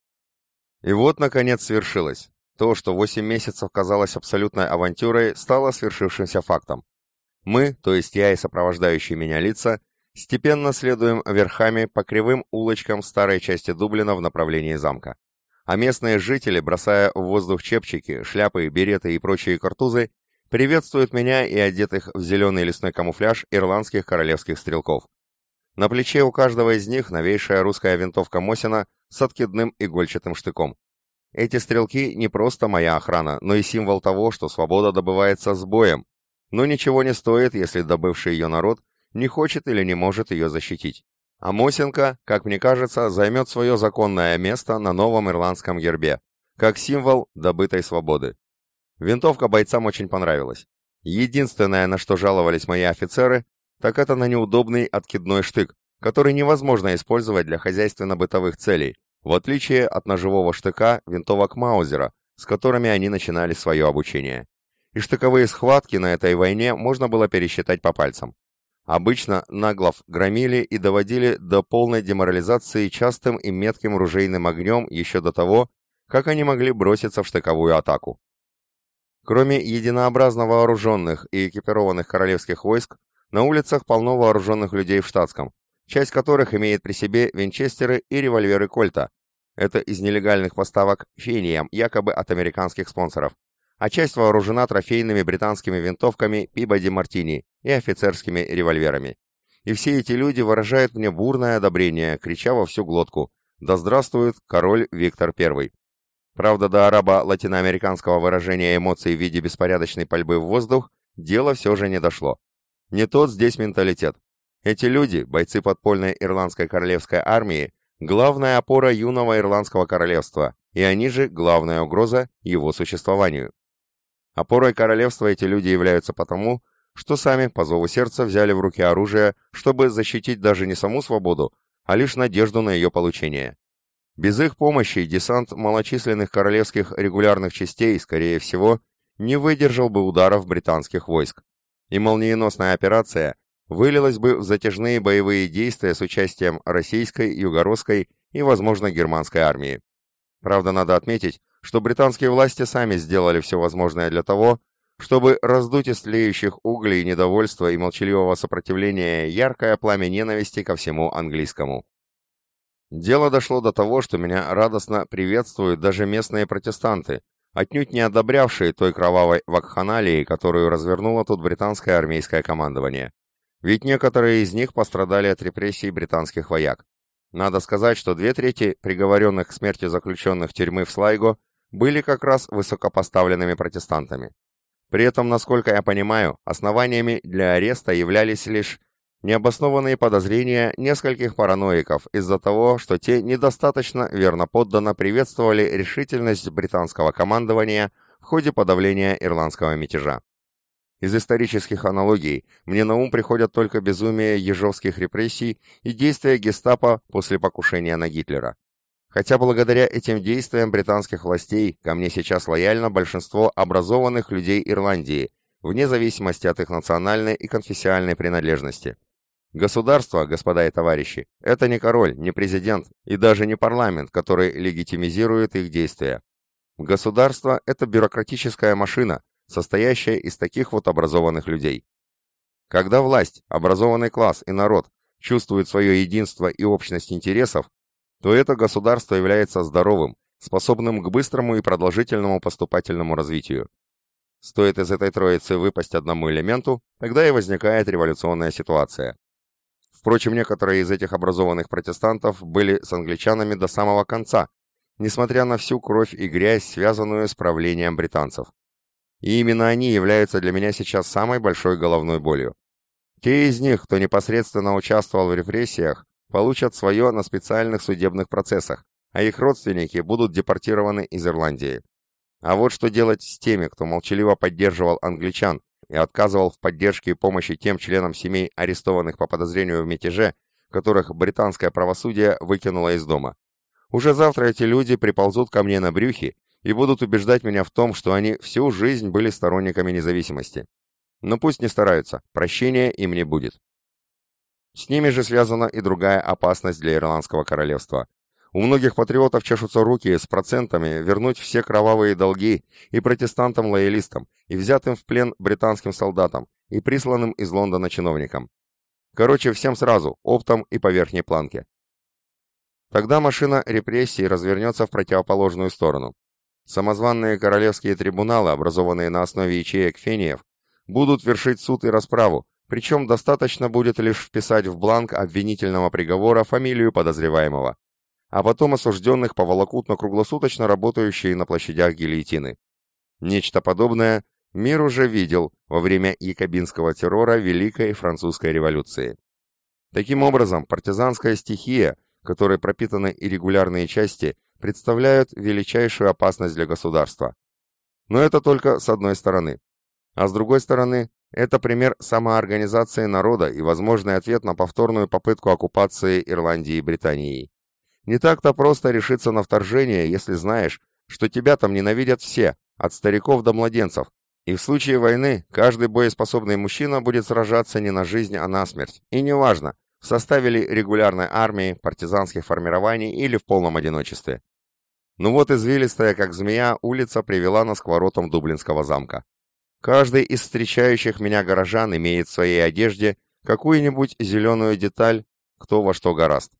И вот, наконец, свершилось. То, что восемь месяцев казалось абсолютной авантюрой, стало свершившимся фактом. Мы, то есть я и сопровождающие меня лица, степенно следуем верхами по кривым улочкам старой части Дублина в направлении замка а местные жители, бросая в воздух чепчики, шляпы, береты и прочие картузы, приветствуют меня и одетых в зеленый лесной камуфляж ирландских королевских стрелков. На плече у каждого из них новейшая русская винтовка Мосина с откидным игольчатым штыком. Эти стрелки не просто моя охрана, но и символ того, что свобода добывается с боем, но ничего не стоит, если добывший ее народ не хочет или не может ее защитить. А Мосинка, как мне кажется, займет свое законное место на новом ирландском гербе, как символ добытой свободы. Винтовка бойцам очень понравилась. Единственное, на что жаловались мои офицеры, так это на неудобный откидной штык, который невозможно использовать для хозяйственно-бытовых целей, в отличие от ножевого штыка винтовок Маузера, с которыми они начинали свое обучение. И штыковые схватки на этой войне можно было пересчитать по пальцам. Обычно наглов громили и доводили до полной деморализации частым и метким ружейным огнем еще до того, как они могли броситься в штыковую атаку. Кроме единообразно вооруженных и экипированных королевских войск, на улицах полно вооруженных людей в штатском, часть которых имеет при себе винчестеры и револьверы Кольта. Это из нелегальных поставок фениям, якобы от американских спонсоров а часть вооружена трофейными британскими винтовками Пибоди Мартини и офицерскими револьверами. И все эти люди выражают мне бурное одобрение, крича во всю глотку «Да здравствует король Виктор I!». Правда, до араба-латиноамериканского выражения эмоций в виде беспорядочной пальбы в воздух дело все же не дошло. Не тот здесь менталитет. Эти люди, бойцы подпольной ирландской королевской армии, главная опора юного ирландского королевства, и они же главная угроза его существованию. Опорой королевства эти люди являются потому, что сами, по зову сердца, взяли в руки оружие, чтобы защитить даже не саму свободу, а лишь надежду на ее получение. Без их помощи десант малочисленных королевских регулярных частей, скорее всего, не выдержал бы ударов британских войск. И молниеносная операция вылилась бы в затяжные боевые действия с участием российской, югородской и, возможно, германской армии. Правда, надо отметить, что британские власти сами сделали все возможное для того, чтобы раздуть из тлеющих углей недовольства и молчаливого сопротивления яркое пламя ненависти ко всему английскому. Дело дошло до того, что меня радостно приветствуют даже местные протестанты, отнюдь не одобрявшие той кровавой вакханалии, которую развернуло тут британское армейское командование. Ведь некоторые из них пострадали от репрессий британских вояк. Надо сказать, что две трети приговоренных к смерти заключенных тюрьмы в Слайго были как раз высокопоставленными протестантами. При этом, насколько я понимаю, основаниями для ареста являлись лишь необоснованные подозрения нескольких параноиков из-за того, что те недостаточно верно подданно приветствовали решительность британского командования в ходе подавления ирландского мятежа. Из исторических аналогий мне на ум приходят только безумие ежовских репрессий и действия гестапо после покушения на Гитлера. Хотя благодаря этим действиям британских властей ко мне сейчас лояльно большинство образованных людей Ирландии, вне зависимости от их национальной и конфессиональной принадлежности. Государство, господа и товарищи, это не король, не президент и даже не парламент, который легитимизирует их действия. Государство – это бюрократическая машина, состоящая из таких вот образованных людей. Когда власть, образованный класс и народ чувствуют свое единство и общность интересов, то это государство является здоровым, способным к быстрому и продолжительному поступательному развитию. Стоит из этой троицы выпасть одному элементу, тогда и возникает революционная ситуация. Впрочем, некоторые из этих образованных протестантов были с англичанами до самого конца, несмотря на всю кровь и грязь, связанную с правлением британцев. И именно они являются для меня сейчас самой большой головной болью. Те из них, кто непосредственно участвовал в репрессиях, получат свое на специальных судебных процессах, а их родственники будут депортированы из Ирландии. А вот что делать с теми, кто молчаливо поддерживал англичан и отказывал в поддержке и помощи тем членам семей, арестованных по подозрению в мятеже, которых британское правосудие выкинуло из дома. Уже завтра эти люди приползут ко мне на брюхе и будут убеждать меня в том, что они всю жизнь были сторонниками независимости. Но пусть не стараются, прощения им не будет. С ними же связана и другая опасность для Ирландского королевства. У многих патриотов чешутся руки с процентами вернуть все кровавые долги и протестантам-лоялистам, и взятым в плен британским солдатам, и присланным из Лондона чиновникам. Короче, всем сразу, оптом и по верхней планке. Тогда машина репрессий развернется в противоположную сторону. Самозванные королевские трибуналы, образованные на основе ячеек фениев, будут вершить суд и расправу, причем достаточно будет лишь вписать в бланк обвинительного приговора фамилию подозреваемого а потом осужденных поволокут на круглосуточно работающие на площадях гильотины. Нечто подобное мир уже видел во время якобинского террора Великой Французской революции. Таким образом, партизанская стихия, которой пропитаны и регулярные части, представляют величайшую опасность для государства. Но это только с одной стороны. А с другой стороны, это пример самоорганизации народа и возможный ответ на повторную попытку оккупации Ирландии и Британии. Не так-то просто решиться на вторжение, если знаешь, что тебя там ненавидят все, от стариков до младенцев. И в случае войны каждый боеспособный мужчина будет сражаться не на жизнь, а на смерть. И неважно, в составе ли регулярной армии, партизанских формирований или в полном одиночестве. Ну вот извилистая, как змея, улица привела нас к воротам Дублинского замка. Каждый из встречающих меня горожан имеет в своей одежде какую-нибудь зеленую деталь, кто во что гораст.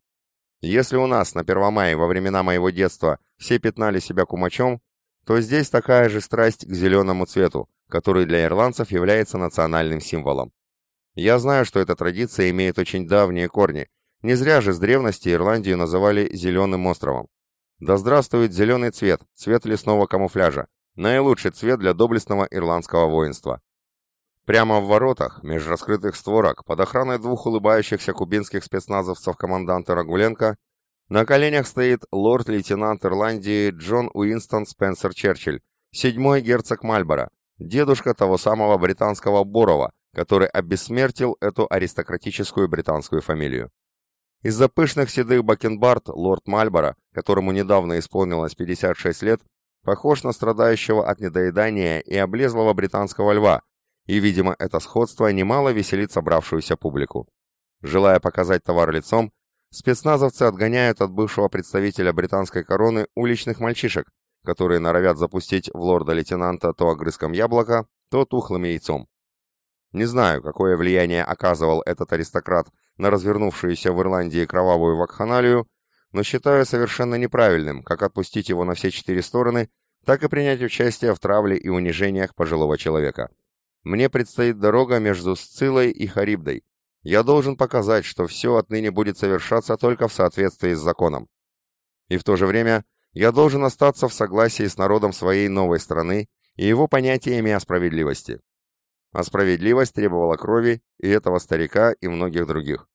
Если у нас на Первомае во времена моего детства все пятнали себя кумачом, то здесь такая же страсть к зеленому цвету, который для ирландцев является национальным символом. Я знаю, что эта традиция имеет очень давние корни. Не зря же с древности Ирландию называли «зеленым островом». Да здравствует зеленый цвет, цвет лесного камуфляжа, наилучший цвет для доблестного ирландского воинства. Прямо в воротах, меж раскрытых створок, под охраной двух улыбающихся кубинских спецназовцев команданта Рагуленко, на коленях стоит лорд-лейтенант Ирландии Джон Уинстон Спенсер Черчилль, седьмой герцог Мальборо, дедушка того самого британского Борова, который обессмертил эту аристократическую британскую фамилию. Из-за пышных седых бакенбард лорд Мальборо, которому недавно исполнилось 56 лет, похож на страдающего от недоедания и облезлого британского льва, и, видимо, это сходство немало веселит собравшуюся публику. Желая показать товар лицом, спецназовцы отгоняют от бывшего представителя британской короны уличных мальчишек, которые норовят запустить в лорда-лейтенанта то огрызком яблока, то тухлым яйцом. Не знаю, какое влияние оказывал этот аристократ на развернувшуюся в Ирландии кровавую вакханалию, но считаю совершенно неправильным как отпустить его на все четыре стороны, так и принять участие в травле и унижениях пожилого человека. Мне предстоит дорога между Сцилой и Харибдой. Я должен показать, что все отныне будет совершаться только в соответствии с законом. И в то же время я должен остаться в согласии с народом своей новой страны и его понятиями о справедливости. А справедливость требовала крови и этого старика, и многих других.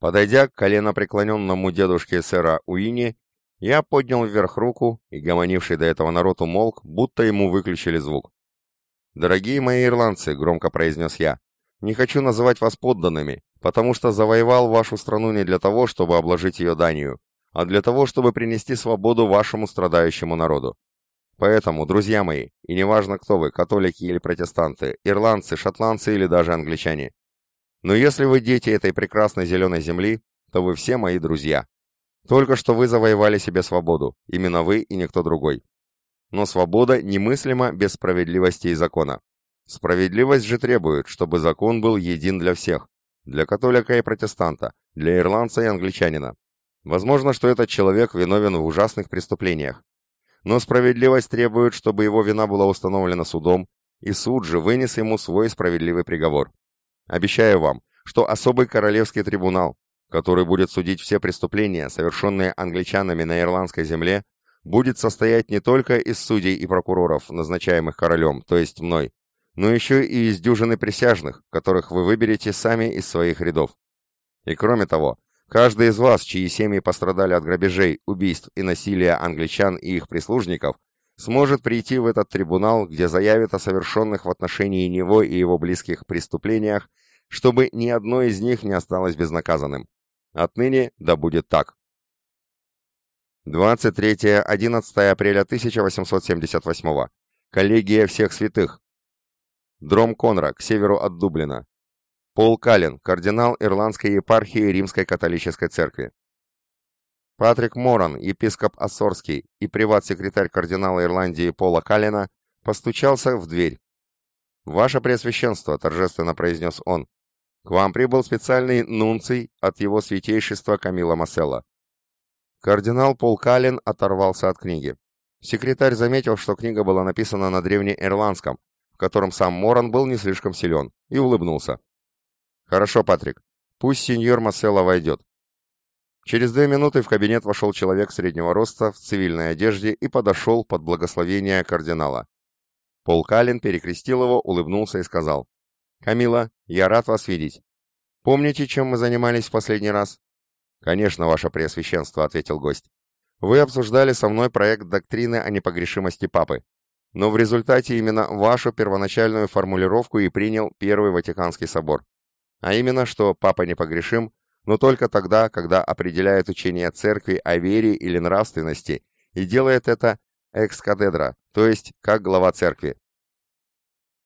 Подойдя к коленопреклоненному дедушке сэра Уини, я поднял вверх руку, и гомонивший до этого народ умолк, будто ему выключили звук. «Дорогие мои ирландцы», — громко произнес я, — «не хочу называть вас подданными, потому что завоевал вашу страну не для того, чтобы обложить ее данью, а для того, чтобы принести свободу вашему страдающему народу. Поэтому, друзья мои, и неважно кто вы, католики или протестанты, ирландцы, шотландцы или даже англичане, но если вы дети этой прекрасной зеленой земли, то вы все мои друзья. Только что вы завоевали себе свободу, именно вы и никто другой. Но свобода немыслима без справедливости и закона. Справедливость же требует, чтобы закон был един для всех, для католика и протестанта, для ирландца и англичанина. Возможно, что этот человек виновен в ужасных преступлениях. Но справедливость требует, чтобы его вина была установлена судом, и суд же вынес ему свой справедливый приговор. Обещаю вам, что особый королевский трибунал, который будет судить все преступления, совершенные англичанами на ирландской земле, будет состоять не только из судей и прокуроров, назначаемых королем, то есть мной, но еще и из дюжины присяжных, которых вы выберете сами из своих рядов. И кроме того, каждый из вас, чьи семьи пострадали от грабежей, убийств и насилия англичан и их прислужников, сможет прийти в этот трибунал, где заявит о совершенных в отношении него и его близких преступлениях, чтобы ни одно из них не осталось безнаказанным. Отныне да будет так. 23-11 апреля 1878. Коллегия всех святых. Дром Конра, к северу от Дублина. Пол Каллен, кардинал Ирландской епархии Римской католической церкви. Патрик Моран, епископ Ассорский и приват-секретарь кардинала Ирландии Пола Каллена, постучался в дверь. «Ваше Преосвященство», — торжественно произнес он, — «к вам прибыл специальный нунций от его святейшества Камила Масселла». Кардинал Пол Каллен оторвался от книги. Секретарь заметил, что книга была написана на древнеирландском, в котором сам Моран был не слишком силен, и улыбнулся. «Хорошо, Патрик. Пусть сеньор Масселла войдет. Через две минуты в кабинет вошел человек среднего роста в цивильной одежде и подошел под благословение кардинала. Пол Каллен перекрестил его, улыбнулся и сказал, «Камила, я рад вас видеть. Помните, чем мы занимались в последний раз?» «Конечно, ваше преосвященство», — ответил гость. «Вы обсуждали со мной проект доктрины о непогрешимости Папы, но в результате именно вашу первоначальную формулировку и принял Первый Ватиканский собор. А именно, что Папа непогрешим но только тогда, когда определяет учение церкви о вере или нравственности и делает это экс-катедра, то есть как глава церкви.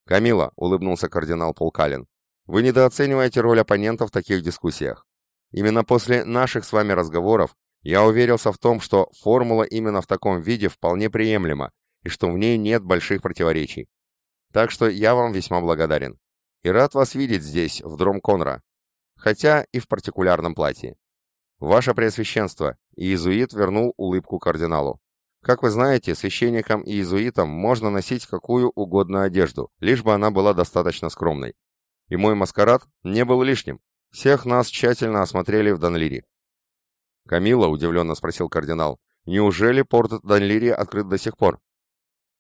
«Камила», — улыбнулся кардинал Полкалин, — «вы недооцениваете роль оппонентов в таких дискуссиях. Именно после наших с вами разговоров я уверился в том, что формула именно в таком виде вполне приемлема и что в ней нет больших противоречий. Так что я вам весьма благодарен. И рад вас видеть здесь, в Дром Конра, хотя и в партикулярном платье. Ваше Преосвященство, иезуит вернул улыбку кардиналу. Как вы знаете, священникам и иезуитам можно носить какую угодно одежду, лишь бы она была достаточно скромной. И мой маскарад не был лишним. Всех нас тщательно осмотрели в Данлире. Камила удивленно спросил кардинал, неужели порт Данлири открыт до сих пор?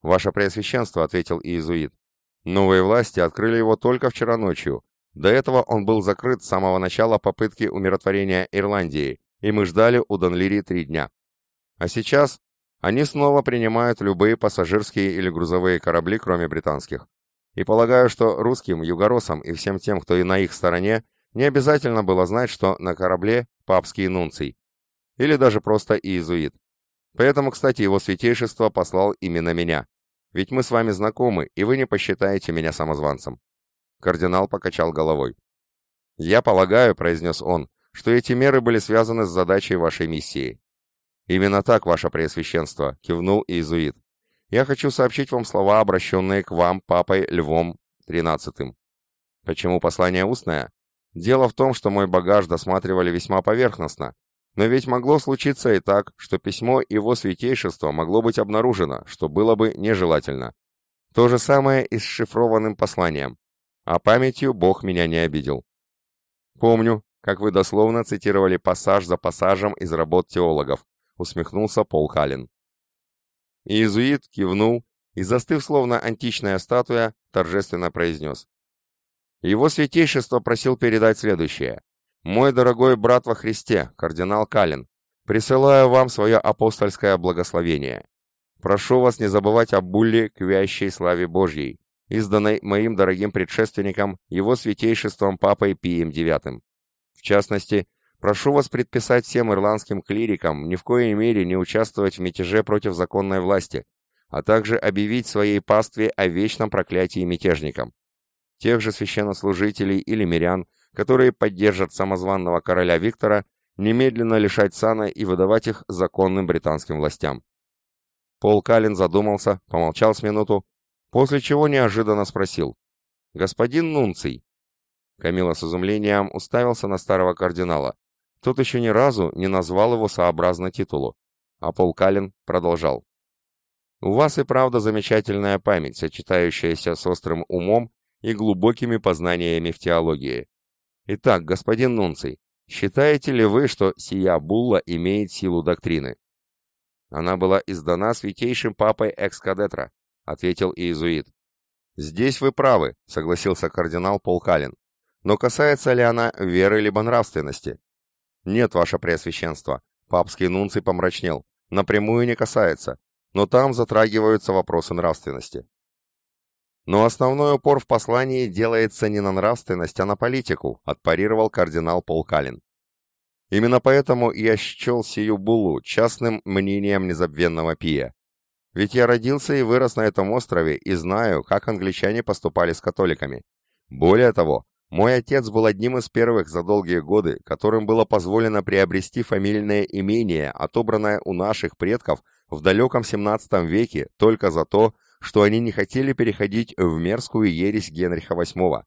Ваше Преосвященство, ответил иезуит. Новые власти открыли его только вчера ночью, до этого он был закрыт с самого начала попытки умиротворения Ирландии, и мы ждали у Донлири три дня. А сейчас они снова принимают любые пассажирские или грузовые корабли, кроме британских. И полагаю, что русским, югоросам и всем тем, кто и на их стороне, не обязательно было знать, что на корабле папский нунций. Или даже просто иезуит. Поэтому, кстати, его святейшество послал именно меня. ведь мы с вами знакомы, и вы не посчитаете меня самозванцем». Кардинал покачал головой. «Я полагаю», — произнес он, — «что эти меры были связаны с задачей вашей миссии». «Именно так, ваше Преосвященство», — кивнул иезуит. «Я хочу сообщить вам слова, обращенные к вам, папой Львом XIII». «Почему послание устное?» «Дело в том, что мой багаж досматривали весьма поверхностно, но ведь могло случиться и так, что письмо его святейшества могло быть обнаружено, что было бы нежелательно. То же самое и с шифрованным посланием. А памятью Бог меня не обидел. Помню, как вы дословно цитировали пассаж за пассажем из работ теологов, усмехнулся Пол Халлин. Иезуит кивнул и, застыв словно античная статуя, торжественно произнес. Его святейшество просил передать следующее. «Мой дорогой брат во Христе, кардинал Калин, присылаю вам свое апостольское благословение. Прошу вас не забывать о булле к вящей славе Божьей, изданной моим дорогим предшественником, его святейшеством Папой Пием IX. В частности, Прошу вас предписать всем ирландским клирикам ни в коей мере не участвовать в мятеже против законной власти, а также объявить своей пастве о вечном проклятии мятежникам. Тех же священнослужителей или мирян, которые поддержат самозванного короля Виктора, немедленно лишать сана и выдавать их законным британским властям. Пол Каллен задумался, помолчал с минуту, после чего неожиданно спросил. «Господин Нунций?» Камила с изумлением уставился на старого кардинала. Тот еще ни разу не назвал его сообразно титулу. А Пол Каллен продолжал. «У вас и правда замечательная память, сочетающаяся с острым умом и глубокими познаниями в теологии. Итак, господин Нунций, считаете ли вы, что сия булла имеет силу доктрины?» «Она была издана святейшим папой Экскадетра», — ответил иезуит. «Здесь вы правы», — согласился кардинал Пол Каллен. «Но касается ли она веры либо нравственности? «Нет, ваше преосвященство». Папский нунций помрачнел. «Напрямую не касается, но там затрагиваются вопросы нравственности». Но основной упор в послании делается не на нравственность, а на политику, отпарировал кардинал Пол Каллен. Именно поэтому я счел сию буллу частным мнением незабвенного Пия. Ведь я родился и вырос на этом острове и знаю, как англичане поступали с католиками. Более того, мой отец был одним из первых за долгие годы, которым было позволено приобрести фамильное имение, отобранное у наших предков в далеком 17 веке только за то, что они не хотели переходить в мерзкую ересь Генриха VIII.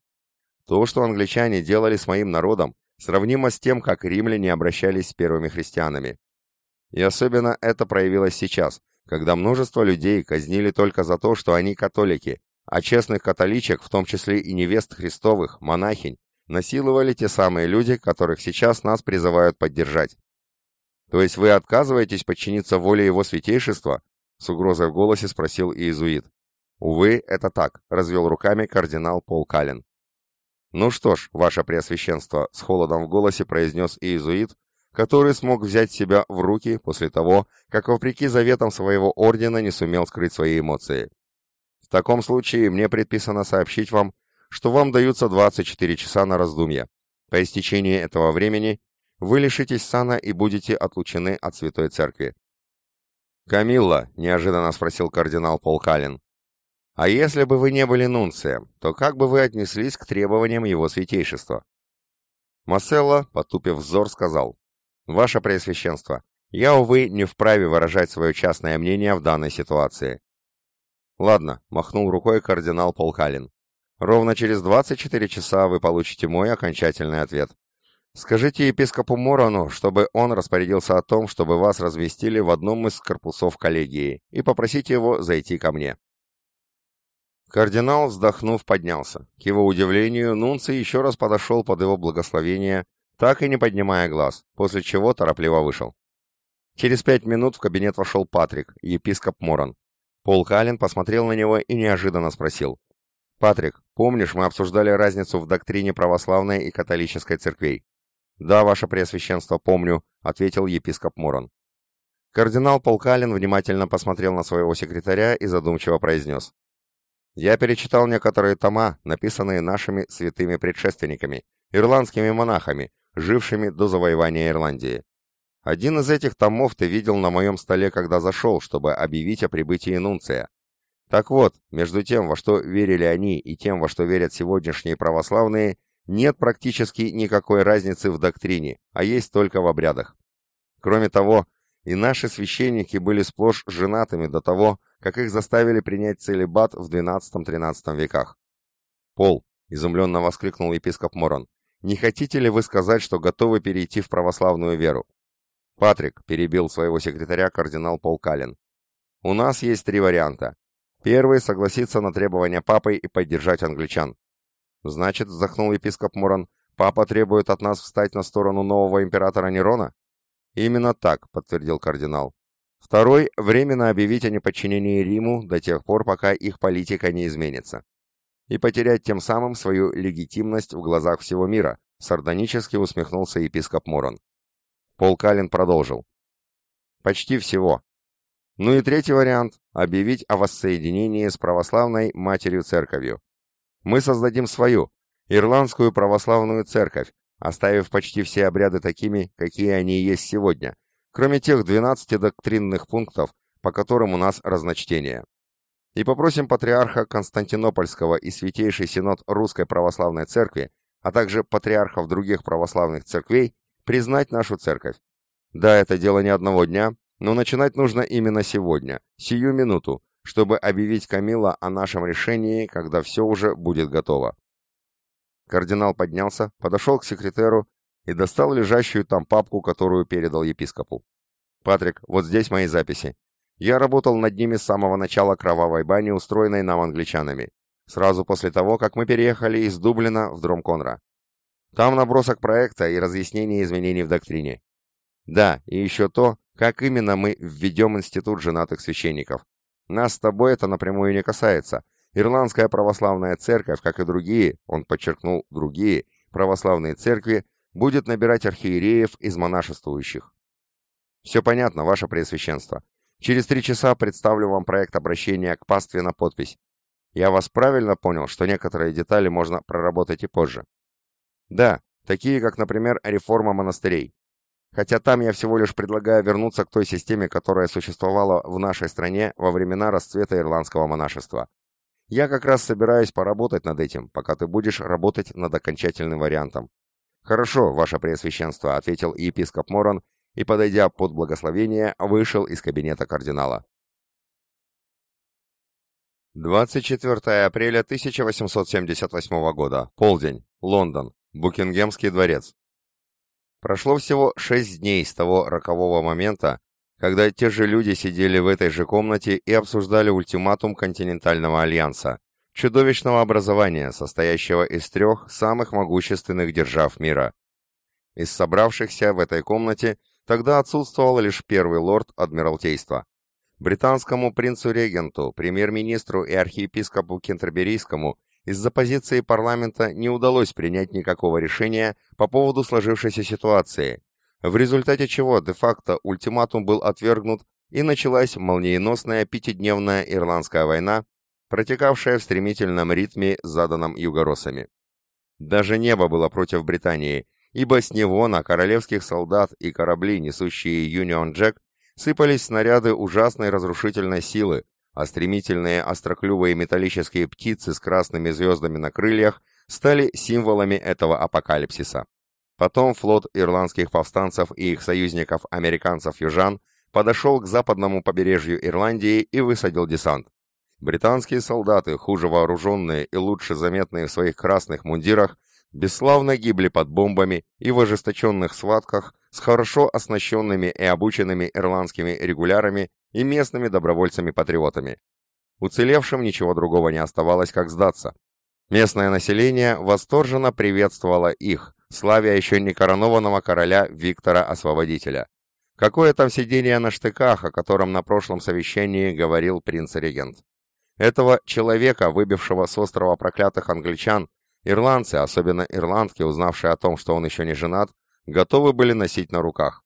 То, что англичане делали с моим народом, сравнимо с тем, как римляне обращались с первыми христианами. И особенно это проявилось сейчас, когда множество людей казнили только за то, что они католики, а честных католичек, в том числе и невест Христовых, монахинь, насиловали те самые люди, которых сейчас нас призывают поддержать. То есть вы отказываетесь подчиниться воле его святейшества? С угрозой в голосе спросил иезуит. Увы, это так, развел руками кардинал Пол Каллен. Ну что ж, ваше преосвященство, с холодом в голосе произнес иезуит, который смог взять себя в руки после того, как вопреки заветам своего ордена не сумел скрыть свои эмоции. В таком случае мне предписано сообщить вам, что вам даются 24 часа на раздумье. По истечении этого времени вы лишитесь сана и будете отлучены от Святой Церкви. «Камилла», — неожиданно спросил кардинал Пол Каллен, «а если бы вы не были нунцием, то как бы вы отнеслись к требованиям его святейшества?» Масселло, потупив взор, сказал, «Ваше Преосвященство, я, увы, не вправе выражать свое частное мнение в данной ситуации. «Ладно», — махнул рукой кардинал Полкалин. «Ровно через 24 часа вы получите мой окончательный ответ. Скажите епископу Морону, чтобы он распорядился о том, чтобы вас разместили в одном из корпусов коллегии, и попросите его зайти ко мне». Кардинал, вздохнув, поднялся. К его удивлению, Нунций еще раз подошел под его благословение, так и не поднимая глаз, после чего торопливо вышел. Через пять минут в кабинет вошел Патрик, епископ Морон. Пол Халлен посмотрел на него и неожиданно спросил. «Патрик, помнишь, мы обсуждали разницу в доктрине православной и католической церквей?» «Да, ваше преосвященство, помню», — ответил епископ Морон. Кардинал Пол Каллен внимательно посмотрел на своего секретаря и задумчиво произнес. «Я перечитал некоторые тома, написанные нашими святыми предшественниками, ирландскими монахами, жившими до завоевания Ирландии. Один из этих томов ты видел на моем столе, когда зашел, чтобы объявить о прибытии Нунция. Так вот, между тем, во что верили они, и тем, во что верят сегодняшние православные, нет практически никакой разницы в доктрине, а есть только в обрядах. Кроме того, и наши священники были сплошь женатыми до того, как их заставили принять целебат в XII-XIII веках. «Пол», — изумленно воскликнул епископ Морон, — «не хотите ли вы сказать, что готовы перейти в православную веру?» «Патрик», — перебил своего секретаря кардинал Пол Каллен, — «у нас есть три варианта. Первый — согласиться на требования папы и поддержать англичан. Значит, вздохнул епископ Морон, папа требует от нас встать на сторону нового императора Нерона? Именно так, подтвердил кардинал. Второй – временно объявить о неподчинении Риму до тех пор, пока их политика не изменится. И потерять тем самым свою легитимность в глазах всего мира, сардонически усмехнулся епископ Морон. Пол Каллен продолжил. Почти всего. Ну и третий вариант – объявить о воссоединении с православной матерью церковью. Мы создадим свою, Ирландскую православную церковь, оставив почти все обряды такими, какие они есть сегодня, кроме тех 12 доктринных пунктов, по которым у нас разночтение. И попросим патриарха Константинопольского и Святейший Синод Русской Православной Церкви, а также патриархов других православных церквей, признать нашу церковь. Да, это дело не одного дня, но начинать нужно именно сегодня, сию минуту, чтобы объявить Камила о нашем решении, когда все уже будет готово. Кардинал поднялся, подошел к секретеру и достал лежащую там папку, которую передал епископу. «Патрик, вот здесь мои записи. Я работал над ними с самого начала кровавой бани, устроенной нам англичанами, сразу после того, как мы переехали из Дублина в Дромконра. Там набросок проекта и разъяснение изменений в доктрине. Да, и еще то, как именно мы введем институт женатых священников. Нас с тобой это напрямую не касается. Ирландская православная церковь, как и другие, он подчеркнул другие, православные церкви, будет набирать архиереев из монашествующих. Все понятно, ваше Преосвященство. Через три часа представлю вам проект обращения к пастве на подпись. Я вас правильно понял, что некоторые детали можно проработать и позже? Да, такие как, например, реформа монастырей. Хотя там я всего лишь предлагаю вернуться к той системе, которая существовала в нашей стране во времена расцвета ирландского монашества. Я как раз собираюсь поработать над этим, пока ты будешь работать над окончательным вариантом. Хорошо, ваше преосвященство, ответил епископ Моран и, подойдя под благословение, вышел из кабинета кардинала. 24 апреля 1878 года. Полдень. Лондон. Букингемский дворец. Прошло всего шесть дней с того рокового момента, когда те же люди сидели в этой же комнате и обсуждали ультиматум континентального альянса, чудовищного образования, состоящего из трех самых могущественных держав мира. Из собравшихся в этой комнате тогда отсутствовал лишь первый лорд Адмиралтейства. Британскому принцу-регенту, премьер-министру и архиепископу Кентерберийскому из-за позиции парламента не удалось принять никакого решения по поводу сложившейся ситуации, в результате чего де-факто ультиматум был отвергнут и началась молниеносная пятидневная Ирландская война, протекавшая в стремительном ритме, заданном югоросами. Даже небо было против Британии, ибо с него на королевских солдат и корабли, несущие Юнион Джек, сыпались снаряды ужасной разрушительной силы, а стремительные остроклювые металлические птицы с красными звездами на крыльях стали символами этого апокалипсиса. Потом флот ирландских повстанцев и их союзников, американцев-южан, подошел к западному побережью Ирландии и высадил десант. Британские солдаты, хуже вооруженные и лучше заметные в своих красных мундирах, бесславно гибли под бомбами и в ожесточенных схватках с хорошо оснащенными и обученными ирландскими регулярами и местными добровольцами-патриотами. Уцелевшим ничего другого не оставалось, как сдаться. Местное население восторженно приветствовало их, славя еще не коронованного короля Виктора Освободителя. Какое там сидение на штыках, о котором на прошлом совещании говорил принц-регент. Этого человека, выбившего с острова проклятых англичан, ирландцы, особенно ирландки, узнавшие о том, что он еще не женат, готовы были носить на руках.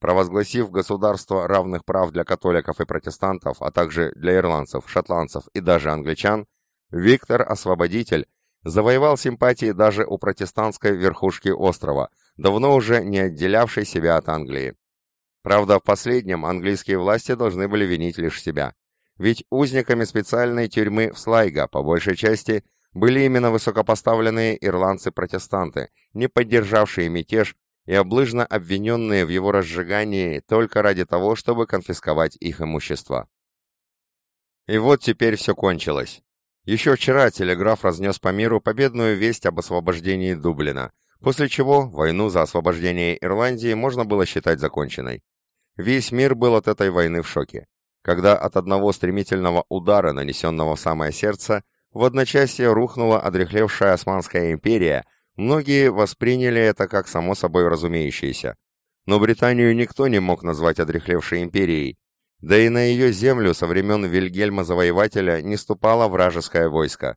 Провозгласив государство равных прав для католиков и протестантов, а также для ирландцев, шотландцев и даже англичан, Виктор Освободитель завоевал симпатии даже у протестантской верхушки острова, давно уже не отделявшей себя от Англии. Правда, в последнем английские власти должны были винить лишь себя. Ведь узниками специальной тюрьмы в Слайга, по большей части, были именно высокопоставленные ирландцы-протестанты, не поддержавшие мятеж и облыжно обвиненные в его разжигании только ради того, чтобы конфисковать их имущество. И вот теперь все кончилось. Еще вчера телеграф разнес по миру победную весть об освобождении Дублина, после чего войну за освобождение Ирландии можно было считать законченной. Весь мир был от этой войны в шоке, когда от одного стремительного удара, нанесенного в самое сердце, в одночасье рухнула одрехлевшая Османская империя, многие восприняли это как само собой разумеющееся. Но Британию никто не мог назвать одрехлевшей империей, да и на ее землю со времен Вильгельма Завоевателя не ступало вражеское войско.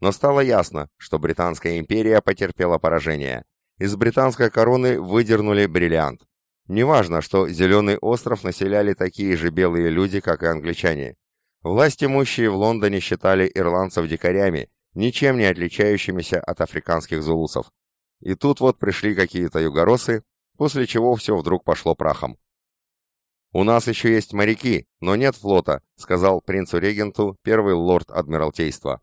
Но стало ясно, что Британская империя потерпела поражение. Из британской короны выдернули бриллиант. Неважно, что Зеленый остров населяли такие же белые люди, как и англичане. Власть имущие в Лондоне считали ирландцев дикарями, ничем не отличающимися от африканских зулусов. И тут вот пришли какие-то югоросы, после чего все вдруг пошло прахом. «У нас еще есть моряки, но нет флота», сказал принцу-регенту первый лорд Адмиралтейства.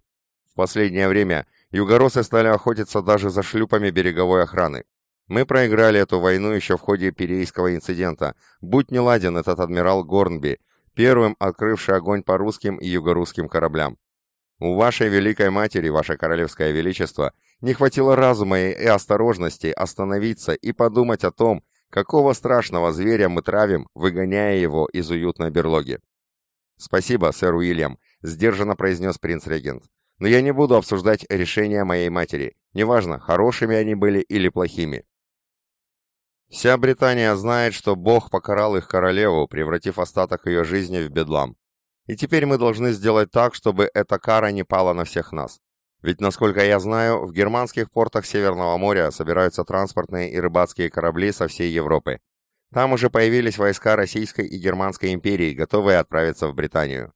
В последнее время югоросы стали охотиться даже за шлюпами береговой охраны. Мы проиграли эту войну еще в ходе Пирейского инцидента. Будь не ладен этот адмирал Горнби, первым открывший огонь по русским и югорусским кораблям. У вашей великой матери, ваше королевское величество, не хватило разума и осторожности остановиться и подумать о том, Какого страшного зверя мы травим, выгоняя его из уютной берлоги? «Спасибо, сэр Уильям», — сдержанно произнес принц-регент. «Но я не буду обсуждать решения моей матери. Неважно, хорошими они были или плохими. Вся Британия знает, что Бог покарал их королеву, превратив остаток ее жизни в бедлам. И теперь мы должны сделать так, чтобы эта кара не пала на всех нас. Ведь, насколько я знаю, в германских портах Северного моря собираются транспортные и рыбацкие корабли со всей Европы. Там уже появились войска Российской и Германской империи, готовые отправиться в Британию.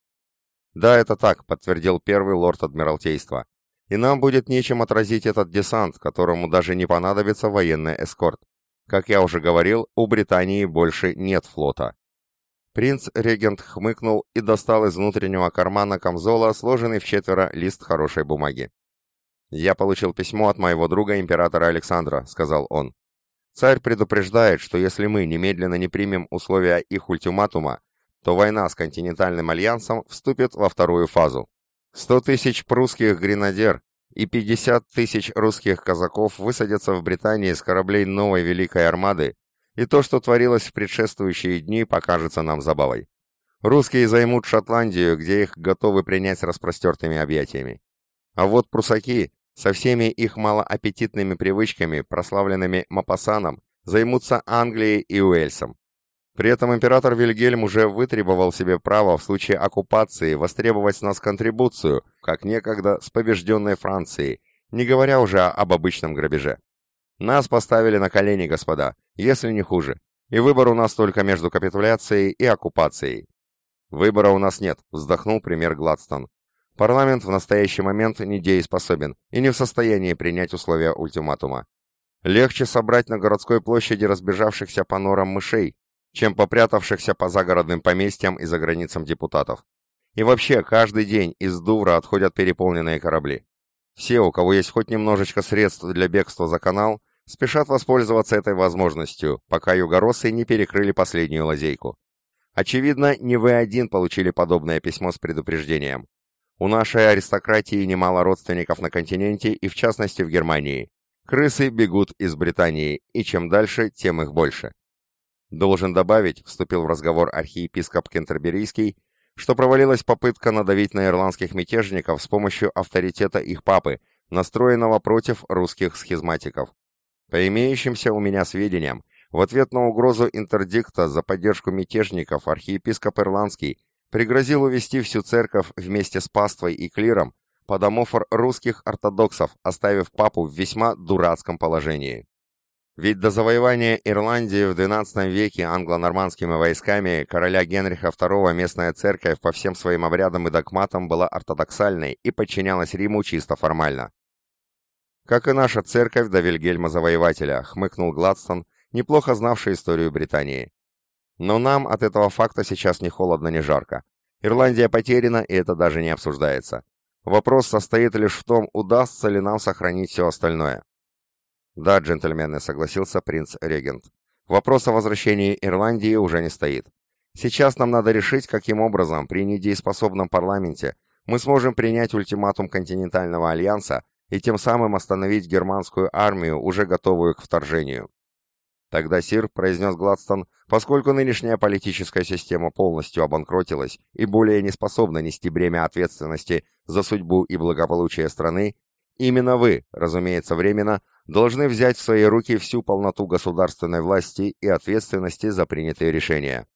Да, это так, подтвердил первый лорд Адмиралтейства. И нам будет нечем отразить этот десант, которому даже не понадобится военный эскорт. Как я уже говорил, у Британии больше нет флота. Принц-регент хмыкнул и достал из внутреннего кармана камзола сложенный в четверо лист хорошей бумаги. «Я получил письмо от моего друга императора Александра», — сказал он. «Царь предупреждает, что если мы немедленно не примем условия их ультиматума, то война с континентальным альянсом вступит во вторую фазу. Сто тысяч прусских гренадер и пятьдесят тысяч русских казаков высадятся в Британии с кораблей новой Великой Армады и то, что творилось в предшествующие дни, покажется нам забавой. Русские займут Шотландию, где их готовы принять распростертыми объятиями. А вот прусаки, со всеми их малоаппетитными привычками, прославленными Мапасаном, займутся Англией и Уэльсом. При этом император Вильгельм уже вытребовал себе право в случае оккупации востребовать с нас контрибуцию, как некогда с побежденной Францией, не говоря уже об обычном грабеже. Нас поставили на колени, господа, если не хуже. И выбор у нас только между капитуляцией и оккупацией. Выбора у нас нет, вздохнул премьер Гладстон. Парламент в настоящий момент недееспособен и не в состоянии принять условия ультиматума. Легче собрать на городской площади разбежавшихся по норам мышей, чем попрятавшихся по загородным поместьям и за границам депутатов. И вообще, каждый день из Дувра отходят переполненные корабли. Все, у кого есть хоть немножечко средств для бегства за канал, спешат воспользоваться этой возможностью, пока югоросы не перекрыли последнюю лазейку. Очевидно, не вы один получили подобное письмо с предупреждением. У нашей аристократии немало родственников на континенте и в частности в Германии. Крысы бегут из Британии, и чем дальше, тем их больше. Должен добавить, вступил в разговор архиепископ Кентерберийский, что провалилась попытка надавить на ирландских мятежников с помощью авторитета их папы, настроенного против русских схизматиков. По имеющимся у меня сведениям, в ответ на угрозу интердикта за поддержку мятежников архиепископ Ирландский пригрозил увести всю церковь вместе с паствой и клиром под амофор русских ортодоксов, оставив папу в весьма дурацком положении. Ведь до завоевания Ирландии в XII веке англо-нормандскими войсками короля Генриха II местная церковь по всем своим обрядам и догматам была ортодоксальной и подчинялась Риму чисто формально. «Как и наша церковь до Вильгельма Завоевателя», — хмыкнул Гладстон, неплохо знавший историю Британии. «Но нам от этого факта сейчас ни холодно, ни жарко. Ирландия потеряна, и это даже не обсуждается. Вопрос состоит лишь в том, удастся ли нам сохранить все остальное. Да, джентльмены, согласился принц-регент. Вопрос о возвращении Ирландии уже не стоит. Сейчас нам надо решить, каким образом при недееспособном парламенте мы сможем принять ультиматум континентального альянса и тем самым остановить германскую армию, уже готовую к вторжению. Тогда Сир, произнес Гладстон, поскольку нынешняя политическая система полностью обанкротилась и более не способна нести бремя ответственности за судьбу и благополучие страны, именно вы, разумеется, временно, должны взять в свои руки всю полноту государственной власти и ответственности за принятые решения.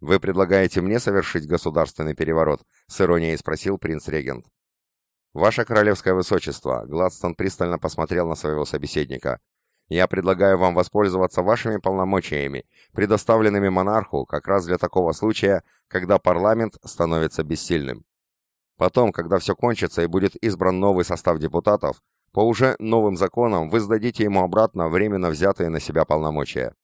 «Вы предлагаете мне совершить государственный переворот?» — с иронией спросил принц-регент. «Ваше королевское высочество», — Гладстон пристально посмотрел на своего собеседника, я предлагаю вам воспользоваться вашими полномочиями, предоставленными монарху как раз для такого случая, когда парламент становится бессильным. Потом, когда все кончится и будет избран новый состав депутатов, по уже новым законам вы сдадите ему обратно временно взятые на себя полномочия.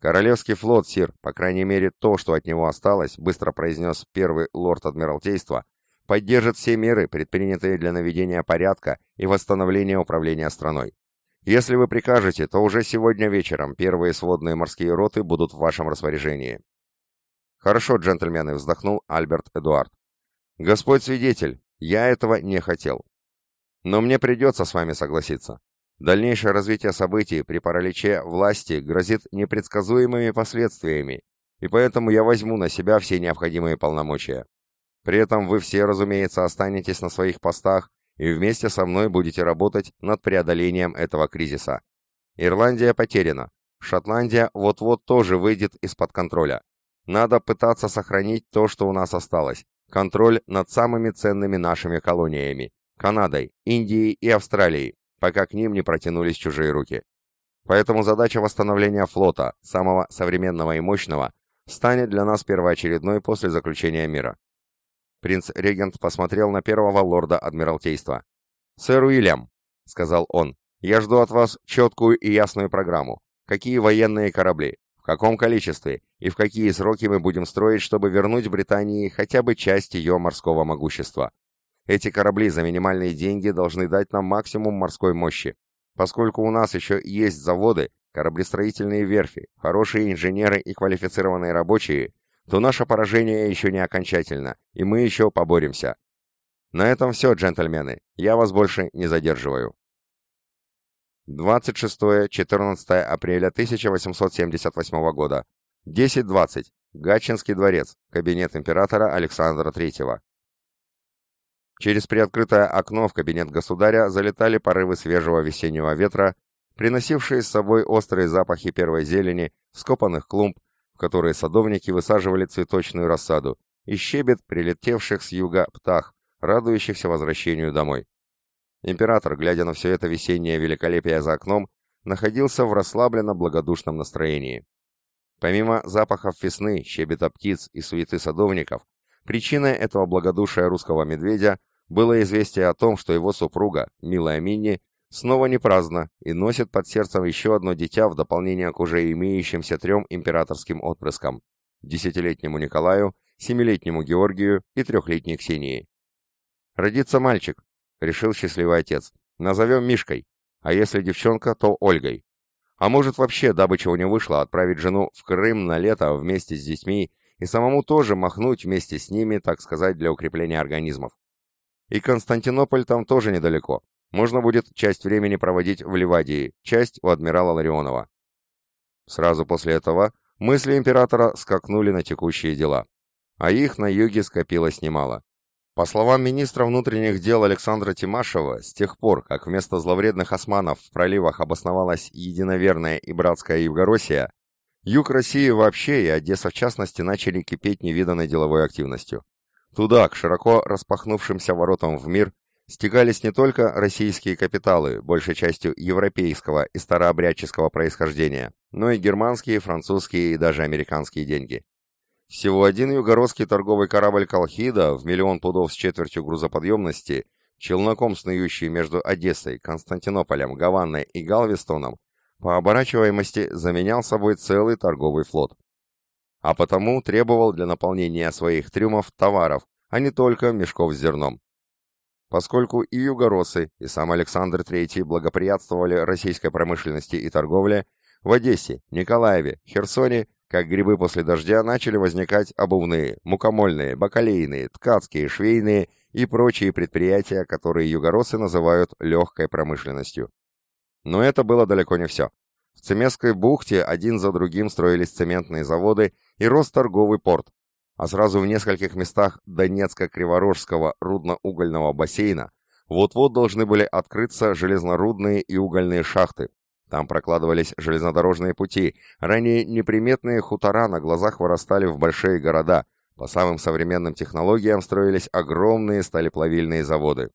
«Королевский флот, сир, по крайней мере то, что от него осталось», быстро произнес первый лорд Адмиралтейства, поддержит все меры, предпринятые для наведения порядка и восстановления управления страной. Если вы прикажете, то уже сегодня вечером первые сводные морские роты будут в вашем распоряжении. Хорошо, джентльмены, вздохнул Альберт Эдуард. Господь свидетель, я этого не хотел. Но мне придется с вами согласиться. Дальнейшее развитие событий при параличе власти грозит непредсказуемыми последствиями, и поэтому я возьму на себя все необходимые полномочия. При этом вы все, разумеется, останетесь на своих постах и вместе со мной будете работать над преодолением этого кризиса. Ирландия потеряна. Шотландия вот-вот тоже выйдет из-под контроля. Надо пытаться сохранить то, что у нас осталось. Контроль над самыми ценными нашими колониями. Канадой, Индией и Австралией, пока к ним не протянулись чужие руки. Поэтому задача восстановления флота, самого современного и мощного, станет для нас первоочередной после заключения мира. Принц-регент посмотрел на первого лорда Адмиралтейства. «Сэр Уильям», — сказал он, — «я жду от вас четкую и ясную программу. Какие военные корабли, в каком количестве и в какие сроки мы будем строить, чтобы вернуть Британии хотя бы часть ее морского могущества. Эти корабли за минимальные деньги должны дать нам максимум морской мощи. Поскольку у нас еще есть заводы, кораблестроительные верфи, хорошие инженеры и квалифицированные рабочие, то наше поражение еще не окончательно, и мы еще поборемся. На этом все, джентльмены. Я вас больше не задерживаю. 26-14 апреля 1878 года. 10.20. Гатчинский дворец. Кабинет императора Александра III. Через приоткрытое окно в кабинет государя залетали порывы свежего весеннего ветра, приносившие с собой острые запахи первой зелени, скопанных клумб, в которые садовники высаживали цветочную рассаду, и щебет прилетевших с юга птах, радующихся возвращению домой. Император, глядя на все это весеннее великолепие за окном, находился в расслабленно-благодушном настроении. Помимо запахов весны, щебета птиц и суеты садовников, причиной этого благодушия русского медведя было известие о том, что его супруга, милая Минни, снова не праздно и носит под сердцем еще одно дитя в дополнение к уже имеющимся трем императорским отпрыскам – десятилетнему Николаю, семилетнему Георгию и трехлетней Ксении. «Родится мальчик», – решил счастливый отец. «Назовем Мишкой, а если девчонка, то Ольгой. А может вообще, дабы чего не вышло, отправить жену в Крым на лето вместе с детьми и самому тоже махнуть вместе с ними, так сказать, для укрепления организмов. И Константинополь там тоже недалеко. Можно будет часть времени проводить в Ливадии, часть у адмирала Ларионова. Сразу после этого мысли императора скакнули на текущие дела. А их на юге скопилось немало. По словам министра внутренних дел Александра Тимашева, с тех пор, как вместо зловредных османов в проливах обосновалась единоверная и братская Евгороссия, юг России вообще и Одесса в частности начали кипеть невиданной деловой активностью. Туда, к широко распахнувшимся воротам в мир, стекались не только российские капиталы, большей частью европейского и старообрядческого происхождения, но и германские, французские и даже американские деньги. Всего один югородский торговый корабль «Колхида» в миллион пудов с четвертью грузоподъемности, челноком снующий между Одессой, Константинополем, Гаванной и Галвестоном, по оборачиваемости заменял собой целый торговый флот. а потому требовал для наполнения своих трюмов товаров, а не только мешков с зерном. Поскольку и югоросы, и сам Александр III благоприятствовали российской промышленности и торговле, в Одессе, Николаеве, Херсоне, как грибы после дождя, начали возникать обувные, мукомольные, бакалейные, ткацкие, швейные и прочие предприятия, которые югоросы называют легкой промышленностью. Но это было далеко не все. В Цемесской бухте один за другим строились цементные заводы и рос торговый порт, а сразу в нескольких местах Донецко-Криворожского рудно-угольного бассейна вот-вот должны были открыться железнорудные и угольные шахты. Там прокладывались железнодорожные пути, ранее неприметные хутора на глазах вырастали в большие города, по самым современным технологиям строились огромные сталеплавильные заводы.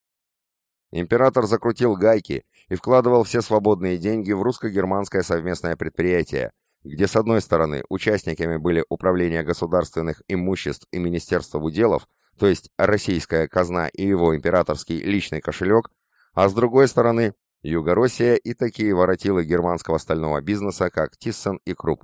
Император закрутил гайки и вкладывал все свободные деньги в русско-германское совместное предприятие, где с одной стороны участниками были Управление государственных имуществ и Министерство уделов, то есть российская казна и его императорский личный кошелек, а с другой стороны Югороссия и такие воротилы германского стального бизнеса, как Тиссен и Круп.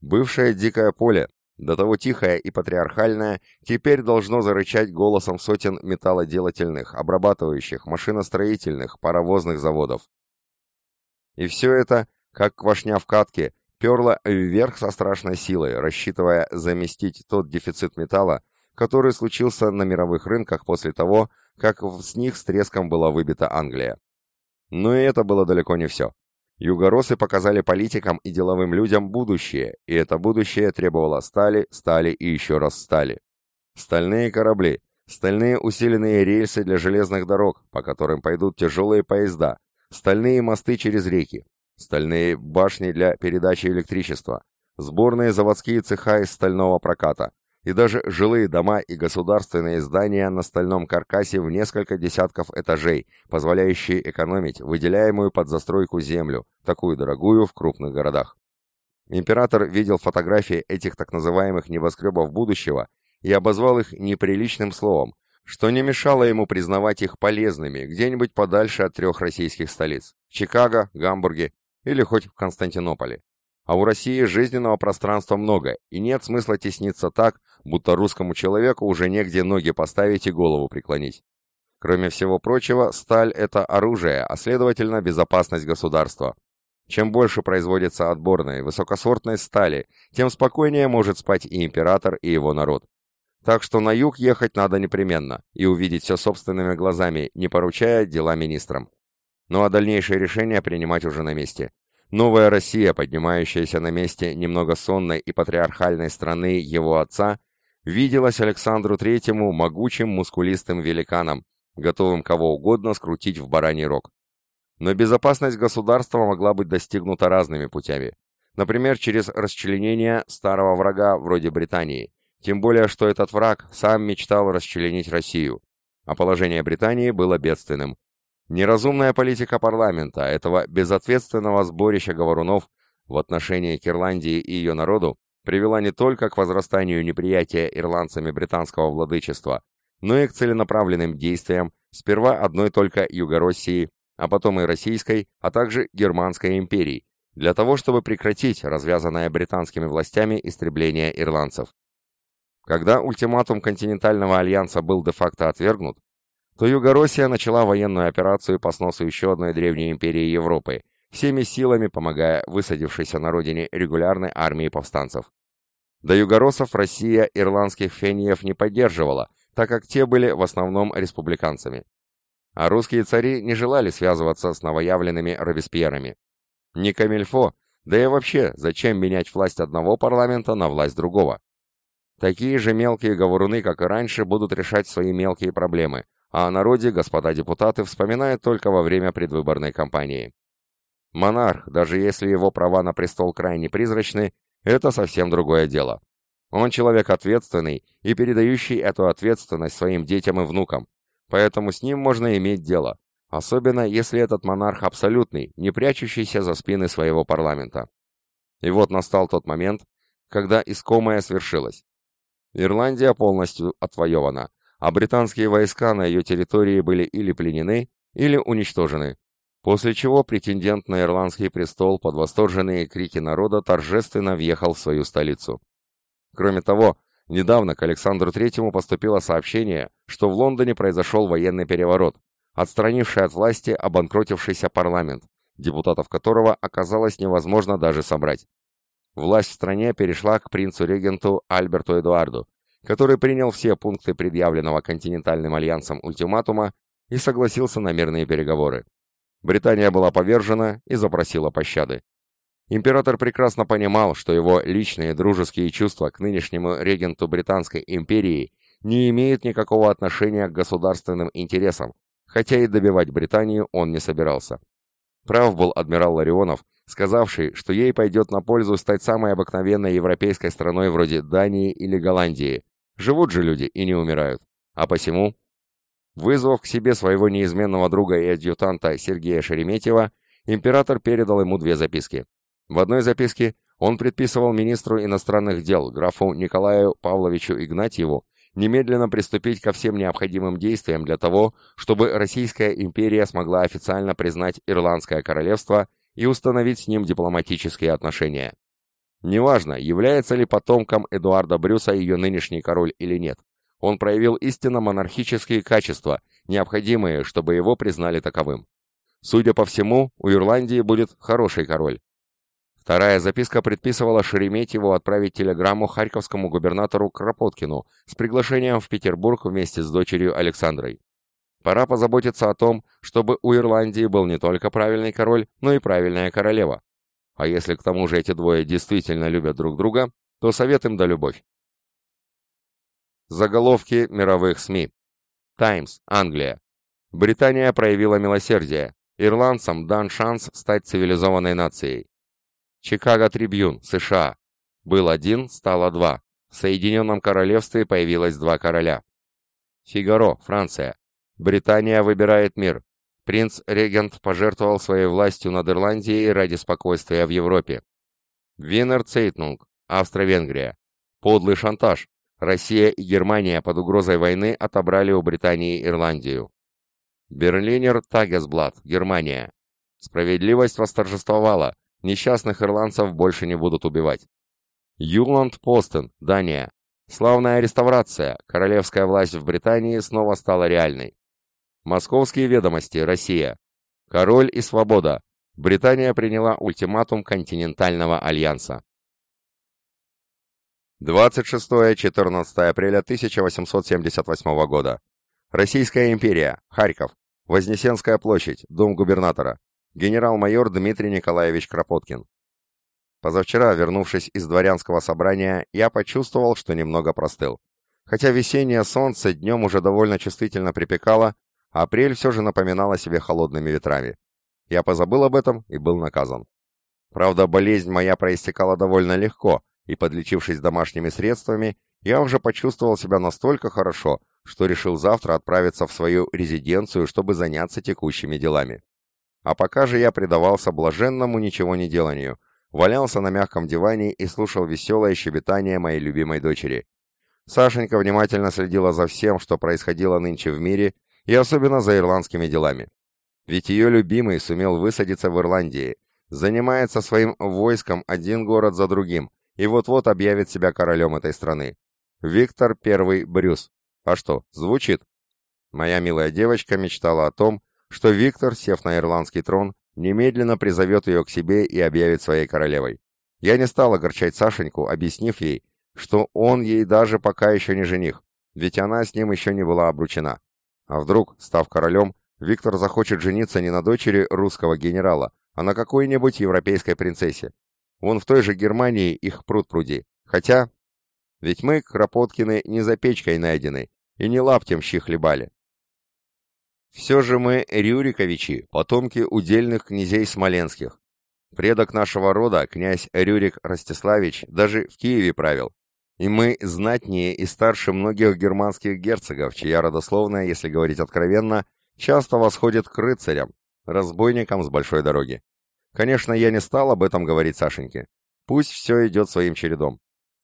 Бывшее дикое поле, до того тихое и патриархальное, теперь должно зарычать голосом сотен металлоделательных, обрабатывающих, машиностроительных, паровозных заводов. И все это, как квашня в катке, перла вверх со страшной силой, рассчитывая заместить тот дефицит металла, который случился на мировых рынках после того, как с них с треском была выбита Англия. Но и это было далеко не все. Югоросы показали политикам и деловым людям будущее, и это будущее требовало стали, стали и еще раз стали. Стальные корабли, стальные усиленные рельсы для железных дорог, по которым пойдут тяжелые поезда, стальные мосты через реки, стальные башни для передачи электричества, сборные заводские цеха из стального проката, и даже жилые дома и государственные здания на стальном каркасе в несколько десятков этажей, позволяющие экономить выделяемую под застройку землю, такую дорогую в крупных городах. Император видел фотографии этих так называемых небоскребов будущего и обозвал их неприличным словом, что не мешало ему признавать их полезными где-нибудь подальше от трех российских столиц – Чикаго, Гамбурге или хоть в Константинополе. А у России жизненного пространства много, и нет смысла тесниться так, будто русскому человеку уже негде ноги поставить и голову преклонить. Кроме всего прочего, сталь – это оружие, а следовательно безопасность государства. Чем больше производится отборной, высокосортной стали, тем спокойнее может спать и император, и его народ. Так что на юг ехать надо непременно и увидеть все собственными глазами, не поручая дела министрам. Ну а дальнейшие решения принимать уже на месте. Новая Россия, поднимающаяся на месте немного сонной и патриархальной страны его отца, виделась Александру Третьему могучим мускулистым великаном, готовым кого угодно скрутить в бараний рог. Но безопасность государства могла быть достигнута разными путями. Например, через расчленение старого врага вроде Британии. Тем более, что этот враг сам мечтал расчленить Россию. А положение Британии было бедственным. Неразумная политика парламента, этого безответственного сборища говорунов в отношении к Ирландии и ее народу, привела не только к возрастанию неприятия ирландцами британского владычества, но и к целенаправленным действиям сперва одной только Югороссии, а потом и Российской, а также Германской империи, для того, чтобы прекратить развязанное британскими властями истребление ирландцев. Когда ультиматум континентального альянса был де-факто отвергнут, то Югороссия начала военную операцию по сносу еще одной древней империи Европы, всеми силами помогая высадившейся на родине регулярной армии повстанцев. До югоросов Россия ирландских фениев не поддерживала, так как те были в основном республиканцами. А русские цари не желали связываться с новоявленными Робеспьерами. Не камильфо, да и вообще, зачем менять власть одного парламента на власть другого? Такие же мелкие говоруны, как и раньше, будут решать свои мелкие проблемы, а о народе господа депутаты вспоминают только во время предвыборной кампании. Монарх, даже если его права на престол крайне призрачны, это совсем другое дело. Он человек ответственный и передающий эту ответственность своим детям и внукам, поэтому с ним можно иметь дело, особенно если этот монарх абсолютный, не прячущийся за спины своего парламента. И вот настал тот момент, когда искомое свершилось. Ирландия полностью отвоевана, а британские войска на ее территории были или пленены, или уничтожены, после чего претендент на ирландский престол под восторженные крики народа торжественно въехал в свою столицу. Кроме того, недавно к Александру Третьему поступило сообщение, что в Лондоне произошел военный переворот, отстранивший от власти обанкротившийся парламент, депутатов которого оказалось невозможно даже собрать. Власть в стране перешла к принцу-регенту Альберту Эдуарду, который принял все пункты предъявленного континентальным альянсом ультиматума и согласился на мирные переговоры. Британия была повержена и запросила пощады. Император прекрасно понимал, что его личные дружеские чувства к нынешнему регенту Британской империи не имеют никакого отношения к государственным интересам, хотя и добивать Британию он не собирался. Прав был адмирал Ларионов, сказавший, что ей пойдет на пользу стать самой обыкновенной европейской страной вроде Дании или Голландии. Живут же люди и не умирают. А посему Вызвав к себе своего неизменного друга и адъютанта Сергея Шереметьева, император передал ему две записки. В одной записке он предписывал министру иностранных дел, графу Николаю Павловичу Игнатьеву, немедленно приступить ко всем необходимым действиям для того, чтобы Российская империя смогла официально признать Ирландское королевство и установить с ним дипломатические отношения. Неважно, является ли потомком Эдуарда Брюса ее нынешний король или нет он проявил истинно монархические качества, необходимые, чтобы его признали таковым. Судя по всему, у Ирландии будет хороший король. Вторая записка предписывала Шереметьеву отправить телеграмму харьковскому губернатору Кропоткину с приглашением в Петербург вместе с дочерью Александрой. Пора позаботиться о том, чтобы у Ирландии был не только правильный король, но и правильная королева. А если к тому же эти двое действительно любят друг друга, то совет им да любовь. Заголовки мировых СМИ. Таймс, Англия. Британия проявила милосердие. Ирландцам дан шанс стать цивилизованной нацией. Чикаго Трибьюн, США. Был один, стало два. В Соединенном Королевстве появилось два короля. Фигаро, Франция. Британия выбирает мир. Принц-регент пожертвовал своей властью над Ирландией ради спокойствия в Европе. Винер Цейтнунг, Австро-Венгрия. Подлый шантаж. Россия и Германия под угрозой войны отобрали у Британии Ирландию. Берлинер Тагесблат, Германия. Справедливость восторжествовала. Несчастных ирландцев больше не будут убивать. Юланд Постен, Дания. Славная реставрация. Королевская власть в Британии снова стала реальной. Московские ведомости, Россия. Король и свобода. Британия приняла ультиматум континентального альянса. 26-14 апреля 1878 года. Российская империя. Харьков. Вознесенская площадь. Дом губернатора. Генерал-майор Дмитрий Николаевич Кропоткин. Позавчера, вернувшись из дворянского собрания, я почувствовал, что немного простыл. Хотя весеннее солнце днем уже довольно чувствительно припекало, апрель все же напоминал о себе холодными ветрами. Я позабыл об этом и был наказан. Правда, болезнь моя проистекала довольно легко, и подлечившись домашними средствами, я уже почувствовал себя настолько хорошо, что решил завтра отправиться в свою резиденцию, чтобы заняться текущими делами. А пока же я предавался блаженному ничего не деланию, валялся на мягком диване и слушал веселое щебетание моей любимой дочери. Сашенька внимательно следила за всем, что происходило нынче в мире, и особенно за ирландскими делами. Ведь ее любимый сумел высадиться в Ирландии, занимается своим войском один город за другим, и вот-вот объявит себя королем этой страны. Виктор I Брюс. А что, звучит? Моя милая девочка мечтала о том, что Виктор, сев на ирландский трон, немедленно призовет ее к себе и объявит своей королевой. Я не стал огорчать Сашеньку, объяснив ей, что он ей даже пока еще не жених, ведь она с ним еще не была обручена. А вдруг, став королем, Виктор захочет жениться не на дочери русского генерала, а на какой-нибудь европейской принцессе. Вон в той же Германии их пруд-пруди. Хотя... Ведь мы, Кропоткины, не за печкой найдены, и не лаптем щи хлебали. Все же мы Рюриковичи, потомки удельных князей смоленских. Предок нашего рода, князь Рюрик Ростиславич, даже в Киеве правил. И мы знатнее и старше многих германских герцогов, чья родословная, если говорить откровенно, часто восходит к рыцарям, разбойникам с большой дороги. Конечно, я не стал об этом говорить Сашеньке. Пусть все идет своим чередом.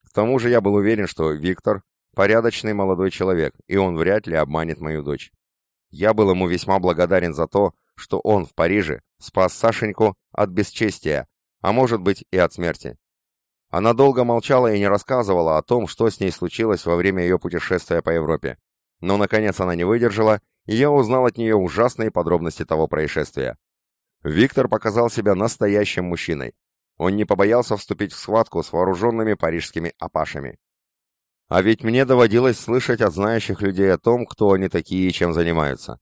К тому же я был уверен, что Виктор – порядочный молодой человек, и он вряд ли обманет мою дочь. Я был ему весьма благодарен за то, что он в Париже спас Сашеньку от бесчестия, а может быть и от смерти. Она долго молчала и не рассказывала о том, что с ней случилось во время ее путешествия по Европе. Но, наконец, она не выдержала, и я узнал от нее ужасные подробности того происшествия. Виктор показал себя настоящим мужчиной. Он не побоялся вступить в схватку с вооруженными парижскими апашами. А ведь мне доводилось слышать от знающих людей о том, кто они такие и чем занимаются.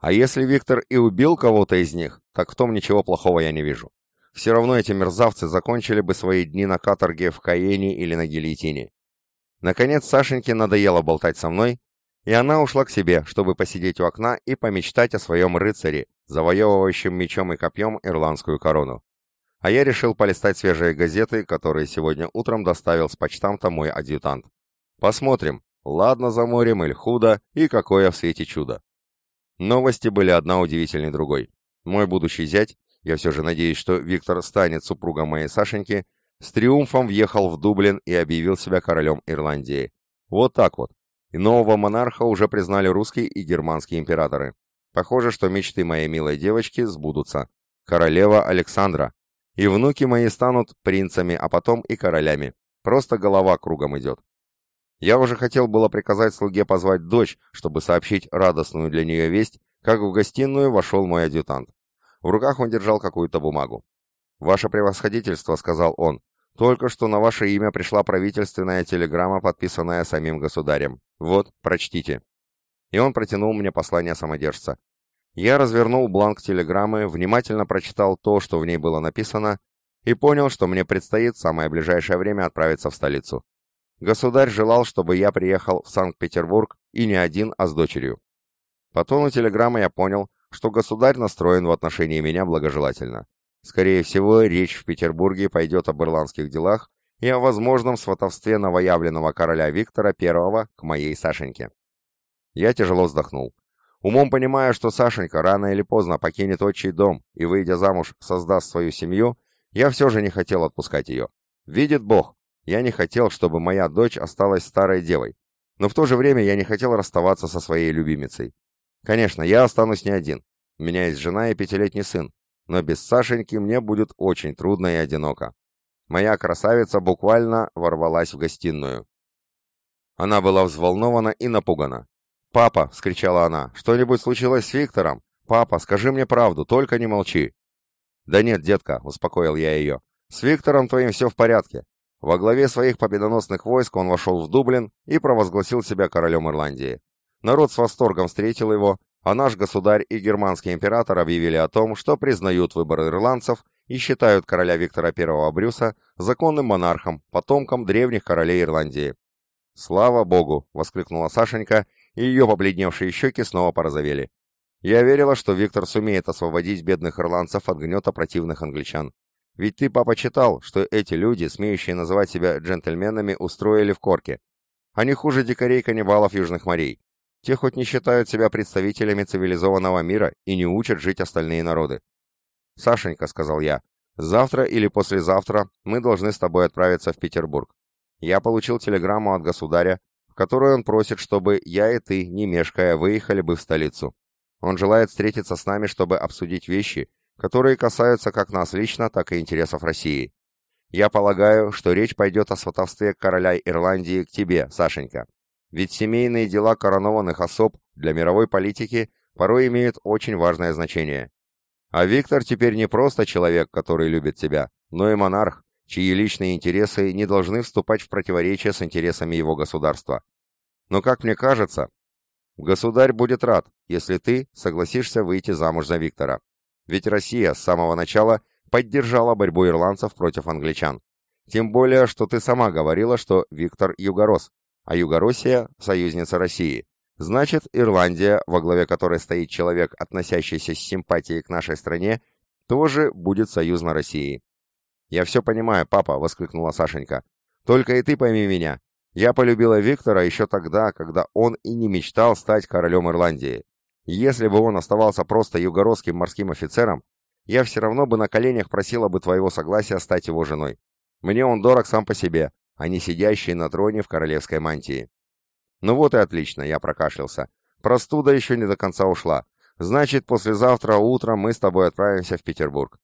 А если Виктор и убил кого-то из них, так в том ничего плохого я не вижу. Все равно эти мерзавцы закончили бы свои дни на каторге в Каене или на гильотине. Наконец Сашеньке надоело болтать со мной, и она ушла к себе, чтобы посидеть у окна и помечтать о своем рыцаре, завоевывающем мечом и копьем ирландскую корону. А я решил полистать свежие газеты, которые сегодня утром доставил с почтамта мой адъютант. Посмотрим, ладно за морем или худо, и какое в свете чудо. Новости были одна удивительней другой. Мой будущий зять, я все же надеюсь, что Виктор станет супругом моей Сашеньки, с триумфом въехал в Дублин и объявил себя королем Ирландии. Вот так вот. И нового монарха уже признали русские и германские императоры. Похоже, что мечты моей милой девочки сбудутся. Королева Александра. И внуки мои станут принцами, а потом и королями. Просто голова кругом идет. Я уже хотел было приказать слуге позвать дочь, чтобы сообщить радостную для нее весть, как в гостиную вошел мой адъютант. В руках он держал какую-то бумагу. «Ваше превосходительство», — сказал он, — «только что на ваше имя пришла правительственная телеграмма, подписанная самим государем. Вот, прочтите». И он протянул мне послание самодержца. Я развернул бланк телеграммы, внимательно прочитал то, что в ней было написано, и понял, что мне предстоит в самое ближайшее время отправиться в столицу. Государь желал, чтобы я приехал в Санкт-Петербург и не один, а с дочерью. По тону телеграммы я понял, что государь настроен в отношении меня благожелательно. Скорее всего, речь в Петербурге пойдет об ирландских делах и о возможном сватовстве новоявленного короля Виктора I к моей Сашеньке. Я тяжело вздохнул. Умом понимая, что Сашенька рано или поздно покинет отчий дом и, выйдя замуж, создаст свою семью, я все же не хотел отпускать ее. Видит Бог, я не хотел, чтобы моя дочь осталась старой девой. Но в то же время я не хотел расставаться со своей любимицей. Конечно, я останусь не один. У меня есть жена и пятилетний сын. Но без Сашеньки мне будет очень трудно и одиноко. Моя красавица буквально ворвалась в гостиную. Она была взволнована и напугана. «Папа!» — вскричала она. «Что-нибудь случилось с Виктором? Папа, скажи мне правду, только не молчи!» «Да нет, детка!» — успокоил я ее. «С Виктором твоим все в порядке. Во главе своих победоносных войск он вошел в Дублин и провозгласил себя королем Ирландии. Народ с восторгом встретил его, а наш государь и германский император объявили о том, что признают выбор ирландцев и считают короля Виктора I Брюса законным монархом, потомком древних королей Ирландии. «Слава Богу!» — воскликнула Сашенька, и ее побледневшие щеки снова порозовели. «Я верила, что Виктор сумеет освободить бедных ирландцев от гнета противных англичан. Ведь ты, папа, читал, что эти люди, смеющие называть себя джентльменами, устроили в корке. Они хуже дикарей-каннибалов Южных морей. Те хоть не считают себя представителями цивилизованного мира и не учат жить остальные народы. «Сашенька», — сказал я, — «завтра или послезавтра мы должны с тобой отправиться в Петербург. Я получил телеграмму от государя, в которой он просит, чтобы я и ты, не мешкая, выехали бы в столицу. Он желает встретиться с нами, чтобы обсудить вещи, которые касаются как нас лично, так и интересов России. Я полагаю, что речь пойдет о сватовстве короля Ирландии к тебе, Сашенька. Ведь семейные дела коронованных особ для мировой политики порой имеют очень важное значение. А Виктор теперь не просто человек, который любит тебя, но и монарх, чьи личные интересы не должны вступать в противоречие с интересами его государства. Но, как мне кажется, государь будет рад, если ты согласишься выйти замуж за Виктора. Ведь Россия с самого начала поддержала борьбу ирландцев против англичан. Тем более, что ты сама говорила, что Виктор югорос, а Югороссия – союзница России. Значит, Ирландия, во главе которой стоит человек, относящийся с симпатией к нашей стране, тоже будет союзна России. «Я все понимаю, папа», — воскликнула Сашенька. «Только и ты пойми меня. Я полюбила Виктора еще тогда, когда он и не мечтал стать королем Ирландии. Если бы он оставался просто югородским морским офицером, я все равно бы на коленях просила бы твоего согласия стать его женой. Мне он дорог сам по себе, а не сидящий на троне в королевской мантии. Ну вот и отлично, я прокашлялся. Простуда еще не до конца ушла. Значит, послезавтра утром мы с тобой отправимся в Петербург.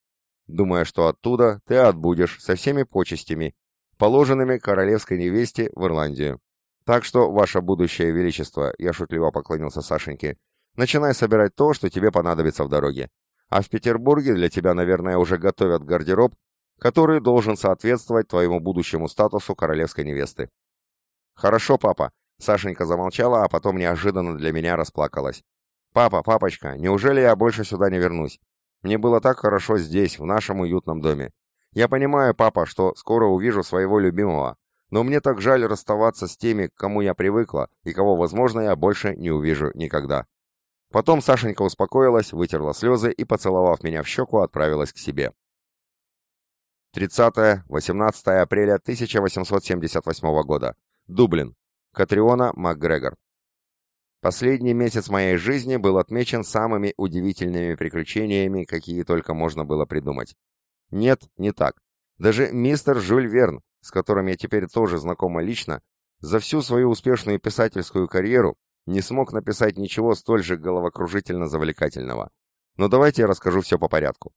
Думая, что оттуда ты отбудешь со всеми почестями. положенными королевской невесте в Ирландию. Так что, ваше будущее величество, я шутливо поклонился Сашеньке, начинай собирать то, что тебе понадобится в дороге. А в Петербурге для тебя, наверное, уже готовят гардероб, который должен соответствовать твоему будущему статусу королевской невесты. Хорошо, папа. Сашенька замолчала, а потом неожиданно для меня расплакалась. Папа, папочка, неужели я больше сюда не вернусь? Мне было так хорошо здесь, в нашем уютном доме. Я понимаю, папа, что скоро увижу своего любимого, но мне так жаль расставаться с теми, к кому я привыкла, и кого, возможно, я больше не увижу никогда. Потом Сашенька успокоилась, вытерла слезы и, поцеловав меня в щеку, отправилась к себе. 30-18 апреля 1878 года. Дублин. Катриона МакГрегор. Последний месяц моей жизни был отмечен самыми удивительными приключениями, какие только можно было придумать. Нет, не так. Даже мистер Жюль Верн, с которым я теперь тоже знакома лично, за всю свою успешную писательскую карьеру не смог написать ничего столь же головокружительно завлекательного. Но давайте я расскажу все по порядку.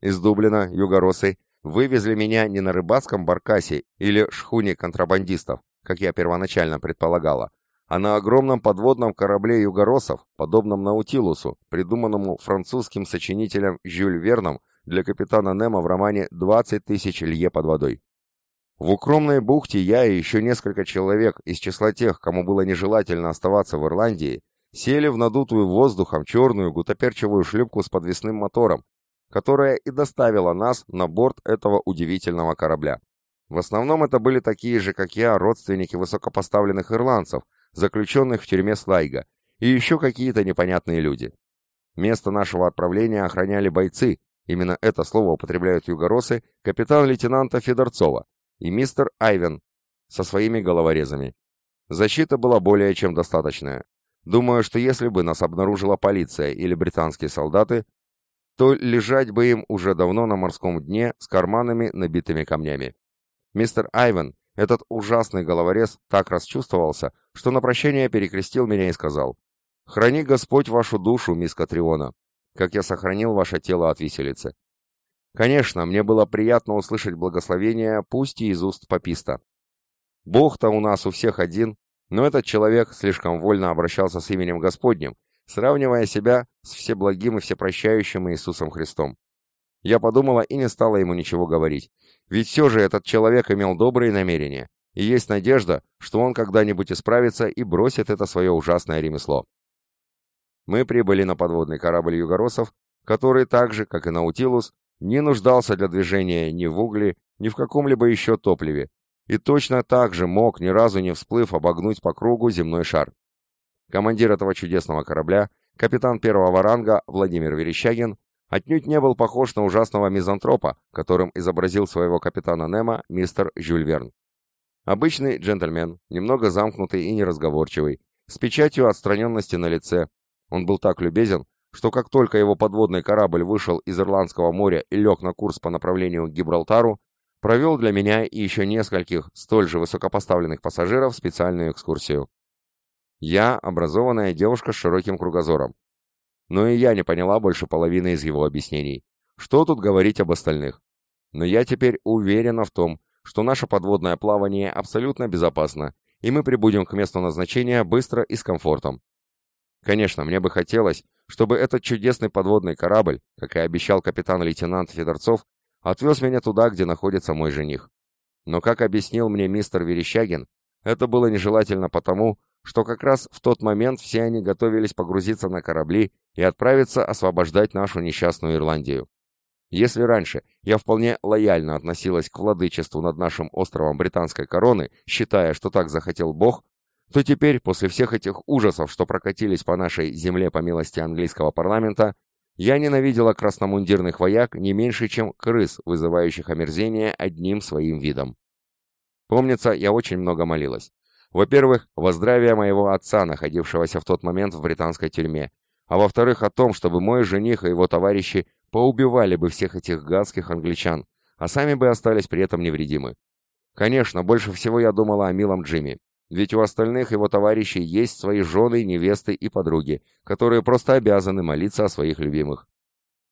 Из Дублина югоросы вывезли меня не на рыбацком баркасе или шхуне контрабандистов, как я первоначально предполагала, а на огромном подводном корабле югоросов, подобном Наутилусу, придуманному французским сочинителем Жюль Верном для капитана Немо в романе «20 тысяч лье под водой». В укромной бухте я и еще несколько человек из числа тех, кому было нежелательно оставаться в Ирландии, сели в надутую воздухом черную гутоперчевую шлюпку с подвесным мотором, которая и доставила нас на борт этого удивительного корабля. В основном это были такие же, как я, родственники высокопоставленных ирландцев, заключенных в тюрьме Слайга, и еще какие-то непонятные люди. Место нашего отправления охраняли бойцы, именно это слово употребляют югоросы, капитан-лейтенанта Федорцова, и мистер Айвен со своими головорезами. Защита была более чем достаточная. Думаю, что если бы нас обнаружила полиция или британские солдаты, то лежать бы им уже давно на морском дне с карманами, набитыми камнями. Мистер Айвен, этот ужасный головорез, так расчувствовался, что на прощание перекрестил меня и сказал, «Храни Господь вашу душу, мисс Катриона, как я сохранил ваше тело от виселицы. Конечно, мне было приятно услышать благословение, пусть и из уст пописта. Бог-то у нас у всех один, но этот человек слишком вольно обращался с именем Господним, сравнивая себя с всеблагим и всепрощающим Иисусом Христом. Я подумала и не стала ему ничего говорить, ведь все же этот человек имел добрые намерения, и есть надежда, что он когда-нибудь исправится и бросит это свое ужасное ремесло. Мы прибыли на подводный корабль югоросов, который так же, как и Наутилус, не нуждался для движения ни в угле, ни в каком-либо еще топливе, и точно так же мог, ни разу не всплыв, обогнуть по кругу земной шар. Командир этого чудесного корабля, капитан первого ранга Владимир Верещагин, отнюдь не был похож на ужасного мизантропа, которым изобразил своего капитана Немо мистер Жюль Верн. Обычный джентльмен, немного замкнутый и неразговорчивый, с печатью отстраненности на лице. Он был так любезен, что как только его подводный корабль вышел из Ирландского моря и лег на курс по направлению к Гибралтару, провел для меня и еще нескольких столь же высокопоставленных пассажиров специальную экскурсию. Я – образованная девушка с широким кругозором. Но и я не поняла больше половины из его объяснений. Что тут говорить об остальных? Но я теперь уверена в том, что наше подводное плавание абсолютно безопасно, и мы прибудем к месту назначения быстро и с комфортом. Конечно, мне бы хотелось, чтобы этот чудесный подводный корабль, как и обещал капитан-лейтенант Федорцов, отвез меня туда, где находится мой жених. Но, как объяснил мне мистер Верещагин, это было нежелательно потому, что как раз в тот момент все они готовились погрузиться на корабли и отправиться освобождать нашу несчастную Ирландию. Если раньше я вполне лояльно относилась к владычеству над нашим островом британской короны, считая, что так захотел Бог, то теперь, после всех этих ужасов, что прокатились по нашей земле по милости английского парламента, я ненавидела красномундирных вояк не меньше, чем крыс, вызывающих омерзение одним своим видом. Помнится, я очень много молилась. Во-первых, во здравие моего отца, находившегося в тот момент в британской тюрьме, а во-вторых, о том, чтобы мой жених и его товарищи поубивали бы всех этих гадских англичан, а сами бы остались при этом невредимы. Конечно, больше всего я думала о милом Джимми. Ведь у остальных его товарищей есть свои жены, невесты и подруги, которые просто обязаны молиться о своих любимых.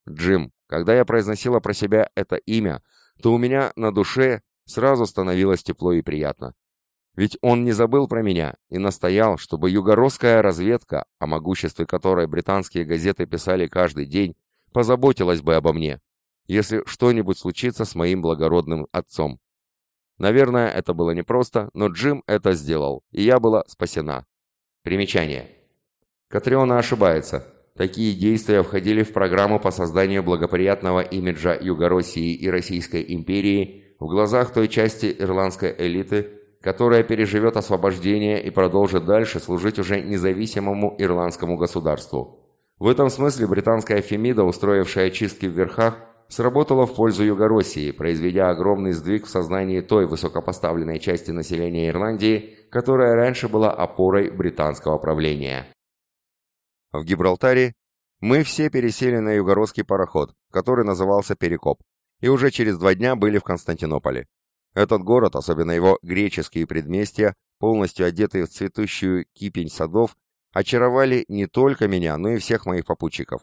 Джим, когда я произносила про себя это имя, то у меня на душе сразу становилось тепло и приятно. Ведь он не забыл про меня и настоял, чтобы югородская разведка, о могуществе которой британские газеты писали каждый день, позаботилась бы обо мне, если что-нибудь случится с моим благородным отцом. Наверное, это было непросто, но Джим это сделал, и я была спасена. Примечание. Катриона ошибается. Такие действия входили в программу по созданию благоприятного имиджа Юго-России и Российской империи в глазах той части ирландской элиты, которая переживет освобождение и продолжит дальше служить уже независимому ирландскому государству. В этом смысле британская Фемида, устроившая чистки в верхах, сработала в пользу Юго-России, произведя огромный сдвиг в сознании той высокопоставленной части населения Ирландии, которая раньше была опорой британского правления. В Гибралтаре мы все пересели на югородский пароход, который назывался «Перекоп», и уже через два дня были в Константинополе. Этот город, особенно его греческие предместья, полностью одетые в цветущую кипень садов, очаровали не только меня, но и всех моих попутчиков.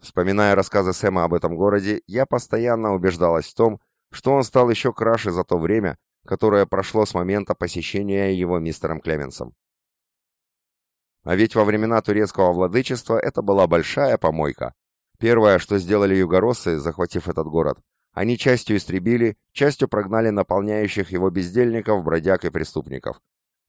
Вспоминая рассказы Сэма об этом городе, я постоянно убеждалась в том, что он стал еще краше за то время, которое прошло с момента посещения его мистером Клеменсом. А ведь во времена турецкого владычества это была большая помойка. Первое, что сделали югороссы, захватив этот город, они частью истребили, частью прогнали наполняющих его бездельников, бродяг и преступников.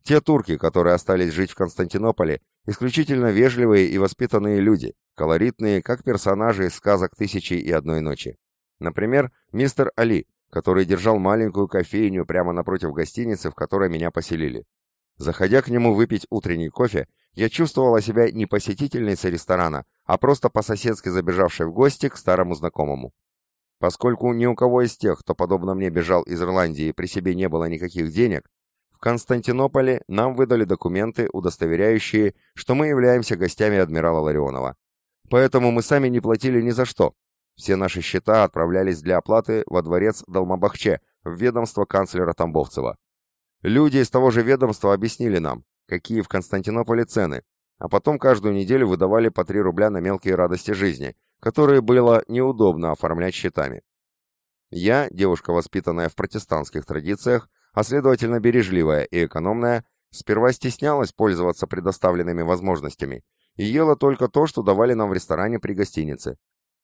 Те турки, которые остались жить в Константинополе, исключительно вежливые и воспитанные люди, колоритные, как персонажи из сказок «Тысячи и одной ночи». Например, мистер Али, который держал маленькую кофейню прямо напротив гостиницы, в которой меня поселили. Заходя к нему выпить утренний кофе, я чувствовала себя не посетительницей ресторана, а просто по-соседски забежавшей в гости к старому знакомому. Поскольку ни у кого из тех, кто подобно мне бежал из Ирландии, при себе не было никаких денег, в Константинополе нам выдали документы, удостоверяющие, что мы являемся гостями адмирала Ларионова. Поэтому мы сами не платили ни за что. Все наши счета отправлялись для оплаты во дворец Далмабахче, в ведомство канцлера Тамбовцева. Люди из того же ведомства объяснили нам, какие в Константинополе цены, а потом каждую неделю выдавали по 3 рубля на мелкие радости жизни, которые было неудобно оформлять счетами. Я, девушка, воспитанная в протестантских традициях, а следовательно бережливая и экономная, сперва стеснялась пользоваться предоставленными возможностями и ела только то, что давали нам в ресторане при гостинице.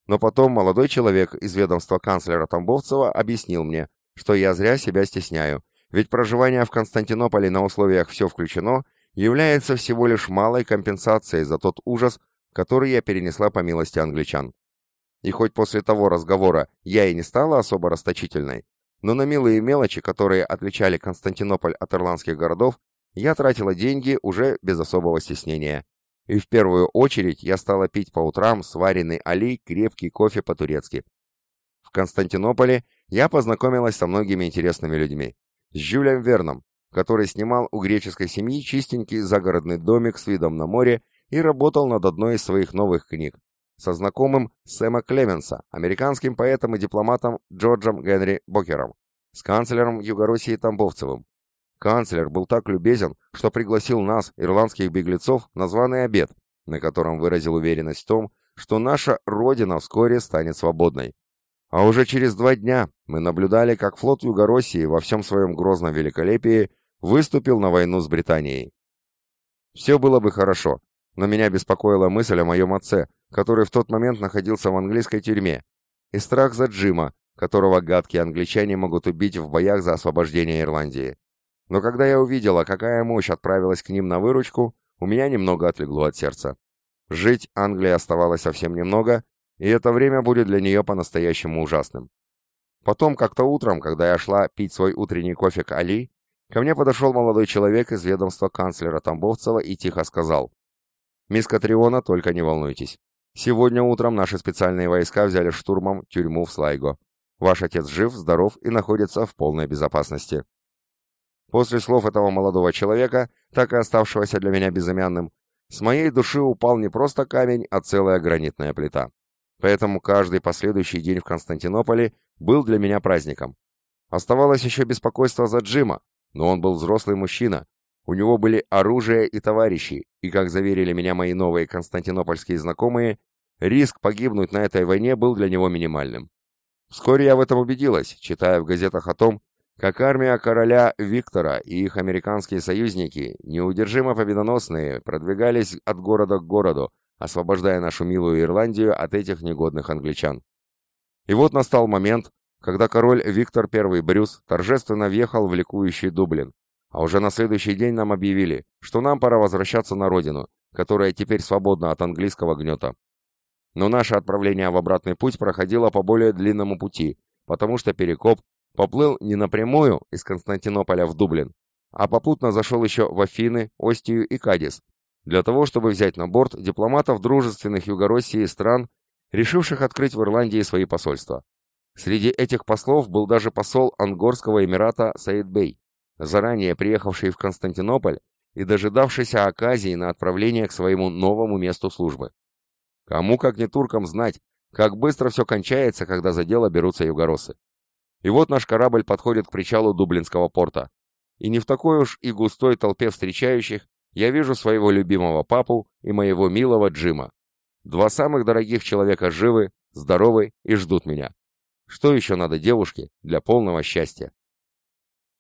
Но потом молодой человек из ведомства канцлера Тамбовцева объяснил мне, что я зря себя стесняю, ведь проживание в Константинополе на условиях «все включено» является всего лишь малой компенсацией за тот ужас, который я перенесла по милости англичан. И хоть после того разговора я и не стала особо расточительной, но на милые мелочи, которые отличали Константинополь от ирландских городов, я тратила деньги уже без особого стеснения. И в первую очередь я стала пить по утрам сваренный али крепкий кофе по-турецки. В Константинополе я познакомилась со многими интересными людьми. С Жюлем Верном, который снимал у греческой семьи чистенький загородный домик с видом на море и работал над одной из своих новых книг, со знакомым Сэма Клеменса, американским поэтом и дипломатом Джорджем Генри Бокером, с канцлером Югороссии Тамбовцевым. Канцлер был так любезен, что пригласил нас, ирландских беглецов, на званый обед, на котором выразил уверенность в том, что наша Родина вскоре станет свободной. А уже через два дня мы наблюдали, как флот Югороссии во всем своем грозном великолепии выступил на войну с Британией. Все было бы хорошо, но меня беспокоила мысль о моем отце, который в тот момент находился в английской тюрьме, и страх за Джима, которого гадкие англичане могут убить в боях за освобождение Ирландии. Но когда я увидела, какая мощь отправилась к ним на выручку, у меня немного отлегло от сердца. Жить Англии оставалось совсем немного, и это время будет для нее по-настоящему ужасным. Потом, как-то утром, когда я шла пить свой утренний кофе к Али, ко мне подошел молодой человек из ведомства канцлера Тамбовцева и тихо сказал, «Мисс Катриона, только не волнуйтесь. Сегодня утром наши специальные войска взяли штурмом тюрьму в Слайго. Ваш отец жив, здоров и находится в полной безопасности». После слов этого молодого человека, так и оставшегося для меня безымянным, с моей души упал не просто камень, а целая гранитная плита. Поэтому каждый последующий день в Константинополе был для меня праздником. Оставалось еще беспокойство за Джима, но он был взрослый мужчина. У него были оружие и товарищи, и, как заверили меня мои новые константинопольские знакомые, риск погибнуть на этой войне был для него минимальным. Вскоре я в этом убедилась, читая в газетах о том, как армия короля Виктора и их американские союзники, неудержимо победоносные, продвигались от города к городу, освобождая нашу милую Ирландию от этих негодных англичан. И вот настал момент, когда король Виктор I Брюс торжественно въехал в ликующий Дублин, а уже на следующий день нам объявили, что нам пора возвращаться на родину, которая теперь свободна от английского гнета. Но наше отправление в обратный путь проходило по более длинному пути, потому что Перекоп поплыл не напрямую из Константинополя в Дублин, а попутно зашел еще в Афины, Остию и Кадис, для того, чтобы взять на борт дипломатов дружественных Югороссии стран, решивших открыть в Ирландии свои посольства. Среди этих послов был даже посол Ангорского Эмирата Саид Бей, заранее приехавший в Константинополь и дожидавшийся оказии на отправление к своему новому месту службы. Кому, как не туркам, знать, как быстро все кончается, когда за дело берутся югоросы. И вот наш корабль подходит к причалу Дублинского порта. И не в такой уж и густой толпе встречающих я вижу своего любимого папу и моего милого Джима. Два самых дорогих человека живы, здоровы и ждут меня. Что еще надо девушке для полного счастья?